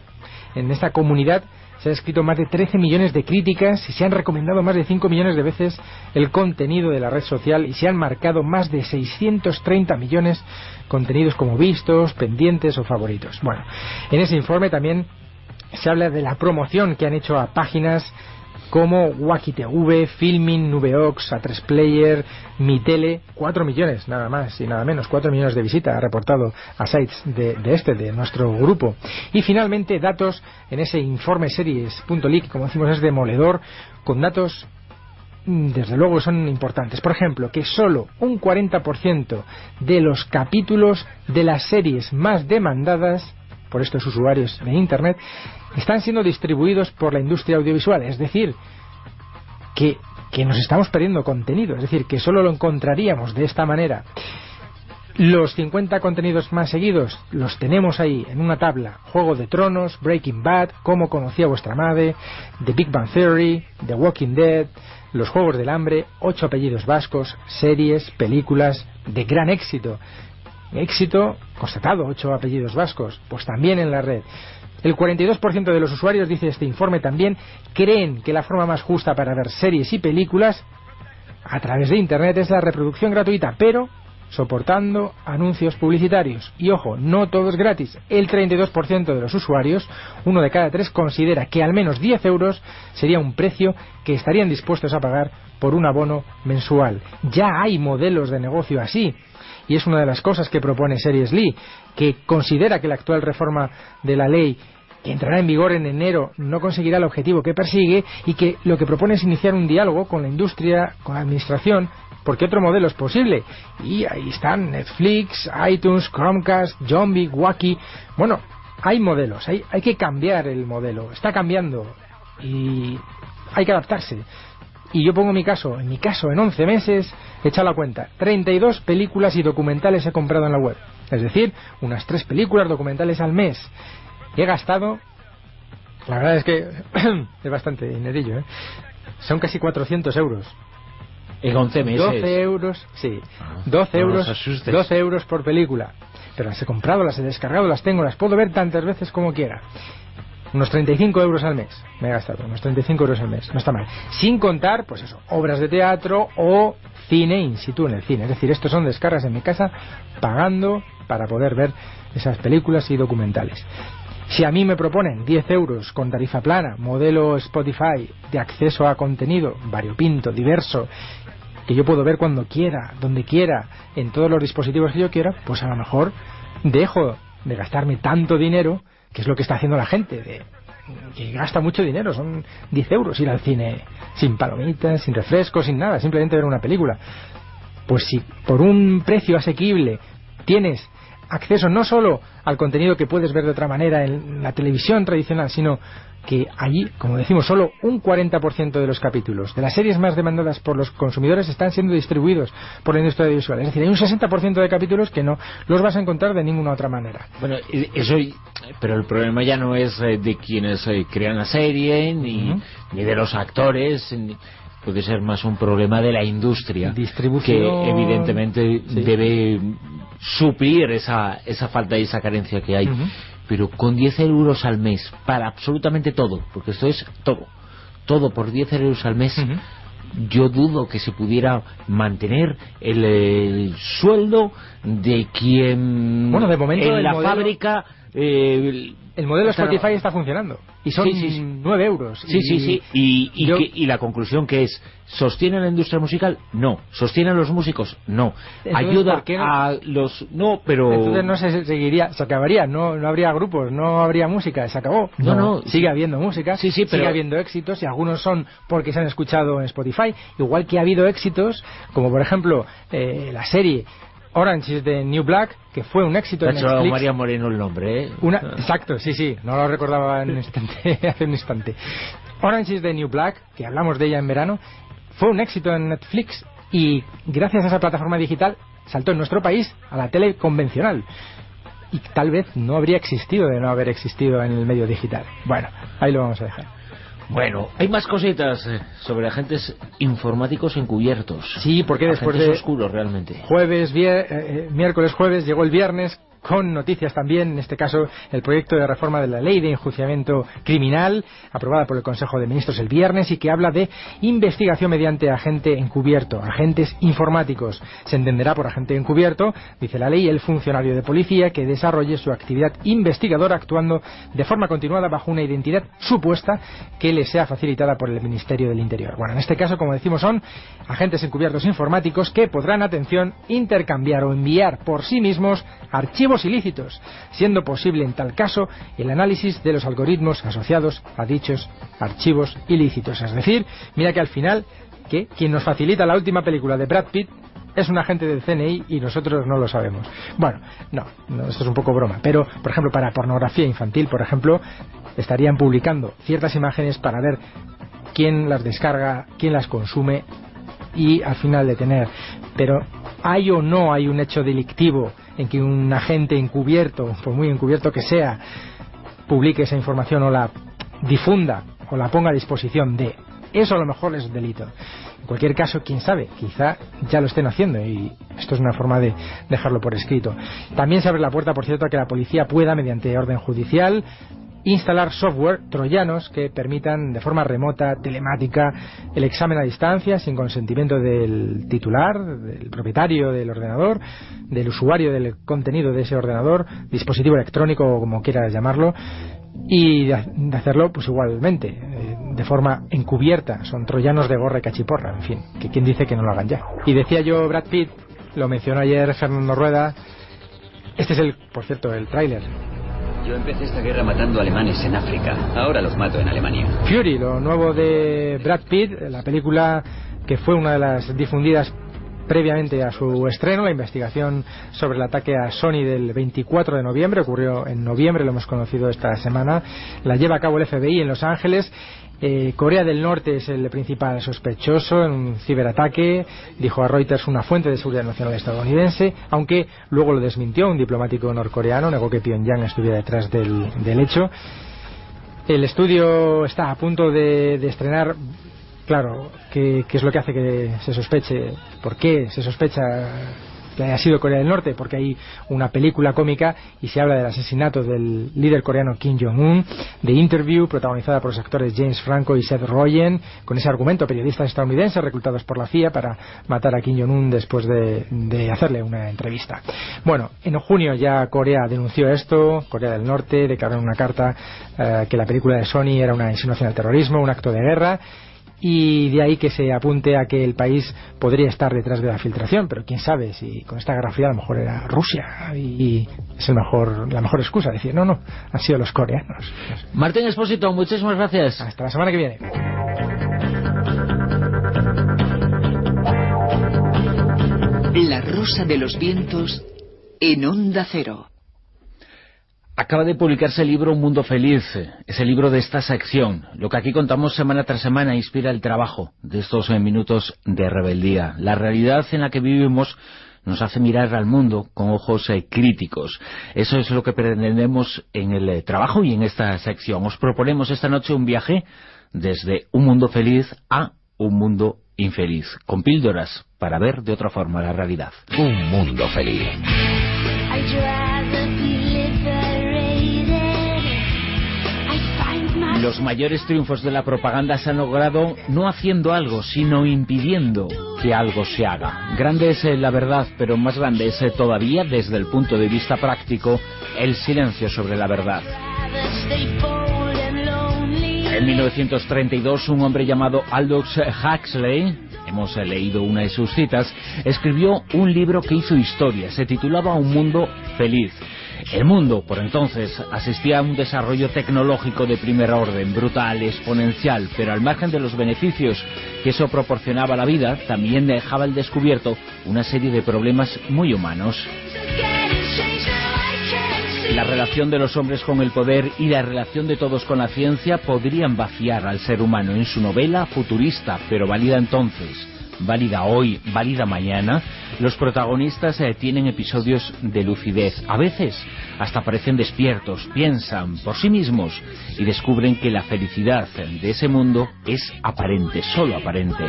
S9: En esta comunidad se han escrito más de 13 millones de críticas y se han recomendado más de 5 millones de veces el contenido de la red social y se han marcado más de 630 millones contenidos como vistos, pendientes o favoritos. Bueno, en ese informe también se habla de la promoción que han hecho a páginas como Wacky TV, Filming, Nubeox, A3 Player, Mitele, 4 millones, nada más y nada menos, 4 millones de visitas ha reportado a sites de, de este, de nuestro grupo. Y finalmente datos en ese informe series.ly, que como decimos es demoledor, con datos mm, desde luego son importantes. Por ejemplo, que solo un 40% de los capítulos de las series más demandadas por estos usuarios de Internet están siendo distribuidos por la industria audiovisual. Es decir, que, nos estamos perdiendo contenido. Es decir, que solo lo encontraríamos de esta manera. Los 50 contenidos más seguidos los tenemos ahí en una tabla. Juego de Tronos, Breaking Bad, Cómo conocía vuestra madre, The Big Bang Theory, The Walking Dead, Los Juegos del Hambre, ocho apellidos vascos, series, películas de gran éxito. Éxito constatado, ocho apellidos vascos, pues también en la red. El 42% de los usuarios, dice este informe también, creen que la forma más justa para ver series y películas a través de Internet es la reproducción gratuita, pero soportando anuncios publicitarios. Y ojo, no todo es gratis. El 32% de los usuarios, uno de cada tres, considera que al menos 10 euros sería un precio que estarían dispuestos a pagar por un abono mensual. Ya hay modelos de negocio así. Y es una de las cosas que propone Series Lee, que considera que la actual reforma de la ley que entrará en vigor en enero no conseguirá el objetivo que persigue y que lo que propone es iniciar un diálogo con la industria, con la administración, porque otro modelo es posible. Y ahí están Netflix, iTunes, Chromecast, Zombie, Wacky. Bueno, hay modelos, hay, hay que cambiar el modelo, está cambiando y hay que adaptarse. Y yo pongo mi caso, en mi caso, en 11 meses, he echado la cuenta, 32 películas y documentales he comprado en la web. Es decir, unas 3 películas documentales al mes. Y he gastado, la verdad es que es bastante dinerillo, ¿eh? Son casi 400 euros.
S1: En 11 meses.
S9: 12 euros, sí.
S1: Ah,
S9: 12
S1: no
S9: euros,
S1: nos asustes.
S9: 12 euros por película. Pero las he comprado, las he descargado, las tengo, las puedo ver tantas veces como quiera. Unos 35 euros al mes me he gastado, unos 35 euros al mes, no está mal. Sin contar, pues eso, obras de teatro o cine in situ en el cine. Es decir, estos son descargas en mi casa pagando para poder ver esas películas y documentales. Si a mí me proponen 10 euros con tarifa plana, modelo Spotify de acceso a contenido variopinto, diverso, que yo puedo ver cuando quiera, donde quiera, en todos los dispositivos que yo quiera, pues a lo mejor dejo de gastarme tanto dinero, que es lo que está haciendo la gente, de, que gasta mucho dinero, son 10 euros ir al cine sin palomitas, sin refrescos, sin nada, simplemente ver una película. Pues si por un precio asequible tienes acceso no solo al contenido que puedes ver de otra manera en la televisión tradicional, sino que allí, como decimos, solo un 40% de los capítulos de las series más demandadas por los consumidores están siendo distribuidos por la industria audiovisual. Es decir, hay un 60% de capítulos que no los vas a encontrar de ninguna otra manera.
S1: Bueno, eso, pero el problema ya no es eh, de quienes eh, crean la serie, ni, ni de los actores, ni- puede ser más un problema de la industria,
S9: Distribución.
S1: que evidentemente
S9: Sí.
S1: debe suplir esa, esa falta y esa carencia que hay. Pero con 10 euros al mes, para absolutamente todo, porque esto es todo, todo por 10 euros al mes, yo dudo que se pudiera mantener el, el sueldo de quien
S9: Bueno, de momento
S1: en la
S9: modelo-
S1: fábrica eh,
S9: El modelo
S1: está-
S9: Spotify está funcionando y son
S1: Sí, sí, sí.
S9: 9 euros.
S1: Sí, sí, sí. Y, y,
S9: yo-
S1: que- y la conclusión que es, ¿sostiene la industria musical? No. ¿Sostiene a los músicos? No.
S9: Entonces,
S1: ¿Ayuda
S9: ¿por qué no?
S1: a los...? No, pero...
S9: Entonces no se seguiría, se acabaría, no, no habría grupos, no habría música, se acabó.
S1: No, no,
S9: sigue
S1: sí.
S9: habiendo música,
S1: Sí, sí,
S9: sigue habiendo éxitos y algunos son porque se han escuchado en Spotify, igual que ha habido éxitos, como por ejemplo eh, la serie Orange is the New Black, que fue un éxito
S1: Te ha
S9: en
S1: hecho
S9: Netflix.
S1: María Moreno el nombre, ¿eh?
S9: Una, exacto, sí, sí, no lo recordaba en un instante, hace un instante. Orange is the New Black, que hablamos de ella en verano, fue un éxito en Netflix y gracias a esa plataforma digital saltó en nuestro país a la tele convencional. Y tal vez no habría existido de no haber existido en el medio digital. Bueno, ahí lo vamos a dejar.
S1: Bueno, hay más cositas eh, sobre agentes informáticos encubiertos.
S9: Sí, porque después de
S1: oscuros, realmente.
S9: jueves, vier- eh, eh, miércoles, jueves, llegó el viernes con noticias también, en este caso el proyecto de reforma de la ley de enjuiciamiento criminal, aprobada por el Consejo de Ministros el viernes y que habla de investigación mediante agente encubierto, agentes informáticos. Se entenderá por agente encubierto, dice la ley, el funcionario de policía que desarrolle su actividad investigadora actuando de forma continuada bajo una identidad supuesta que le sea facilitada por el Ministerio del Interior. Bueno, en este caso, como decimos, son agentes encubiertos informáticos que podrán, atención, intercambiar o enviar por sí mismos archivos ilícitos, siendo posible en tal caso el análisis de los algoritmos asociados a dichos archivos ilícitos. Es decir, mira que al final, que quien nos facilita la última película de Brad Pitt es un agente del CNI y nosotros no lo sabemos. Bueno, no, no, esto es un poco broma, pero por ejemplo para pornografía infantil, por ejemplo, estarían publicando ciertas imágenes para ver quién las descarga, quién las consume y al final detener. Pero ¿hay o no hay un hecho delictivo en que un agente encubierto, por muy encubierto que sea, publique esa información o la difunda o la ponga a disposición de? Eso a lo mejor es delito. En cualquier caso, quién sabe, quizá ya lo estén haciendo y esto es una forma de dejarlo por escrito. También se abre la puerta, por cierto, a que la policía pueda, mediante orden judicial, instalar software troyanos que permitan de forma remota, telemática, el examen a distancia sin consentimiento del titular, del propietario del ordenador, del usuario del contenido de ese ordenador, dispositivo electrónico o como quieras llamarlo, y de, hacerlo pues igualmente, eh, de forma encubierta, son troyanos de gorra y cachiporra, en fin, que quien dice que no lo hagan ya. Y decía yo Brad Pitt, lo mencionó ayer Fernando Rueda, este es el, por cierto, el tráiler
S10: Yo empecé esta guerra matando alemanes en África. Ahora los mato en Alemania.
S9: Fury, lo nuevo de Brad Pitt, la película que fue una de las difundidas previamente a su estreno, la investigación sobre el ataque a Sony del 24 de noviembre, ocurrió en noviembre, lo hemos conocido esta semana, la lleva a cabo el FBI en Los Ángeles. Eh, Corea del Norte es el principal sospechoso en un ciberataque, dijo a Reuters una fuente de seguridad nacional estadounidense, aunque luego lo desmintió un diplomático norcoreano, negó que Pyongyang estuviera detrás del, del hecho. El estudio está a punto de, de estrenar Claro, ¿qué, ¿qué, es lo que hace que se sospeche? ¿Por qué se sospecha que haya sido Corea del Norte? Porque hay una película cómica y se habla del asesinato del líder coreano Kim Jong-un, de Interview, protagonizada por los actores James Franco y Seth Rogen, con ese argumento, periodistas estadounidenses reclutados por la CIA para matar a Kim Jong-un después de, de, hacerle una entrevista. Bueno, en junio ya Corea denunció esto, Corea del Norte declaró en una carta eh, que la película de Sony era una insinuación al terrorismo, un acto de guerra, y de ahí que se apunte a que el país podría estar detrás de la filtración, pero quién sabe si con esta guerra fría a lo mejor era Rusia y es el mejor, la mejor excusa, decir, no, no, han sido los coreanos.
S1: Martín Espósito, muchísimas gracias.
S9: Hasta la semana que viene.
S6: La Rosa de los Vientos en Onda Cero.
S1: Acaba de publicarse el libro Un Mundo Feliz, es el libro de esta sección. Lo que aquí contamos semana tras semana inspira el trabajo de estos minutos de rebeldía. La realidad en la que vivimos nos hace mirar al mundo con ojos eh, críticos. Eso es lo que pretendemos en el eh, trabajo y en esta sección. Os proponemos esta noche un viaje desde un mundo feliz a un mundo infeliz, con píldoras para ver de otra forma la realidad.
S7: Un mundo feliz.
S1: Los mayores triunfos de la propaganda se han logrado no haciendo algo, sino impidiendo que algo se haga. Grande es eh, la verdad, pero más grande es eh, todavía, desde el punto de vista práctico, el silencio sobre la verdad. En 1932, un hombre llamado Aldous Huxley, hemos eh, leído una de sus citas, escribió un libro que hizo historia, se titulaba Un mundo feliz. El mundo, por entonces, asistía a un desarrollo tecnológico de primer orden, brutal, exponencial, pero al margen de los beneficios que eso proporcionaba a la vida, también dejaba al descubierto una serie de problemas muy humanos. La relación de los hombres con el poder y la relación de todos con la ciencia podrían vaciar al ser humano en su novela futurista, pero válida entonces válida hoy, válida mañana, los protagonistas eh, tienen episodios de lucidez. A veces hasta parecen despiertos, piensan por sí mismos y descubren que la felicidad de ese mundo es aparente, solo aparente.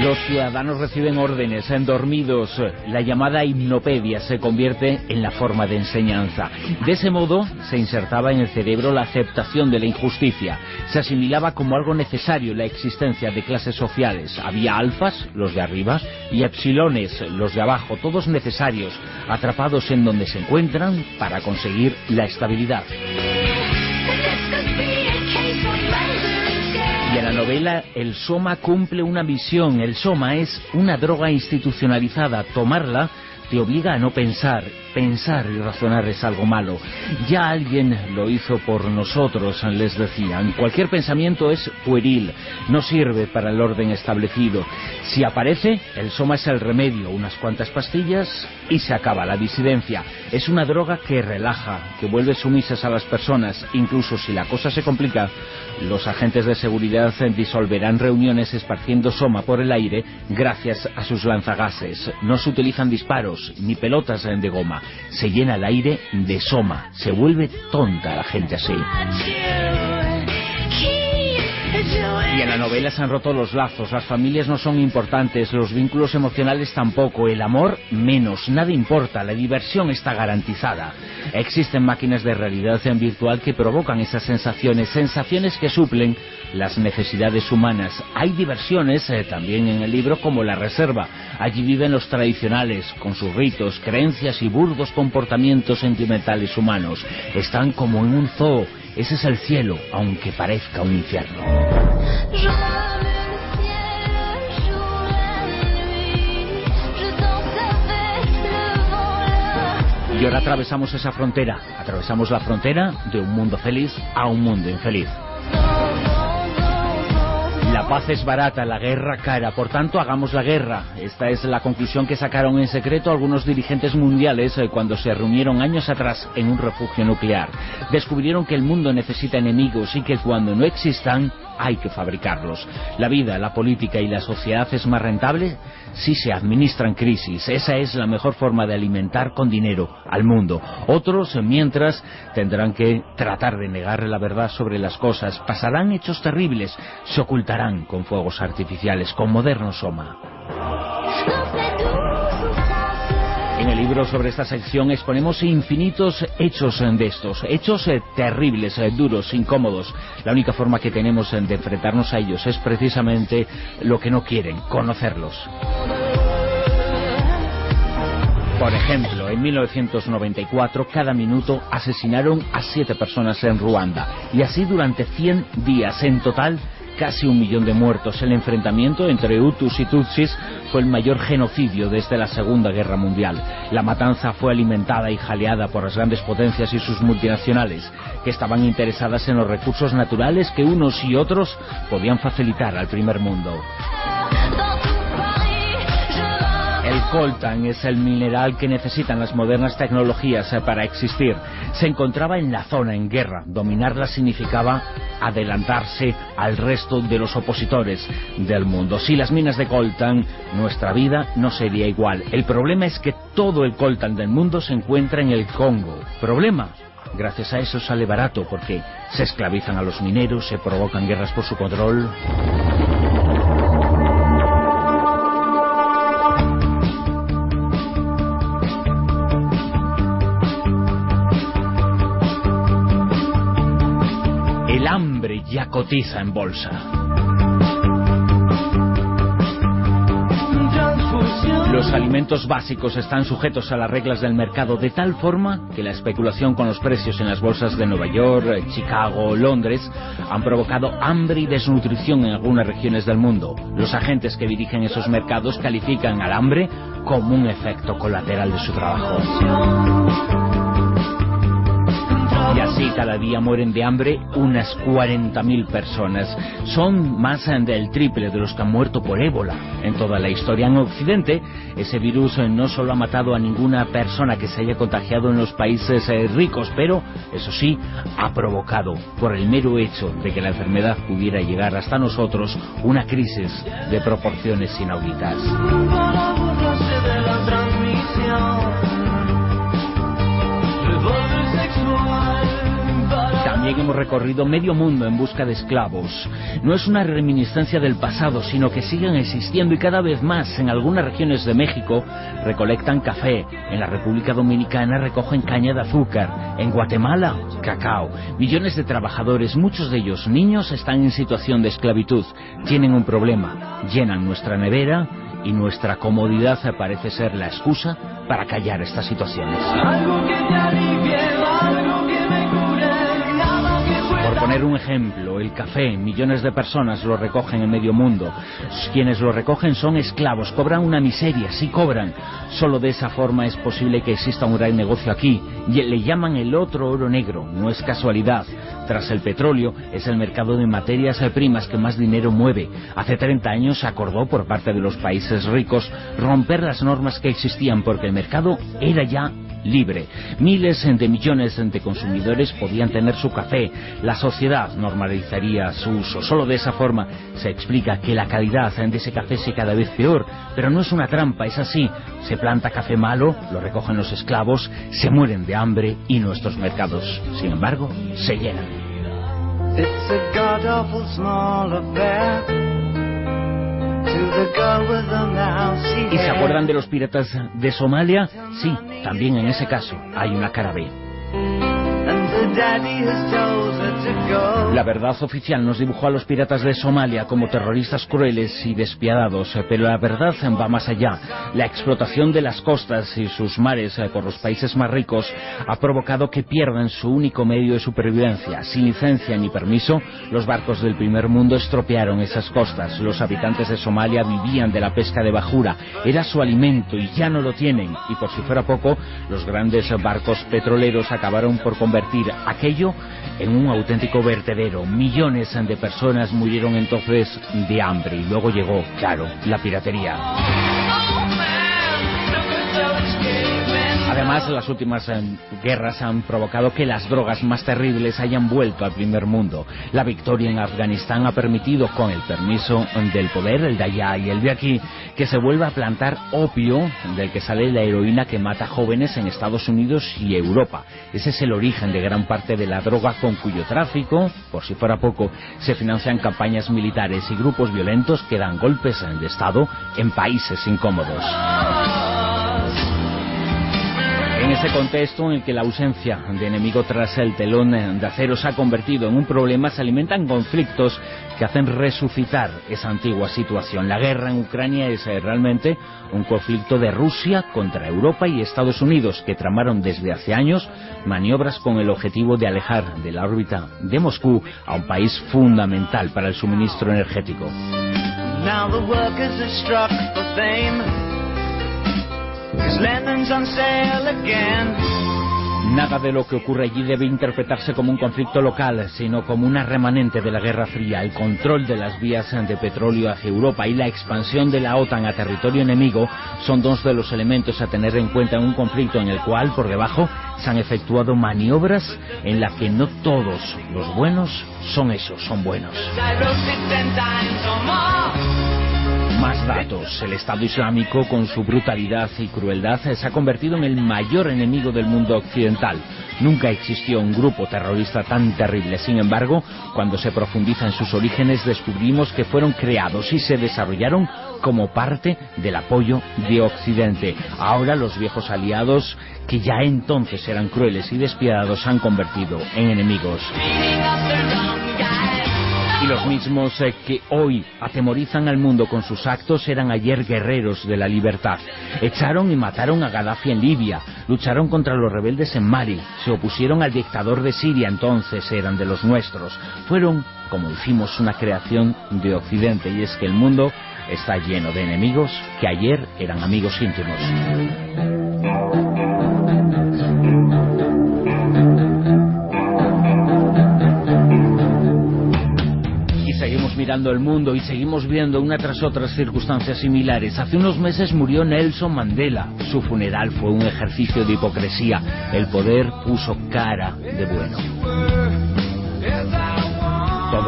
S1: Los ciudadanos reciben órdenes, en dormidos, la llamada hipnopedia se convierte en la forma de enseñanza. De ese modo se insertaba en el cerebro la aceptación de la injusticia, se asimilaba como algo necesario la existencia de clases sociales. Había alfas, los de arriba, y epsilones, los de abajo, todos necesarios, atrapados en donde se encuentran para conseguir la estabilidad. El soma cumple una misión. El soma es una droga institucionalizada. Tomarla te obliga a no pensar. Pensar y razonar es algo malo. Ya alguien lo hizo por nosotros, les decían. Cualquier pensamiento es pueril, no sirve para el orden establecido. Si aparece, el soma es el remedio, unas cuantas pastillas y se acaba la disidencia. Es una droga que relaja, que vuelve sumisas a las personas, incluso si la cosa se complica. Los agentes de seguridad disolverán reuniones esparciendo soma por el aire gracias a sus lanzagases. No se utilizan disparos ni pelotas de goma. Se llena el aire de soma. Se vuelve tonta la gente así. Y en la novela se han roto los lazos, las familias no son importantes, los vínculos emocionales tampoco, el amor menos, nada importa, la diversión está garantizada. Existen máquinas de realidad virtual que provocan esas sensaciones, sensaciones que suplen las necesidades humanas. Hay diversiones eh, también en el libro como La Reserva. Allí viven los tradicionales, con sus ritos, creencias y burdos comportamientos sentimentales humanos. Están como en un zoo. Ese es el cielo, aunque parezca un infierno. Y ahora atravesamos esa frontera, atravesamos la frontera de un mundo feliz a un mundo infeliz. La paz es barata, la guerra cara, por tanto hagamos la guerra. Esta es la conclusión que sacaron en secreto algunos dirigentes mundiales eh, cuando se reunieron años atrás en un refugio nuclear. Descubrieron que el mundo necesita enemigos y que cuando no existan hay que fabricarlos. La vida, la política y la sociedad es más rentable si se administran crisis. Esa es la mejor forma de alimentar con dinero al mundo. Otros, mientras, tendrán que tratar de negar la verdad sobre las cosas. Pasarán hechos terribles, se ocultarán con fuegos artificiales, con moderno soma. En el libro sobre esta sección exponemos infinitos hechos de estos, hechos eh, terribles, eh, duros, incómodos. La única forma que tenemos eh, de enfrentarnos a ellos es precisamente lo que no quieren, conocerlos. Por ejemplo, en 1994, cada minuto asesinaron a siete personas en Ruanda. Y así durante 100 días. En total, casi un millón de muertos. El enfrentamiento entre Hutus y Tutsis fue el mayor genocidio desde la Segunda Guerra Mundial. La matanza fue alimentada y jaleada por las grandes potencias y sus multinacionales, que estaban interesadas en los recursos naturales que unos y otros podían facilitar al primer mundo. El coltan es el mineral que necesitan las modernas tecnologías eh, para existir. Se encontraba en la zona en guerra. Dominarla significaba adelantarse al resto de los opositores del mundo. Si las minas de coltan, nuestra vida no sería igual. El problema es que todo el coltan del mundo se encuentra en el Congo. ¿Problema? Gracias a eso sale barato porque se esclavizan a los mineros, se provocan guerras por su control. Hambre ya cotiza en bolsa. Los alimentos básicos están sujetos a las reglas del mercado de tal forma que la especulación con los precios en las bolsas de Nueva York, eh, Chicago, Londres han provocado hambre y desnutrición en algunas regiones del mundo. Los agentes que dirigen esos mercados califican al hambre como un efecto colateral de su trabajo. Y así cada día mueren de hambre unas 40.000 personas. Son más del triple de los que han muerto por ébola en toda la historia. En Occidente, ese virus no solo ha matado a ninguna persona que se haya contagiado en los países eh, ricos, pero, eso sí, ha provocado, por el mero hecho de que la enfermedad pudiera llegar hasta nosotros, una crisis de proporciones inauditas. También hemos recorrido medio mundo en busca de esclavos. No es una reminiscencia del pasado, sino que siguen existiendo y cada vez más. En algunas regiones de México recolectan café, en la República Dominicana recogen caña de azúcar, en Guatemala cacao. Millones de trabajadores, muchos de ellos niños, están en situación de esclavitud. Tienen un problema, llenan nuestra nevera y nuestra comodidad parece ser la excusa para callar estas situaciones. Por poner un ejemplo, el café, millones de personas lo recogen en medio mundo. Quienes lo recogen son esclavos, cobran una miseria, sí cobran. Solo de esa forma es posible que exista un gran negocio aquí. Y le llaman el otro oro negro, no es casualidad. Tras el petróleo, es el mercado de materias primas que más dinero mueve. Hace 30 años se acordó por parte de los países ricos romper las normas que existían porque el mercado era ya libre. Miles de millones de consumidores podían tener su café. La sociedad normalizaría su uso. Solo de esa forma se explica que la calidad de ese café sea cada vez peor. Pero no es una trampa, es así. Se planta café malo, lo recogen los esclavos, se mueren de hambre y nuestros mercados, sin embargo, se llenan. ¿Y se acuerdan de los piratas de Somalia? Sí, también en ese caso hay una cara B. La verdad oficial nos dibujó a los piratas de Somalia como terroristas crueles y despiadados, pero la verdad va más allá. La explotación de las costas y sus mares eh, por los países más ricos ha provocado que pierdan su único medio de supervivencia. Sin licencia ni permiso, los barcos del primer mundo estropearon esas costas. Los habitantes de Somalia vivían de la pesca de bajura. Era su alimento y ya no lo tienen. Y por si fuera poco, los grandes barcos petroleros acabaron por convertir aquello en un auténtico vertedero Millones de personas murieron entonces de hambre y luego llegó, claro, la piratería. Además, las últimas eh, guerras han provocado que las drogas más terribles hayan vuelto al primer mundo. La victoria en Afganistán ha permitido, con el permiso del poder, el de allá y el de aquí, que se vuelva a plantar opio del que sale la heroína que mata jóvenes en Estados Unidos y Europa. Ese es el origen de gran parte de la droga con cuyo tráfico, por si fuera poco, se financian campañas militares y grupos violentos que dan golpes de Estado en países incómodos. En ese contexto en el que la ausencia de enemigo tras el telón de acero se ha convertido en un problema, se alimentan conflictos que hacen resucitar esa antigua situación. La guerra en Ucrania es eh, realmente un conflicto de Rusia contra Europa y Estados Unidos, que tramaron desde hace años maniobras con el objetivo de alejar de la órbita de Moscú a un país fundamental para el suministro energético.
S11: Now the
S1: Nada de lo que ocurre allí debe interpretarse como un conflicto local, sino como una remanente de la Guerra Fría. El control de las vías de petróleo hacia Europa y la expansión de la OTAN a territorio enemigo son dos de los elementos a tener en cuenta en un conflicto en el cual, por debajo, se han efectuado maniobras en las que no todos los buenos son esos, son buenos. Más datos. El Estado Islámico, con su brutalidad y crueldad, se ha convertido en el mayor enemigo del mundo occidental. Nunca existió un grupo terrorista tan terrible. Sin embargo, cuando se profundiza en sus orígenes, descubrimos que fueron creados y se desarrollaron como parte del apoyo de Occidente. Ahora los viejos aliados, que ya entonces eran crueles y despiadados, se han convertido en enemigos. Y los mismos eh, que hoy atemorizan al mundo con sus actos eran ayer guerreros de la libertad. Echaron y mataron a Gaddafi en Libia, lucharon contra los rebeldes en Mali, se opusieron al dictador de Siria, entonces eran de los nuestros. Fueron, como decimos, una creación de Occidente y es que el mundo está lleno de enemigos que ayer eran amigos íntimos. Mirando el mundo y seguimos viendo una tras otra circunstancias similares. Hace unos meses murió Nelson Mandela. Su funeral fue un ejercicio de hipocresía. El poder puso cara de bueno.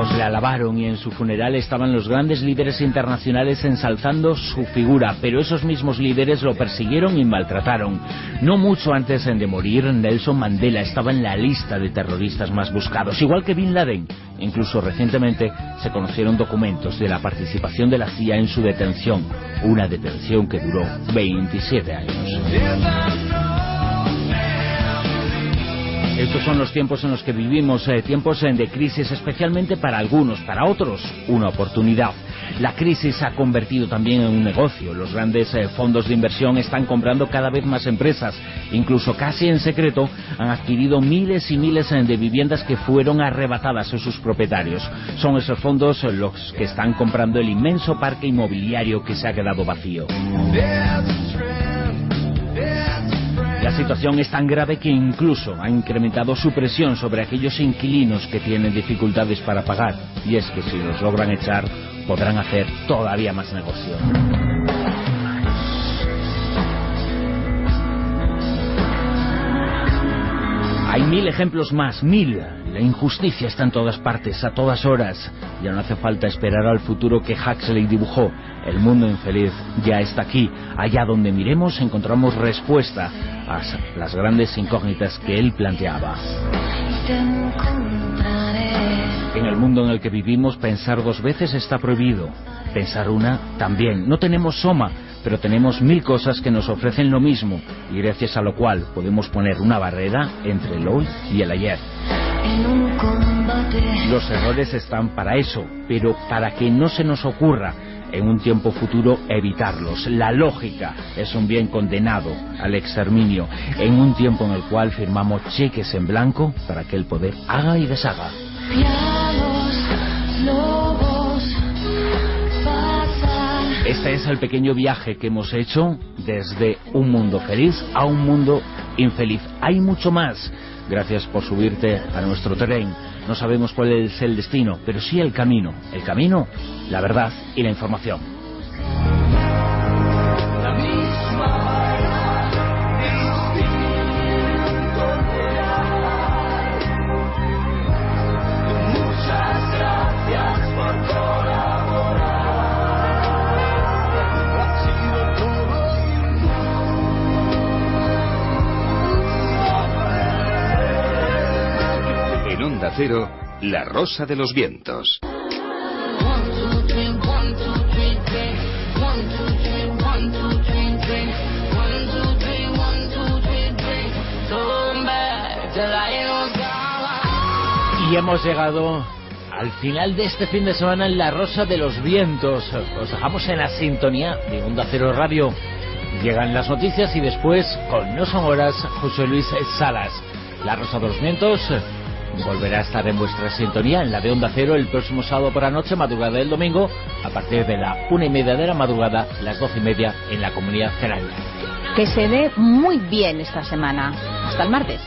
S1: Todos le alabaron y en su funeral estaban los grandes líderes internacionales ensalzando su figura, pero esos mismos líderes lo persiguieron y maltrataron. No mucho antes de morir, Nelson Mandela estaba en la lista de terroristas más buscados, igual que Bin Laden. Incluso recientemente se conocieron documentos de la participación de la CIA en su detención, una detención que duró 27 años. Estos son los tiempos en los que vivimos, eh, tiempos eh, de crisis, especialmente para algunos, para otros, una oportunidad. La crisis ha convertido también en un negocio. Los grandes eh, fondos de inversión están comprando cada vez más empresas. Incluso casi en secreto han adquirido miles y miles eh, de viviendas que fueron arrebatadas a sus propietarios. Son esos fondos los que están comprando el inmenso parque inmobiliario que se ha quedado vacío. La situación es tan grave que incluso ha incrementado su presión sobre aquellos inquilinos que tienen dificultades para pagar. Y es que si los logran echar, podrán hacer todavía más negocio. Hay mil ejemplos más, mil. La injusticia está en todas partes, a todas horas. Ya no hace falta esperar al futuro que Huxley dibujó. El mundo infeliz ya está aquí. Allá donde miremos encontramos respuesta a las grandes incógnitas que él planteaba. En el mundo en el que vivimos, pensar dos veces está prohibido. Pensar una también. No tenemos soma, pero tenemos mil cosas que nos ofrecen lo mismo, y gracias a lo cual podemos poner una barrera entre el hoy y el ayer. Los errores están para eso, pero para que no se nos ocurra en un tiempo futuro evitarlos. La lógica es un bien condenado al exterminio en un tiempo en el cual firmamos cheques en blanco para que el poder haga y deshaga. Este es el pequeño viaje que hemos hecho desde un mundo feliz a un mundo infeliz. Hay mucho más. Gracias por subirte a nuestro tren. no sabemos cuál es el destino, pero sí el camino. El camino, la verdad y la información.
S12: Back till I was gone.
S1: Y hemos llegado al final de este fin de semana en La Rosa de los Vientos. Os dejamos en la sintonía de Onda Cero Radio. Llegan las noticias y después, con No Son Horas, José Luis Salas. La Rosa de los Vientos volverá a estar en vuestra sintonía en la de Onda Cero el próximo sábado por la noche, madrugada del domingo, a partir de la una y media de la madrugada, las doce y media en la Comunidad Canaria.
S5: Que se dé muy bien esta semana. Hasta el martes.